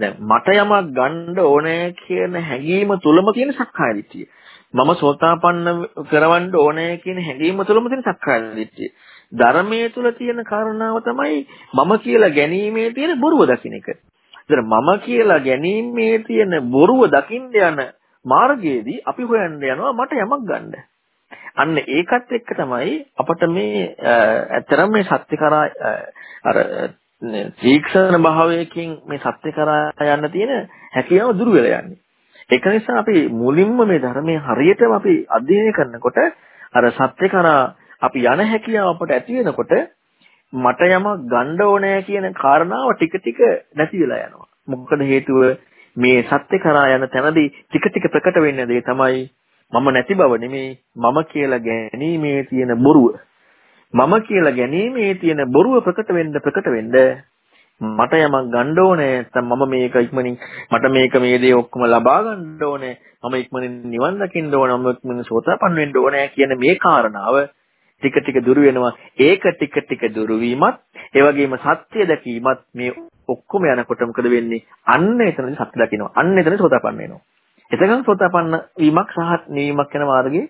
දැන් මට යමක් ගන්න ඕනේ කියන හැඟීම තුලම තියෙන සක්කාය දිට්ඨිය. මම සෝතාපන්න කරවන්න ඕනේ කියන හැඟීම තුලම තියෙන සක්කාය දිට්ඨිය. ධර්මයේ තුල තියෙන කාරණාව තමයි මම කියලා ගැනීමේ තියෙන බොරුව දකින්න එක. ඒතර මම කියලා ගැනීමේ තියෙන බොරුව දකින්න යන මාර්ගයේදී අපි හොයන්න යනවා මට යමක් ගන්න. අන්න ඒකත් එක්ක තමයි අපට මේ ඇත්තරම් මේ සත්‍ය කරා අර තීක්ෂණ භාවයකින් මේ සත්‍ය කරා යන්න තියෙන හැකියාව දුර වෙලා යන්නේ. ඒක නිසා අපි මුලින්ම මේ ධර්මයේ හරියටම අපි අධ්‍යයනය කරනකොට අර සත්‍ය කරා අපි යන හැකියාව අපට ඇති වෙනකොට මට යමක් ගන්න ඕනේ කියන කාරණාව ටික ටික නැති වෙලා යනවා. මොකද හේතුව මේ සත්‍ය කරා යන තැනදී ටික ටික ප්‍රකට වෙන්න දේ තමයි මම නැති බව නෙමේ මම කියලා ගැනීමේ තියෙන බොරුව. මම කියලා ගැනීමේ තියෙන බොරුව ප්‍රකට වෙන්න ප්‍රකට වෙන්න මට යමක් ගන්න ඕනේ නැත්නම් මම මේක ඉක්මනින් මට මේක මේ දේ ඔක්කොම ලබා ගන්න ඕනේ මම ඉක්මනින් නිවන් දකින්න ඕනේ මම ඉක්මනින් සෝතාපන්න වෙන්න ඕනේ කියන මේ කාරණාව ටික ටික දුර වෙනවා. ඒක ටික ටික දුර වීමත් ඒ වගේම සත්‍ය දැකීමත් මේ ඔක්කොම යනකොට මොකද වෙන්නේ? අන්න එතනදී සත්‍ය දකින්නවා. අන්න එතනදී සෝතාපන්න වෙනවා. එතකන් සෝතාපන්න වීමක් සහ නිවීමක් යන මාර්ගේ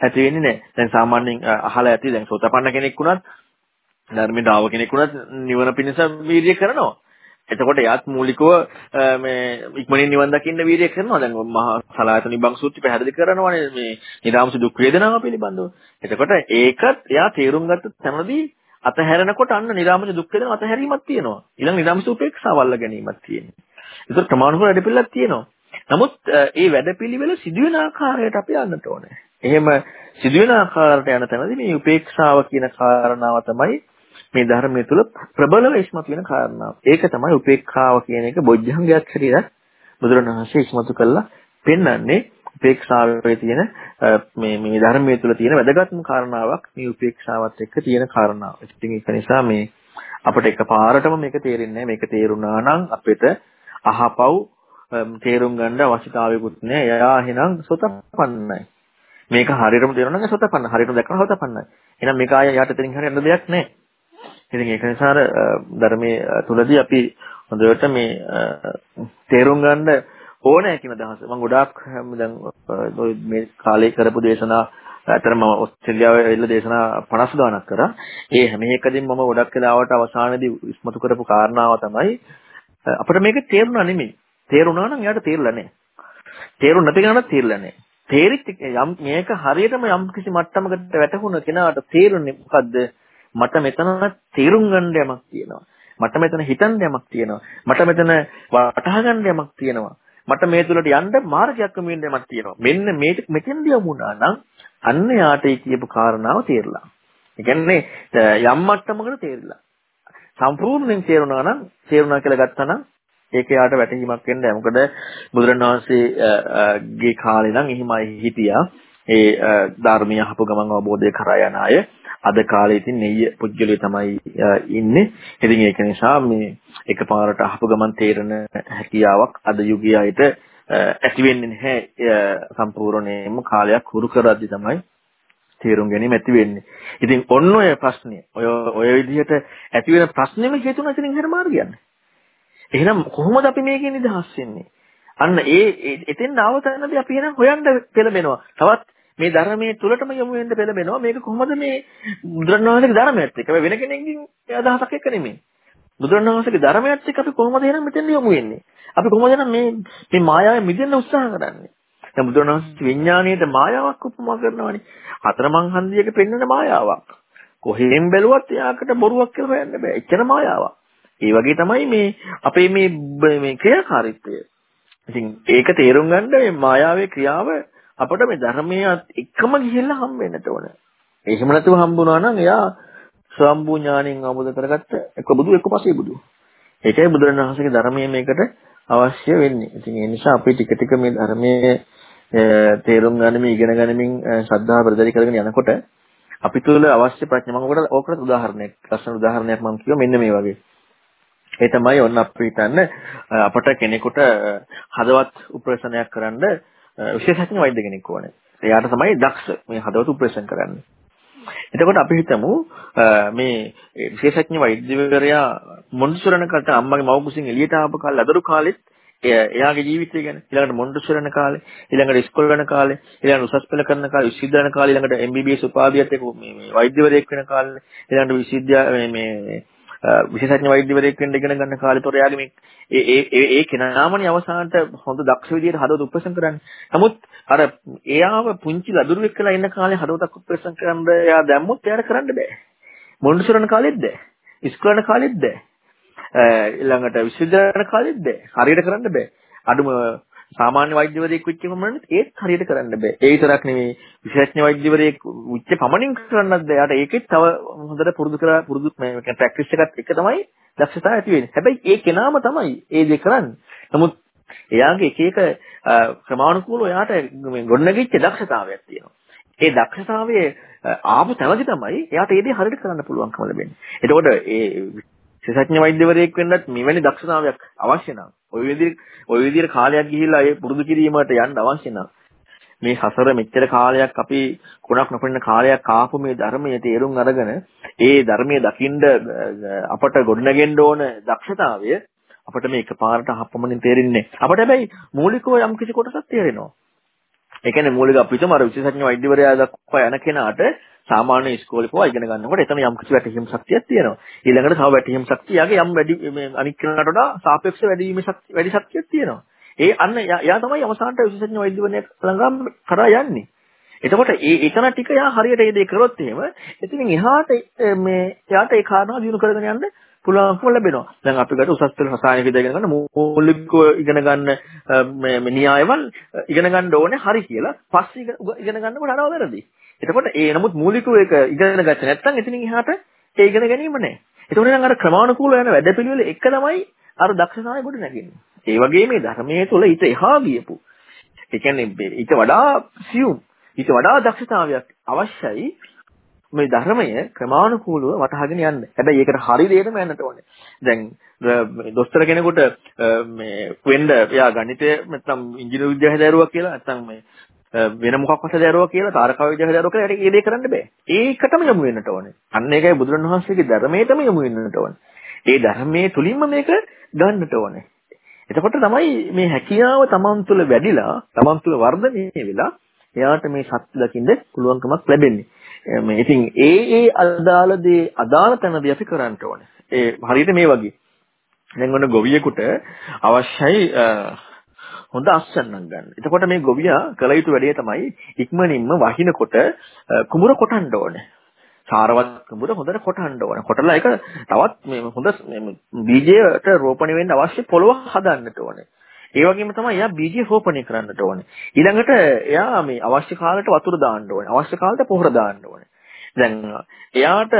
ඇති වෙන්නේ නැහැ. දැන් සාමාන්‍යයෙන් අහලා ඇති දැන් සෝතාපන්න කෙනෙක් වුණත් ධර්මයට ආව කෙනෙක් වුණත් නිවන පිණිස වීර්ය කරනවා. එතකොට එයාත් මූලිකව මේ ඉක්මනින් නිවන් දකින්න වීර්ය කරනවා. දැන් මහා සලායත නිබං සූත්‍රය පැහැදිලි කරනවානේ මේ නිරාමස දුක් වේදනාව පිළිබඳව. එතකොට ඒකත් එයා තේරුම් ගත්ත තැනදී අතහැරෙනකොට අන්න නිරාමස දුක් වේදනාව අතහැරීමක් තියෙනවා. ඊළඟ නිරාමස උපේක්ෂාවල්ල ගැනීමක් තියෙනවා. ඒතර ප්‍රමාණික වැඩපිළිවෙලක් තියෙනවා. නමුත් මේ වැඩපිළිවෙල සිදුවෙන ආකාරයට අපි යන්නට ඕනේ. එහෙම සිදුවෙන ආකාරයට යන තැනදී මේ උපේක්ෂාව කියන කාරණාව තමයි මේ ධර්මයේ තුල ප්‍රබලව ඉස්මතු වෙන කාරණාව. ඒක තමයි උපේක්ඛාව කියන එක බොජ්ජංගයක් හැටියට බුදුරණවහන්සේ ඉස්මතු කළා පෙන්වන්නේ උපේක්ෂාවේ තියෙන මේ මේ ධර්මයේ තුල තියෙන වැදගත්ම කාරණාවක් මේ උපේක්ෂාවත් එක්ක තියෙන කාරණාව. ඉතින් ඒක නිසා මේ අපිට එකපාරටම මේක තේරෙන්නේ මේක තේරුණා නම් අපිට අහපව් තේරුම් ගන්න අවශ්‍යතාවයකුත් නෑ. එයා එහෙනම් සෝතපන්නයි. මේක හරියටම තේරුණා නම් සෝතපන්න. හරියටම දැක්කම සෝතපන්නයි. එහෙනම් මේක ආය යට තෙරින් හරියන්න දෙයක් නෑ. ඉතින් ඒක නිසා ධර්මයේ තුලදී අපි හොඳට මේ තේරුම් ගන්න ඕනෑ කියන අදහස. මම ගොඩාක් දැන් මේ කාලේ කරපු දේශනා අතර මම ඕස්ට්‍රේලියාවේ ඇවිල්ලා දේශනා 50 ගාණක් කරා. ඒ හැම එකකින්ම මම ගොඩක් වෙලාවට අවසානයේදී ඉස්මතු කරපු කාරණාව තමයි අපිට මේක තේරුණා නෙමෙයි. තේරුණා නම් එයාට තේරෙලා නැහැ. තේරුණ නැති කෙනාට තේරෙලා නැහැ. තේරිත් යම් මේක හරියටම යම් කිසි මට්ටමකට වැටහුණ කෙනාට තේරුනේ මොකද්ද? මට මෙතන තේරුම් ගන්න යමක් තියෙනවා. මට මෙතන හිතන්න යමක් තියෙනවා. මට මෙතන වටහා ගන්න යමක් තියෙනවා. මට මේ තුලට යන්න මාර්ගයක් වෙන්න යමක් තියෙනවා. මෙන්න මේ මෙතෙන්දී යමුණා නම් අන්න යාට කියපු කාරණාව තේරලා. ඒ කියන්නේ යම් මට්ටමකට තේරිලා. සම්පූර්ණයෙන් තේරුණා නම් තේරුණා කියලා ගත්තා නම් ඒක යාට වැටහීමක් වෙන්න බෑ. මොකද බුදුරණවහන්සේගේ කාලේ නම් එහිමයි හිටියා. ඒ ධර්මීය අහපු ගමන් අවබෝධය කරා යන අය අද කාලේ ඉතින් නෙయ్య පුජ්‍යලිය තමයි ඉන්නේ. ඉතින් ඒක නිසා මේ එකපාරට අහපු ගමන් තේරෙන හැකියාවක් අද යුගයේ අයට ඇති වෙන්නේ නැහැ. සම්පූර්ණයෙන්ම කාලයක් හුරු කරද්දි තමයි තේරුම් ගැනීම ඇති වෙන්නේ. ඉතින් ඔන්න ඔය ප්‍රශ්නය ඔය ඔය විදිහට ඇති වෙන ප්‍රශ්නෙම හේතුන ඉතින් එහෙම මාර්ගයන්නේ. එහෙනම් කොහොමද අපි මේකෙන් නිදහස් වෙන්නේ? අන්න ඒ එතෙන් ආවතනදී අපි එහෙනම් හොයන්න පෙළඹෙනවා. තවත් මේ ධර්මයේ තුලටම යොමු වෙන්න පෙළඹෙනවා. මේක කොහොමද මේ බුදුරණවහන්සේගේ ධර්මයත් එක්ක වෙන කෙනෙක්ගේ අදහසක් එක්ක නෙමෙයි. බුදුරණවහන්සේගේ ධර්මයත් එක්ක අපි කොහොමද එහෙනම් මෙතෙන් යොමු වෙන්නේ? අපි කොහොමද එහෙනම් මේ මේ මායාවෙන් මිදෙන්න උත්සාහ කරන්නේ? දැන් බුදුරණවහන්සේ විඥාණයට මායාවක් උපමා කරනවානේ. හතරමං හන්දියක පෙන්වන මායාවක්. කොහෙන් බැලුවත් එයාකට බොරුවක් කියලා හොයන්න බෑ. එච්චර මායාවක්. ඒ වගේ තමයි මේ අපේ මේ මේ ක්‍රියාකාරීත්වය. ඉතින් ඒක තේරුම් ගන්න මේ මායාවේ ක්‍රියාව අපිට මේ ධර්මයේ එකම ගිහිල්ලා හම්බ වෙන්නට ඕන. එහෙම නැතුව හම්බුණා නම් එයා ස්වම්බු ඥාණයෙන් අවබෝධ කරගත්ත එක බුදු එක පස්සේ බුදු. ඒකයි බුදුරණවහන්සේගේ ධර්මයේ මේකට අවශ්‍ය වෙන්නේ. ඉතින් ඒ නිසා අපි ටික ටික මේ ධර්මයේ තේරුම් ගන්න මේ ඉගෙන ගනිමින් ශ්‍රද්ධාව ප්‍රදරි කරගෙන යනකොට අපි තුළ අවශ්‍ය ප්‍රඥා මම ඔකට ඕකට උදාහරණයක් ලස්සන උදාහරණයක් මම කියුවා මෙන්න මේ වගේ. ඒ තමයි ඔන්න අපි හිතන්න අපට කෙනෙකුට හදවත් උප්‍රේෂණයක් කරන්න විශේෂඥ වෛද්‍ය කෙනෙක් ඕනේ. එයාට තමයි දක්ෂ මේ හදවත උප්‍රේෂණ කරන්නේ. එතකොට අපි හිතමු මේ විශේෂඥ වෛද්‍යවරයා මොන්ඩිසෝරණ කට අම්මගේ මව කුසින් එළියට ආපු කාලේ අදරු කාලෙත් එයාගේ ජීවිතය ගැන ඊළඟට මොන්ඩිසෝරණ කාලේ ඊළඟට ඉස්කෝල යන කාලේ ඊළඟට උසස් පෙළ කරන කාලේ විශ්වවිද්‍යාල කාලේ ඊළඟට MBBS උපාධියත් එක්ක මේ වෛද්‍යවරයෙක් වෙන කාලේ ඊළඟට විශ්වවිද්‍යාල මේ විශේෂඥ වෛද්‍යවරයෙක් වෙන්න ඉගෙන ගන්න කාලේතොර එයාගේ මේ ඒ ඒ ඒ කෙනාමනේ අවසානට හොඳ දක්ෂ විදියට හදවත උපසම් කරන්නේ. නමුත් අර එයාව පුංචි ලදරුවෙක් කියලා ඉන්න කාලේ හදවතක් උපසම් කරන්න එයා දැම්මොත් එයාට කරන්න බෑ. මොන්ඩිසෝරන කාලෙත් බෑ. ඉස්කෝලේ කාලෙත් බෑ. ඊළඟට විශ්වවිද්‍යාල කාලෙත් බෑ. හරියට කරන්න බෑ. අඩුම සාමාන්‍ය වෛද්‍යවරයෙක් වෙච්ච ගමන් ඒත් හරියට කරන්න බෑ. ඒ විතරක් නෙමෙයි විශේෂඥ වෛද්‍යවරයෙක් උච්ච පමණින් කරන්නත් බෑ. යාට ඒකෙත් තව හොඳට පුරුදු කරලා පුරුදු මේ ප්‍රැක්ටිස් එකත් එක තමයි දක්ෂතාවය ඇති වෙන්නේ. හැබැයි ඒ කෙනාම තමයි ඒ දේ කරන්නේ. නමුත් එයාගේ එක එක ක්‍රමානුකූලව එයාට මේ ගොඩනැගිච්ච දක්ෂතාවයක් තියෙනවා. ඒ දක්ෂතාවයේ ආපු තැනදි තමයි එයාට ඒ දේ හරියට කරන්න පුළුවන්කම ලැබෙන්නේ. එතකොට ඒ විශේෂඥ වෛද්‍යවරයෙක් වෙන්නත් මෙවැනි දක්ෂතාවයක් අවශ්‍ය නම් ওই විදිහට ওই විදිහට කාලයක් ගිහිල්ලා ඒ පුරුදු කිරීමට යන්න අවශ්‍ය නම් මේ සසර මෙච්චර කාලයක් අපි කුණක් නොපෙනෙන කාලයක් ආපු මේ ධර්මයේ තේරුම් අරගෙන ඒ ධර්මයේ දකින්න අපට ගොඩනගෙන්න ඕන දක්ෂතාවය අපිට මේ එකපාරට අහපමණින් තේරෙන්නේ අපිට හැබැයි මූලිකව යම් කිසි කොටසක් තේරෙනවා ඒ කියන්නේ මූලික අපිටම අර විශේෂඥ වෛද්‍යවරයා දක්වා යන කෙනාට සාමාන්‍ය ඉස්කෝලේ පොවා ඉගෙන ගන්නකොට එතන යම් කිසි වැටහීම් ශක්තියක් තියෙනවා. ඊළඟට තව වැටහීම් ශක්තියගේ යම් වැඩි මේ අනික් කෙනාට වඩා සාපේක්ෂ වැඩි වීමේ ශක්තිය වැඩි ශක්තියක් තියෙනවා. ඒ අන්න යා තමයි අවසානට විශේෂඥ වෛද්‍යවරයෙක් ළඟම කරා යන්නේ. එතකොට ඒ එතන ටික යා හරියට ඒ දේ කරොත් එහෙම එතනින් එහාට මේ එයාට ඒ කාරණා දිනු කරගෙන යන්න පුළුවන්කම ලැබෙනවා. දැන් අපි ගත්ත උසස් පෙළ රසායනික විද්‍යාව ඉගෙන ගන්න මූලිකව ඉගෙන ගන්න මේ න්‍යායවල ඉගෙන ගන්න ඕනේ හරි කියලා පස්සේ ඉගෙන ගන්නකොට අරව වැරදි. එතකොට ඒ නමුත් මූලිකව ඒක ඉගෙන ගත්තේ නැත්නම් එතනින් එහාට ඒ ඉගෙන ගැනීම නැහැ. එතකොට නම් අර ක්‍රමානුකූලව යන වැඩපිළිවෙල එක තමයි අර දක්ෂතාවය ගොඩ නැගෙන්නේ. ඒ වගේ මේ ධර්මයේ තුල ඊට එහා ගියපු. ඒ කියන්නේ ඊට වඩා සියුම් ඊට වඩා දක්ෂතාවයක් අවශ්‍යයි මේ ධර්මය ක්‍රමානුකූලව වටහාගෙන යන්න. හැබැයි ඒකට හරි දෙයකම යන්නට ඕනේ. දැන් දොස්තර කෙනෙකුට මේ වෙන්න එයා ගණිතය නැත්නම් ඉංජිනේරු විද්‍යාව හැදෑරුවා කියලා නැත්නම් මේ වෙන මොකක්වත් හැදෑරුවා කියලා තාරකා විද්‍යාව හැදෑරුවා කියලා ඒක ඒ දේ කරන්න බෑ. ඒකටම යමු වෙන්නට ඕනේ. අන්න ඒකයි බුදුරණවහන්සේගේ ධර්මයටම යමු වෙන්නට ඕනේ. ඒ ධර්මයේ තුලින්ම මේක ගන්නට ඕනේ. එතකොට තමයි මේ හැකියාව තමන් තුළ වැඩිලා තමන් තුළ වර්ධනය වෙලා එයාට මේ සත්‍ය දකින්න පුළුවන්කමක් ලැබෙන්නේ. මේ ඉතින් ඒ ඒ අදාළ දේ අදාළ තැනදී අපි කරන්න ඕනේ. ඒ හරියට මේ වගේ. දැන් ඔන්න ගොවියෙකුට අවශ්‍යයි හොඳ අස්සන්නක් ගන්න. එතකොට මේ ගොවියා කළ යුතු වැඩේ තමයි ඉක්මනින්ම වහිනකොට කුඹුර කොටන්න ඕනේ. සාරවත් කුඹුර හොඳට කොටන්න ඕනේ. කොටලා ඒක තවත් මේ හොඳ බීජයට රෝපණය වෙන්න අවශ්‍ය පොළව හදන්නට ඕනේ. ඒ වගේම තමයි එයා බීජය රෝපණය කරන්නට ඕනේ. ඊළඟට එයා මේ අවශ්‍ය කාලයට වතුර දාන්න ඕනේ. අවශ්‍ය කාලයට පොහොර දාන්න ඕනේ. දැන් එයාට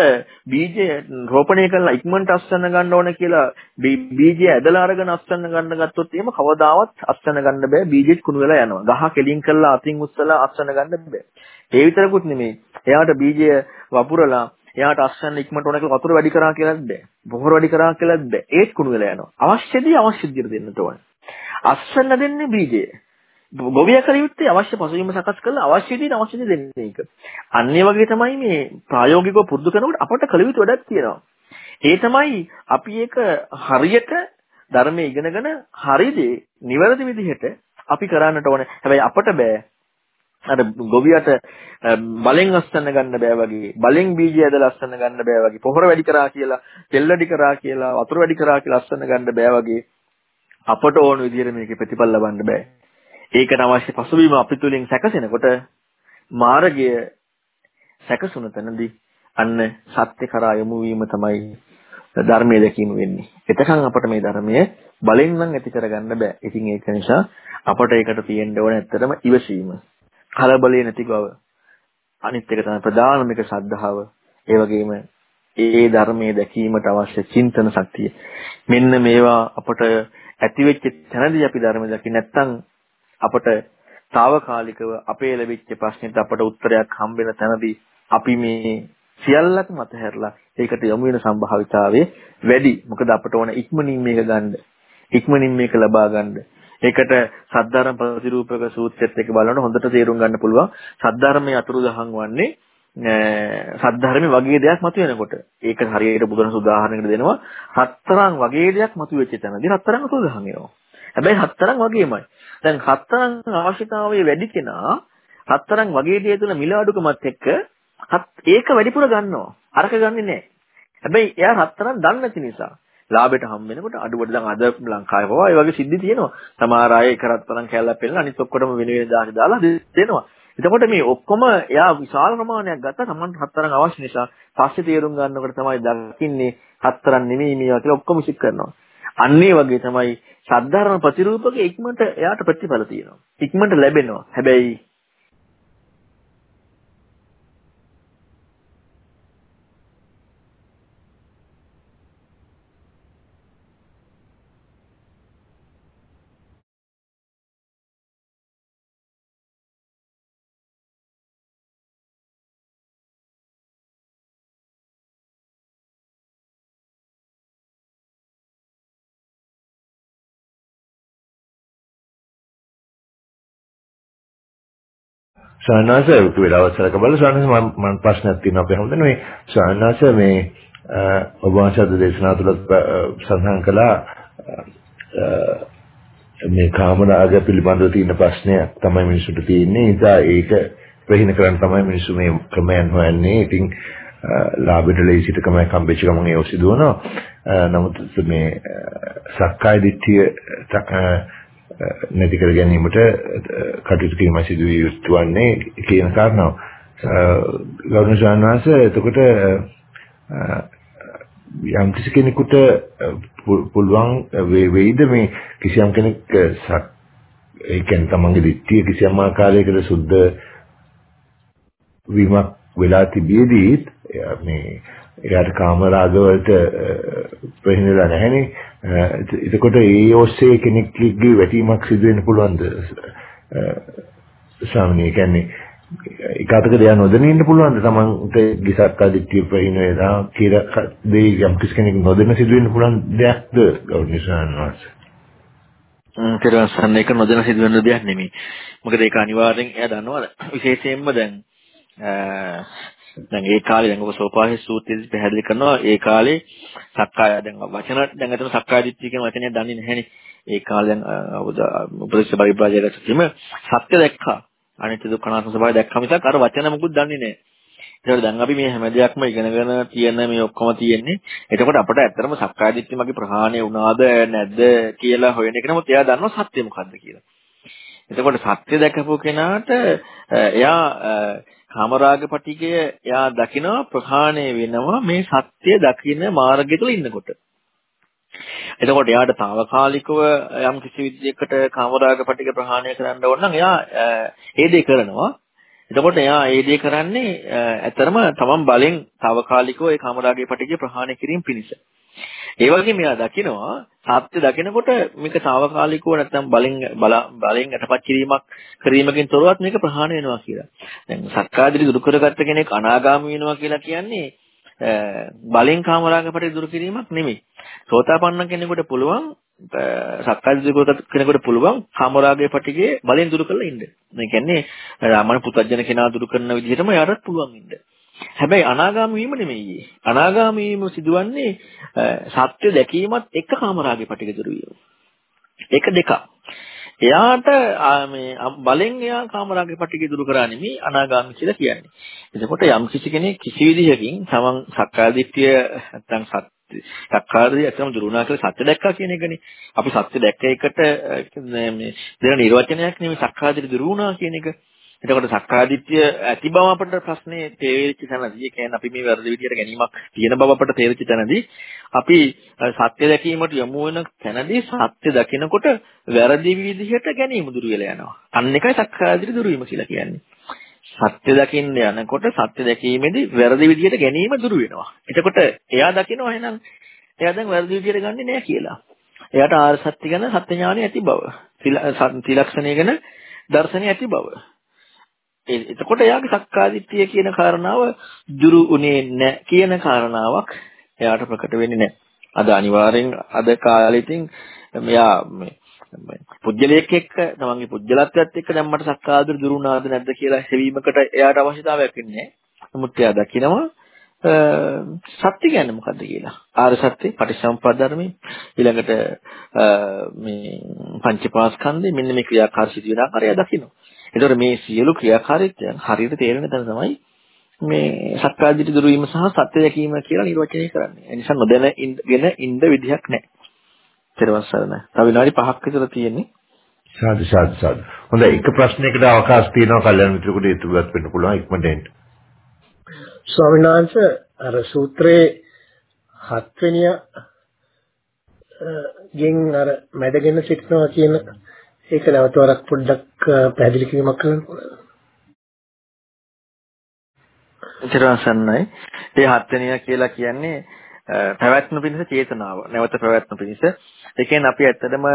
බීජය රෝපණය කරලා ඉක්මනට අස්වැන්න ගන්න ඕන කියලා බීජය ඇදලා අරගෙන අස්වැන්න ගන්න ගත්තොත් එහෙම කවදාවත් අස්වැන්න ගන්න බෑ බීජෙත් කුණු වෙලා යනවා. ගහ කෙලින් කරලා අතින් උස්සලා අස්වැන්න ගන්න බෑ. ඒ විතරකුත් නෙමෙයි. එයාට බීජය වපුරලා එයාට අස්වැන්න ඉක්මනට ඕන කියලා වතුර වැඩි කරා කියලාත් බෑ. බොහොර වැඩි කරා කියලාත් බෑ. ඒත් කුණු වෙලා යනවා. අවශ්‍යදී අවශ්‍ය විදිහට දෙන්නට ඕනේ. අස්වැන්න දෙන්නේ බීජය. ගොවියා කළ යුත්තේ අවශ්‍ය පසුබිම සකස් කරලා අවශ්‍ය විදිහට අවශ්‍ය දේ දෙන්න එක. අන්නේ වගේ තමයි මේ ප්‍රායෝගිකව පුරුදු කරනකොට අපට කළ යුතු වැඩක් තියෙනවා. ඒ තමයි අපි ඒක හරියට ධර්මයේ ඉගෙනගෙන හරියදී නිවැරදි විදිහට අපි කරන්නට ඕනේ. හැබැයි අපට බෑ අර ගොවියට බලෙන් අස්සන්න ගන්න බෑ වගේ බලෙන් බීජය ඇදලා අස්සන්න ගන්න බෑ වගේ පොහොර වැඩි කරා කියලා තෙල් වැඩි කරා කියලා වතුර වැඩි කරා කියලා අස්සන්න ගන්න බෑ වගේ අපට ඕන විදිහට මේකේ ප්‍රතිඵල ලබන්න බෑ ඒකට අවශ්‍ය පසුබිම අපි තුලින් සැකසෙනකොට මාර්ගය සැකසුන තැනදී අන්න සත්‍ය කරා යොමු වීම තමයි ධර්මයේ දැකීම වෙන්නේ. එතකන් අපට මේ ධර්මය බලෙන් නම් ඇති කරගන්න බෑ. ඉතින් ඒක නිසා අපට ඒකට තියෙන්න ඕන ඇත්තටම ඉවසීම. කලබලේ නැති බව. අනිත් එක තමයි ප්‍රධානම එක ශ්‍රද්ධාව. ඒ වගේම ඒ ධර්මයේ දැකීමට අවශ්‍ය චින්තන ශක්තිය. මෙන්න මේවා අපට ඇති වෙච්ච තැනදී අපි ධර්ම දැකි නැත්නම් අපට తాවකාලිකව අපේ ලැබිච්ච ප්‍රශ්නෙට අපට උත්තරයක් හම්බෙන තැනදී අපි මේ සියල්ලක් මතහැරලා ඒකට යොමු වෙන සම්භාවිතාවය වැඩි. මොකද අපට ඕන ඉක්මනින් මේක ගන්න. ඉක්මනින් මේක ලබා ගන්න. ඒකට සද්ධාරම් ප්‍රතිරූපක සූත්‍රයත් එක්ක බලනකොට හොඳට තේරුම් ගන්න පුළුවන්. සද්ධාර්මයේ අතුරුදහන් වන්නේ සද්ධර්මයේ වගේ දෙයක් මතුවෙනකොට. ඒක හරියට බුදුරජාණන් උදාහරණයකට දෙනවා. හතරන් වගේ දෙයක් මතුවෙච්ච තැනදී හතරන් අතුරුදහන් වෙනවා. හැබැයි හතරන් වගේමයි. දැන් හතරන් අවශ්‍යතාවය වැඩි කෙනා හතරන් වගේ දේ තුන මිල අඩුකමත් එක්ක ඒක වැඩිපුර ගන්නවා. අරක ගන්නෙ නැහැ. හැබැයි එයා හතරන් දන්නේ නැති නිසා ලාභයට හම් වෙනකොට අඩුවට දැන් අද ලංකාවේ පවා ඒ වගේ සිද්ධි තියෙනවා. සමහර අය එක රත්තරන් කැල්ලක් පෙන්නලා අනිත් ඔක්කොටම වෙන වෙන දාහි දාලා දෙනවා. එතකොට මේ ඔක්කොම එයා විශාල ප්‍රමාණයක් ගත්තා Taman හතරන් අවශ්‍ය නිසා පස්සේ තේරුම් ගන්නකොට තමයි දකින්නේ හතරන් නෙමෙයි මේවා කියලා ඔක්කොම සික් කරනවා. අන්නේ වගේ තමයි සද්ධාර්ම ප්‍රතිරූපක ඉක්මනට එයාට ප්‍රතිඵල තියෙනවා. ඉක්මනට ලැබෙනවා. හැබැයි සානාස වෙලාවසලක බල සානාස මම ප්‍රශ්නයක් තියෙනවා අපි හමුදන මේ සානාස මේ ඔබ වහන්සේ දේශනා තුළ සඳහන් කළා මේ කාමරාග පිළිබඳව තියෙන ප්‍රශ්නයක් තමයි මිනිසුන්ට තියෙන්නේ. ඉතින් ඒක ප්‍රහින කරන්න තමයි මිනිස්සු මේ ක්‍රමයන් හොයන්නේ. ඉතින් ලාභයට ලේසියට කමයි කම්බෙච්ච ගමන් ඒ ඔසිදුවනවා. නමුත් මේ සක්කාය දිට්ඨිය නැති කර ගැනීමට කටයුතු කිරීම සිදු විය යුතු වන්නේ කියන කාරණාව. ගෞරවනීය ශාන්වාස එතකොට යම් කිසි කෙනෙකුට පුළුවන් වේද මේ කිසියම් කෙනෙක් ඒ කියන්නේ තමන්ගේ දිට්ඨිය කිසියම් ආකාරයකට සුද්ධ වීමක් වෙලා තිබියදී මේ එයාට කාම රාග වලට ප්‍රහිනලා නැහැනේ. එතකොට ඒ ඔස්සේ කෙනෙක්ගේ වැටීමක් සිදු වෙන්න පුළුවන්ද? ස්වාමීනි කියන්නේ එකතක දෙයක් නොදැන ඉන්න පුළුවන්ද තමන්ට ගිසක් ආදිත්‍ය ප්‍රහින වේදා කියලා දෙය යම් කිසි කෙනෙක් නොදැන සිදු වෙන්න පුළුවන් දෙයක්ද ගෞරවනීය ස්වාමීන් තෙරවසන්න එක නොදැන සිදු වෙන දෙයක් නෙමෙයි. මොකද ඒක අනිවාර්යෙන් එයා දන්නවද? විශේෂයෙන්ම දැන් දැන් ඒ කාලේ දැන් ඔබ සෝපාහි සූත්‍රයේදී පැහැදිලි කරනවා ඒ කාලේ සක්කාය දැන් වචන දැන් අතන සක්කාය දිට්ඨිය කියන වචනය දන්නේ නැහැනේ. ඒ කාලේ දැන් උපදේශ පරිබ්‍රාජයට කිසිම සත්‍ය දැක්කා. අනිත්‍ය දුක්ඛ අනාත්ම ස්වභාවය දැක්කම මිසක් අර වචන මුකුත් දන්නේ නැහැ. ඒකට දැන් අපි මේ හැම දෙයක්ම ඉගෙනගෙන තියෙන මේ ඔක්කොම තියෙන්නේ. එතකොට අපිට ඇත්තටම සක්කාය දිට්ඨිය මගේ ප්‍රහාණය වුණාද නැද්ද කියලා හොයන එක නමුත් එයා දන්නවා සත්‍ය මොකද්ද කියලා. එතකොට සත්‍ය දැකපු කෙනාට එයා කාමරාග පටිගය එයා දකිනවා ප්‍රහාණය වෙනවා මේ සත්‍ය දකින්න මාර්ගය තුල ඉන්නකොට. එතකොට එයාට తాවකාලිකව යම් කිසි විදිහකට කාමරාග පටිග ප්‍රහාණය කරන්න ඕන නම් එයා ඒ දේ කරනවා. එතකොට එයා ඒ දේ කරන්නේ ඇත්තරම තමන් බලෙන් తాවකාලිකව ඒ කාමරාගයේ පටිගය ප්‍රහාණය කිරීම පිණිස. ඒ වගේම එයා දකිනවා සත්‍ය දකිනකොට මේක తాවකාලිකව නැත්නම් බලෙන් බලෙන් යටපත් කිරීමක් කිරීමකින් තොරවත් මේක ප්‍රහාණය වෙනවා කියලා. දැන් සක්කාදිරි දුරු කරගත්ත කෙනෙක් අනාගාමී වෙනවා කියලා කියන්නේ බලෙන් කාමරාගපටි දුරු කිරීමක් නෙමෙයි. සෝතාපන්න කෙනෙකුට පුළුවන් සක්කාදිරි කෙනෙකුට පුළුවන් කාමරාගයේ පටිගේ බලෙන් දුරු කරලා ඉන්න. මේ කියන්නේ රාමන පුතඥ කෙනා දුරු කරන විදිහටම යාටත් පුළුවන් ඉන්න. හැබැයි අනාගාමී වීම නෙමෙයි. අනාගාමී වීම සිදුවන්නේ සත්‍ය දැකීමත් එක්ක කාමරාගේ පටික දුරු වීම. ඒක දෙකක්. එයාට මේ බලෙන් එයා කාමරාගේ පටික දුරු කරා නෙමෙයි අනාගාමී කියලා කියන්නේ. එතකොට යම් කිසි කෙනෙක් කිසි විදිහකින් තමන් සක්කාය දිට්ඨිය නැත්නම් සත්‍ය සක්කායදී ඇත්තම දුරුණා කියලා සත්‍ය දැක්කා කියන එකනේ. අපි සත්‍ය දැක්ක එකට මේ දෙන නිර්වචනයක් නෙමෙයි සක්කායදී දුරුණා කියන එක. එතකොට සක්කාදිට්ඨිය ඇති බව අපට ප්‍රශ්නේ තේරිච්ච තැනදී, ඒ කියන්නේ අපි මේ වැරදි විදියට ගැනීමක් තියෙන බව අපට තේරිච්ච තැනදී, අපි සත්‍ය දැකීමට යොමු වෙන තැනදී සත්‍ය දකිනකොට වැරදි විදිහට ගැනීම දුරු වෙලා යනවා. අන්න එකයි සක්කාදිට්ඨිය දුරු වීම කියලා කියන්නේ. සත්‍ය දකින්න යනකොට සත්‍ය දැකීමේදී වැරදි විදිහට ගැනීම දුරු වෙනවා. එතකොට එයා දකිනවා එහෙනම් එයා දැන් වැරදි විදිහට ගන්නෙ නෑ කියලා. එයාට ආර්ය සත්‍ය ගැන සත්‍ය ඥානය ඇති බව. තිලක්ෂණය ගැන දර්ශනය ඇති බව. එතකොට එයාගේ සක්කාදිට්ඨිය කියන කාරණාව දුරු උනේ නැහැ කියන කාරණාවක් එයාට ප්‍රකට වෙන්නේ නැහැ. අද අනිවාර්යෙන් අද කාලෙකින් මෙයා මේ පුජ්‍යලයක් එක්ක තමන්ගේ පුජ්‍යලත්වයත් එක්ක දැන් මට සක්කාදිර දුරු වුණාද නැද්ද කියලා හෙවීමකට එයාට අවශ්‍යතාවයක් ඉන්නේ නමුත් එයා දකිනවා සත්‍ය කියන්නේ මොකද්ද කියලා. ආර්ය සත්‍ය, පටිච්චසමුප්පාද ධර්මයේ ඊළඟට මේ පංචපාස්කන්ධය මෙන්න මේ ක්‍රියාකාරී සිදුවෙන ආකාරය දකිනවා. එතකොට මේ සියලු ක්‍රියාකාරීත්වයන් හරියට තේරෙන තැන තමයි මේ සක්කාදිට දුරු වීම සහ සත්‍ය දැකීම කියලා නිර්වචනය කරන්නේ. ඒ නිසා නොදැන ඉගෙන ඉන්න විදිහක් නැහැ. ඊට පස්සේ තව විනාඩි 5ක් විතර තියෙන්නේ. සාදු සාදු සාදු. හොඳයි එක ප්‍රශ්නයකට අවකාශ තියෙනවා කල්යනා මිත්‍රෙකුට ඉතුරුවත් වෙන්න පුළුවන් ඉක්මනට එන්න. ස්වාමීන් වහන්සේ අර සූත්‍රයේ හත්වෙනිය ගෙන් අර මැදගෙන සිටිනවා කියන ඒක නැවත වරක් පොඩ්ඩක් පැහැදිලි කිරීමක් කරන්න පුළුවන්ද? ඉතරසන්නයි. ඒ හත්වෙනිය කියලා කියන්නේ පැවැත්ම පිණිස චේතනාව. නැවත පැවැත්ම පිණිස. ඒ කියන්නේ අපි ඇත්තටම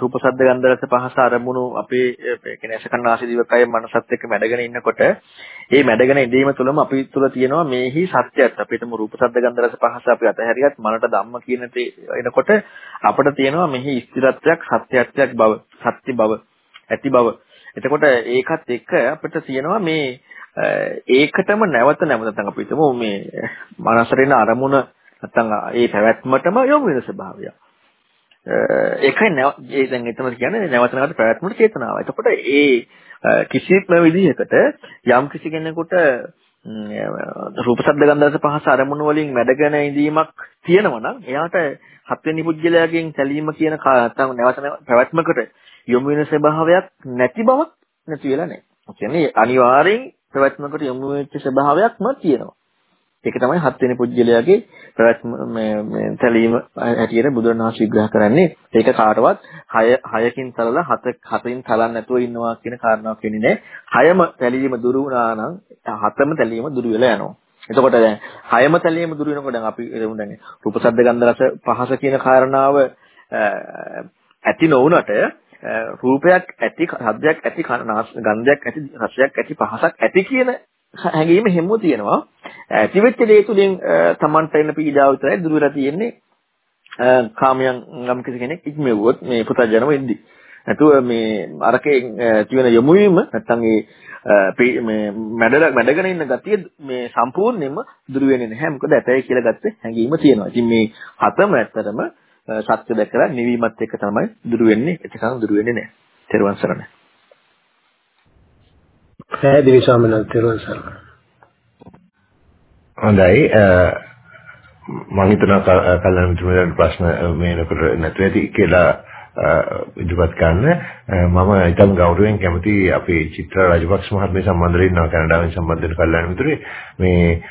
රූප ශබ්ද ගන්ධ රස පහස අරමුණු අපේ ඒ කියන්නේ අසකනාසි දිවකය මනසත් එක්ක මැඩගෙන ඉන්නකොට ඒ මැඩගෙන ඉඳීම තුළම අපි තුළ තියෙනවා මේහි සත්‍යයක්. අපිටම රූප ශබ්ද ගන්ධ රස පහස අපි අතහැරියත් මනට ධම්ම කියන එනකොට අපිට තියෙනවා මෙහි ස්ථිරත්වයක් සත්‍යත්වයක් බව, සත්‍ය බව, ඇති බව. එතකොට ඒකත් එක්ක අපිට තියෙනවා මේ ඒකටම නැවත නැවත නැත්නම් අපි හිතමු මේ මනසට එන අරමුණ නැත්නම් ඒ පැවැත්මටම යොමු වෙන ස්වභාවය. ඒකයි ඒ දැන් එතන කියන්නේ නැවත නැවත පැවැත්මට චේතනාව. එතකොට ඒ කිසිම විදිහකට යම් කිසි කෙනෙකුට රූප ශබ්ද ගන්ධ රස පහස අරමුණු වලින් වැඩගෙන ඉඳීමක් තියෙනවා නම් එයාට හත්වෙනි පුජ්‍යලයෙන් සැලීම කියන නැත්නම් නැවත පැවැත්මකට යොමු වෙන ස්වභාවයක් නැති බවක් නැති වෙලා නැහැ. ඒ කියන්නේ අනිවාර්යෙන් පැවැත්මකට යොමු වෙච්ච ස්වභාවයක්ම තියෙනවා. ඒක තමයි හත්වෙනි පුජ්‍යලයාගේ ප්‍රවැත්ම මේ තැලීම හැටියට බුදුරණවහන්සේ විග්‍රහ කරන්නේ. ඒක කාටවත් 6 6කින් තලලා 7 7න් තලන්න නැතුව ඉන්නවා කියන කාරණාවක් වෙන්නේ නැහැ. 6ම තැලීම දුරු වුණා නම් 7ම තැලීම දුරු වෙලා යනවා. එතකොට දැන් 6ම තැලීම දුරු වෙනකොට දැන් අපි දැන් රූප ශබ්ද ගන්ධ රස පහස කියන කාරණාව ඇති නොවුනට රූපයක් ඇති ශබ්දයක් ඇති ගන්ධයක් ඇති රසයක් ඇති පහසක් ඇති කියන හැඟීම හැමෝ තියෙනවා. ඇති වෙච්ච දේ තුලින් Tamanට එන පීඩාව විතරයි දුර වෙලා තියෙන්නේ. කාමයන් නම් කිසි කෙනෙක් ඉක්මෙව්වොත් මේ පුතජනම ඉද්දි. නැතුව මේ අරකේ තියෙන යොමු වීම නැත්තම් ඒ මේ මැඩල මැඩගෙන ඉන්න ගතිය මේ සම්පූර්ණයෙන්ම දුර වෙන්නේ නැහැ. මොකද ඇතයි කියලා ගත්ත හැඟීම තියෙනවා. ඉතින් මේ හතම ඇත්තටම සත්‍ය දැකලා නිවීමත් එක්ක තමයි දුර වෙන්නේ. ඒකනම් දුර වෙන්නේ නැහැ. තෙරුවන් සරණයි. පැහැදිලි ස්වාමීන් වහන්සේ හොඳයි. මම හිතනවා කල්ලාන මිතුරුන්ට ප්‍රශ්න මේනකොට නැතු ඇති කියලා ඉදිරිපත් කරන්න. මම ඊටම ගෞරවයෙන් කැමති අපේ චිත්‍ර රාජපක්ෂ මහත්මිය සම්බන්ධ වෙනවා කැනඩාවෙන් සම්බන්ධ වෙන කල්ලාන මිතුරේ. මේ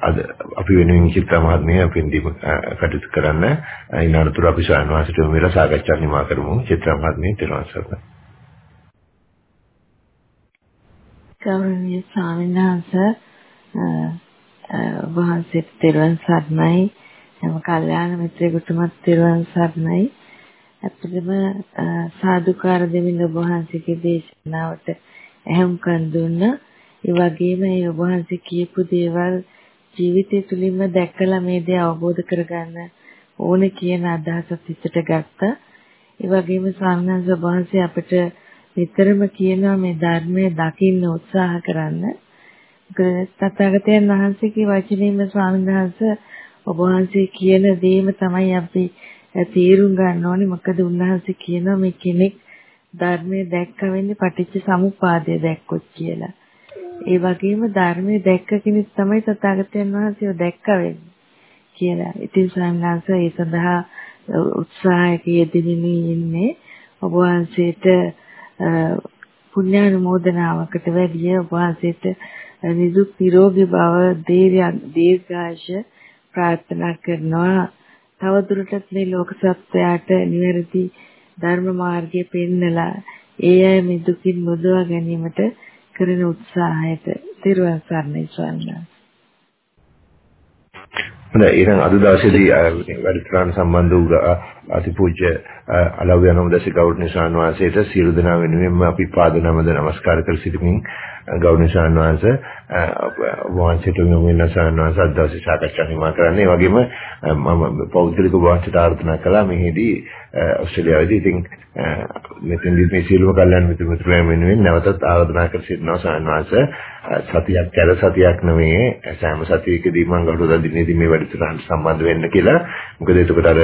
අද අපි වෙනුවෙන් චිත්‍ර මහත්මිය පින්දීම කටයුතු කරන්න. ඊනතරතුර අපි ස්වාමීන් වහන්සේට මෙලා සාකච්ඡා නිමා කරමු. චිත්‍ර මහත්මිය තෙරුවන් සරණයි. ගෞරවනීය ස්වාමීන් වහන්සේ වහන්සේට තෙරුවන් සරණයි. හැම කල්යාණ මිත්‍රයෙකුටමත් තෙරුවන් සරණයි. ඇත්තටම සාදුකාර දෙමින් ඔබ වහන්සේගේ දේශනාවට ඇහුම්කන් දුන්නා. ඒ වගේම ඒ ඔබ වහන්සේ කියපු දේවල් ජීවිතය තුළින්ම දැකලා මේ දේ අවබෝධ කරගන්න ඕනේ කියන අදහසත් හිතට ගත්තා. ඒ වගේම ස්වාමීන් වහන්සේ අපිට නිතරම කියනවා මේ ධර්මය දකින්න උත්සාහ කරන්න. මොකද තථාගතයන් වහන්සේගේ වචනේම ස්වාමීන් වහන්සේ ඔබ වහන්සේ කියන දේම තමයි අපි තේරුම් ගන්න ඕනේ. මොකද උන්වහන්සේ කියනවා මේ කෙනෙක් ධර්මයේ දැක්ක වෙන්නේ පටිච්ච සමුපාදය දැක්කොත් කියලා. ඒ වගේම ධර්මයේ දැක්ක කෙනෙක් තමයි තථාගතයන් වහන්සේව දැක්ක වෙන්නේ කියලා. ඉතින් සම්මාස ඒ සඳහා උත්සාහයක යෙදෙමින් ඉන්නේ ඔබ වහන්සේට පුණ්‍යානුමෝදනාවකට වැඩිය ඔබ වහන්සේට නිදුක් නිරෝගී භව දීර්ඝාෂ ප්‍රාර්ථනා කරනවා. තවදුරටත් මේ ලෝක සත්වයාට නිවැරදි ධර්ම මාර්ගය පෙන්නලා ඒ අය මේ දුකින් මුදවා ගැනීමට කරන උත්සාහයට තිරුවන් සරණයි ස්වාමීන්. හොඳයි. ඊළඟ අද දවසේදී වැඩසටහන සම්බන්ධ වූ අතිපූජ්‍ය අලව්‍ය අනුමදසි ගෞරවනීය ශාන්වාසයට සියලු දෙනා වෙනුවෙන්ම අපි පාද නමද නමස්කාර කර සිටිමින් ගෞරවනීය ශාන්වාස වහන්සේට වෙන ශාන්වාස අද දවසේ සාකච්ඡා නිමා කරන්නේ. ඒ වගේම මම පෞද්ගලික වාස්තුවට ආර්දනා කළා. මෙහිදී ඔස්ට්‍රේලියාවේදී ඉතින් මෙතෙන්දී මේ සියලුම කල්යනා මිත්‍ර මිත්‍රයන් වෙනුවෙන් නැවතත් ආරාධනා කර සිටිනවා ශාන්වාස සතියක් කර සතියක් නෙමෙයි. සෑම සතියකදී මම ගෞරව දිනේදී මේ වැඩසටහනට සම්බන්ධ වෙන්න කියලා මොකද එතකොට අර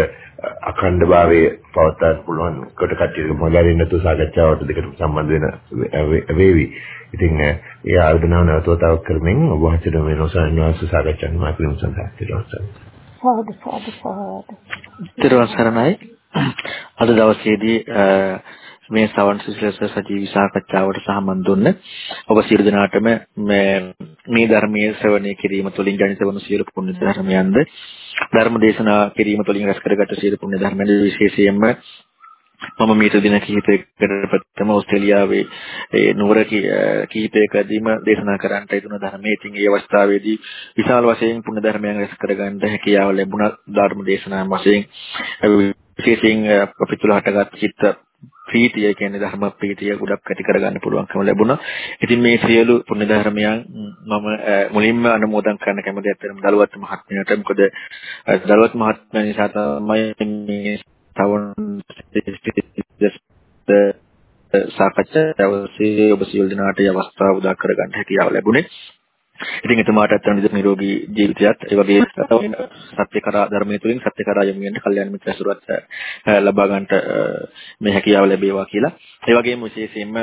අඛණ්ඩභාවයේ පවත්වා පුළුවන් කොට කට්ටියට මොගාරින් නැතුව සාකච්ඡාවට දෙකට සම්බන්ධ වෙන වේවි. ඉතින් ඒ ආයෝජනාව නැවතතාවක් කරමින් ඔබ වහන්සේට මේ නොසන්වාස සාකච්ඡාවක් මාකිරීම සඳහා තිරවසන. සාදු සාදු සාදු. තිරවසරණයි. අද දවසේදී මේ සවන් සිසිලස සජීවී සාකච්ඡාවට සහභාගී දුන්න ඔබ සියලු දෙනාටම මේ මේ ධර්මයේ ශ්‍රවණය කිරීම තුළින් ජනිත වන සියලු පුණ්‍ය ධර්මයන්ද ධර්ම දේශනා කිරීම තුළින් රැස් කරගත් සියලු පුණ්‍ය ධර්මයන්ද විශේෂයෙන්ම මම මීට දින කිහිපයකට ප්‍රථම ඕස්ට්‍රේලියාවේ ඒ නුවර කිහිපයකදීම දේශනා කරන්නට යෙදුන ධර්මයේ ඉතින් ඒ අවස්ථාවේදී විශාල වශයෙන් පුණ්‍ය ධර්මයන් රැස් කරගන්න හැකියාව ලැබුණා ධර්ම දේශනා වශයෙන් විශේෂයෙන් අපි තුල හටගත් චිත්ත ප්‍රීතිය කියන්නේ ධර්ම ප්‍රීතිය ගොඩක් ඇති කරගන්න පුළුවන්කම ලැබුණා. ඉතින් මේ සියලු පුණ්‍ය ධර්මයන් මම මුලින්ම අනුමෝදන් කරන්න කැමති ඇත්තටම දලුවත් මහත්මයාට. මොකද දලුවත් මහත්මයා නිසා තමයි මේ තවන් සාකච්ඡාවසේ ඔබ සියලු දෙනාට අවස්ථාව උදා කරගන්න හැකියාව ලැබුණේ. ඉතින් එතුමාට ඇත්තම විදිහට නිරෝගී ජීවිතයත් ඒ වගේ සත්‍ය කරා ධර්මයේ තුලින් සත්‍ය කරා යොමු වෙන කල්යාණ මිත්‍ර ඇසුරත් ලබා ගන්නට මේ හැකියාව ලැබේවා කියලා. ඒ වගේම විශේෂයෙන්ම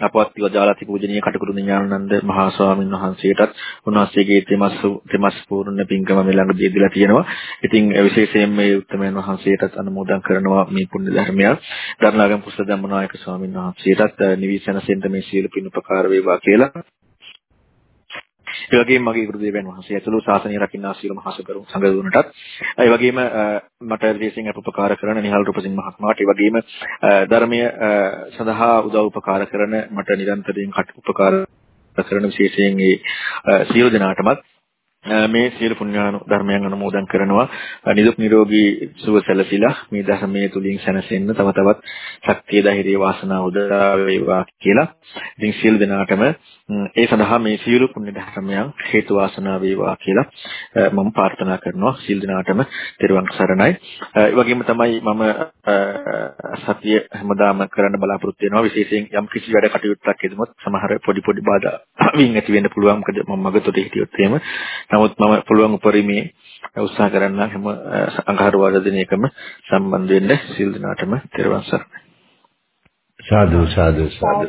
අපවත් විවජාලති පූජනීය කටුකුරු ඥානানন্দ මහා ස්වාමීන් වහන්සේටත් උන්වහන්සේගේ තෙමස් තෙමස් පූර්ණ පින්කම මේ ළඟ දීලා තියෙනවා. ඉතින් විශේෂයෙන් මේ උත්තමයන් වහන්සේටත් අනුමෝදන් කරනවා මේ පුණ්‍ය ධර්මය. ධර්ණාගම කුසල ධම්මනායක ස්වාමීන් වහන්සේටත් නිවිසනසෙන්ද මේ සීල පින් උපකාර වේවා කියලා ඒ වගේම මගේ ගුරු දේවයන් වහන්සේ ඇතුළු ශාසනය රකින්නා සියලු මහා සගරු සංඝදුනටත් ඒ වගේම මට විශේෂයෙන් අපුපකාර කරන නිහල් රූපසිංහ මහත්මයාට ඒ වගේම ධර්මය සඳහා උදව් උපකාර කරන මට නිරන්තරයෙන් කට උපකාර කරන විශේෂයෙන් ඒ සියලු දෙනාටමත් මේ සියලු පුණ්‍යානු ධර්මයන් අනුමෝදන් කරනවා. නිදුක් නිරෝගී සුව සැලසিলা මේ ධර්මයේ තුලින් සැනසෙන්න තව තවත් ශක්තිය ධෛර්යය වාසනාව උදා වේවා කියලා. ඉතින් සියලු දෙනාටම ඒ සඳහා මේ සියලු පුණ්‍ය ධර්මයන් හේතු වාසනා වේවා කියලා මම ප්‍රාර්ථනා කරනවා. සියලු දෙනාටම තෙරුවන් සරණයි. ඒ වගේම තමයි මම සතිය හැමදාම කරන්න බලාපොරොත්තු වෙනවා. විශේෂයෙන් යම් කිසි වැඩ කටයුත්තක් යෙදුනොත් සමහර පොඩි පොඩි බාධා වින් ඇති වෙන්න පුළුවන්. මොකද මම මගතොට හිටියොත් එහෙම. නමුත් මම පුළුවන් උපරිමේ උත්සාහ කරන්න හැම අඟහරුවාදා දිනයකම සම්බන්ධ වෙන්න සිල් දිනාටම තෙරුවන් සරණයි. සාදු සාදු සාදු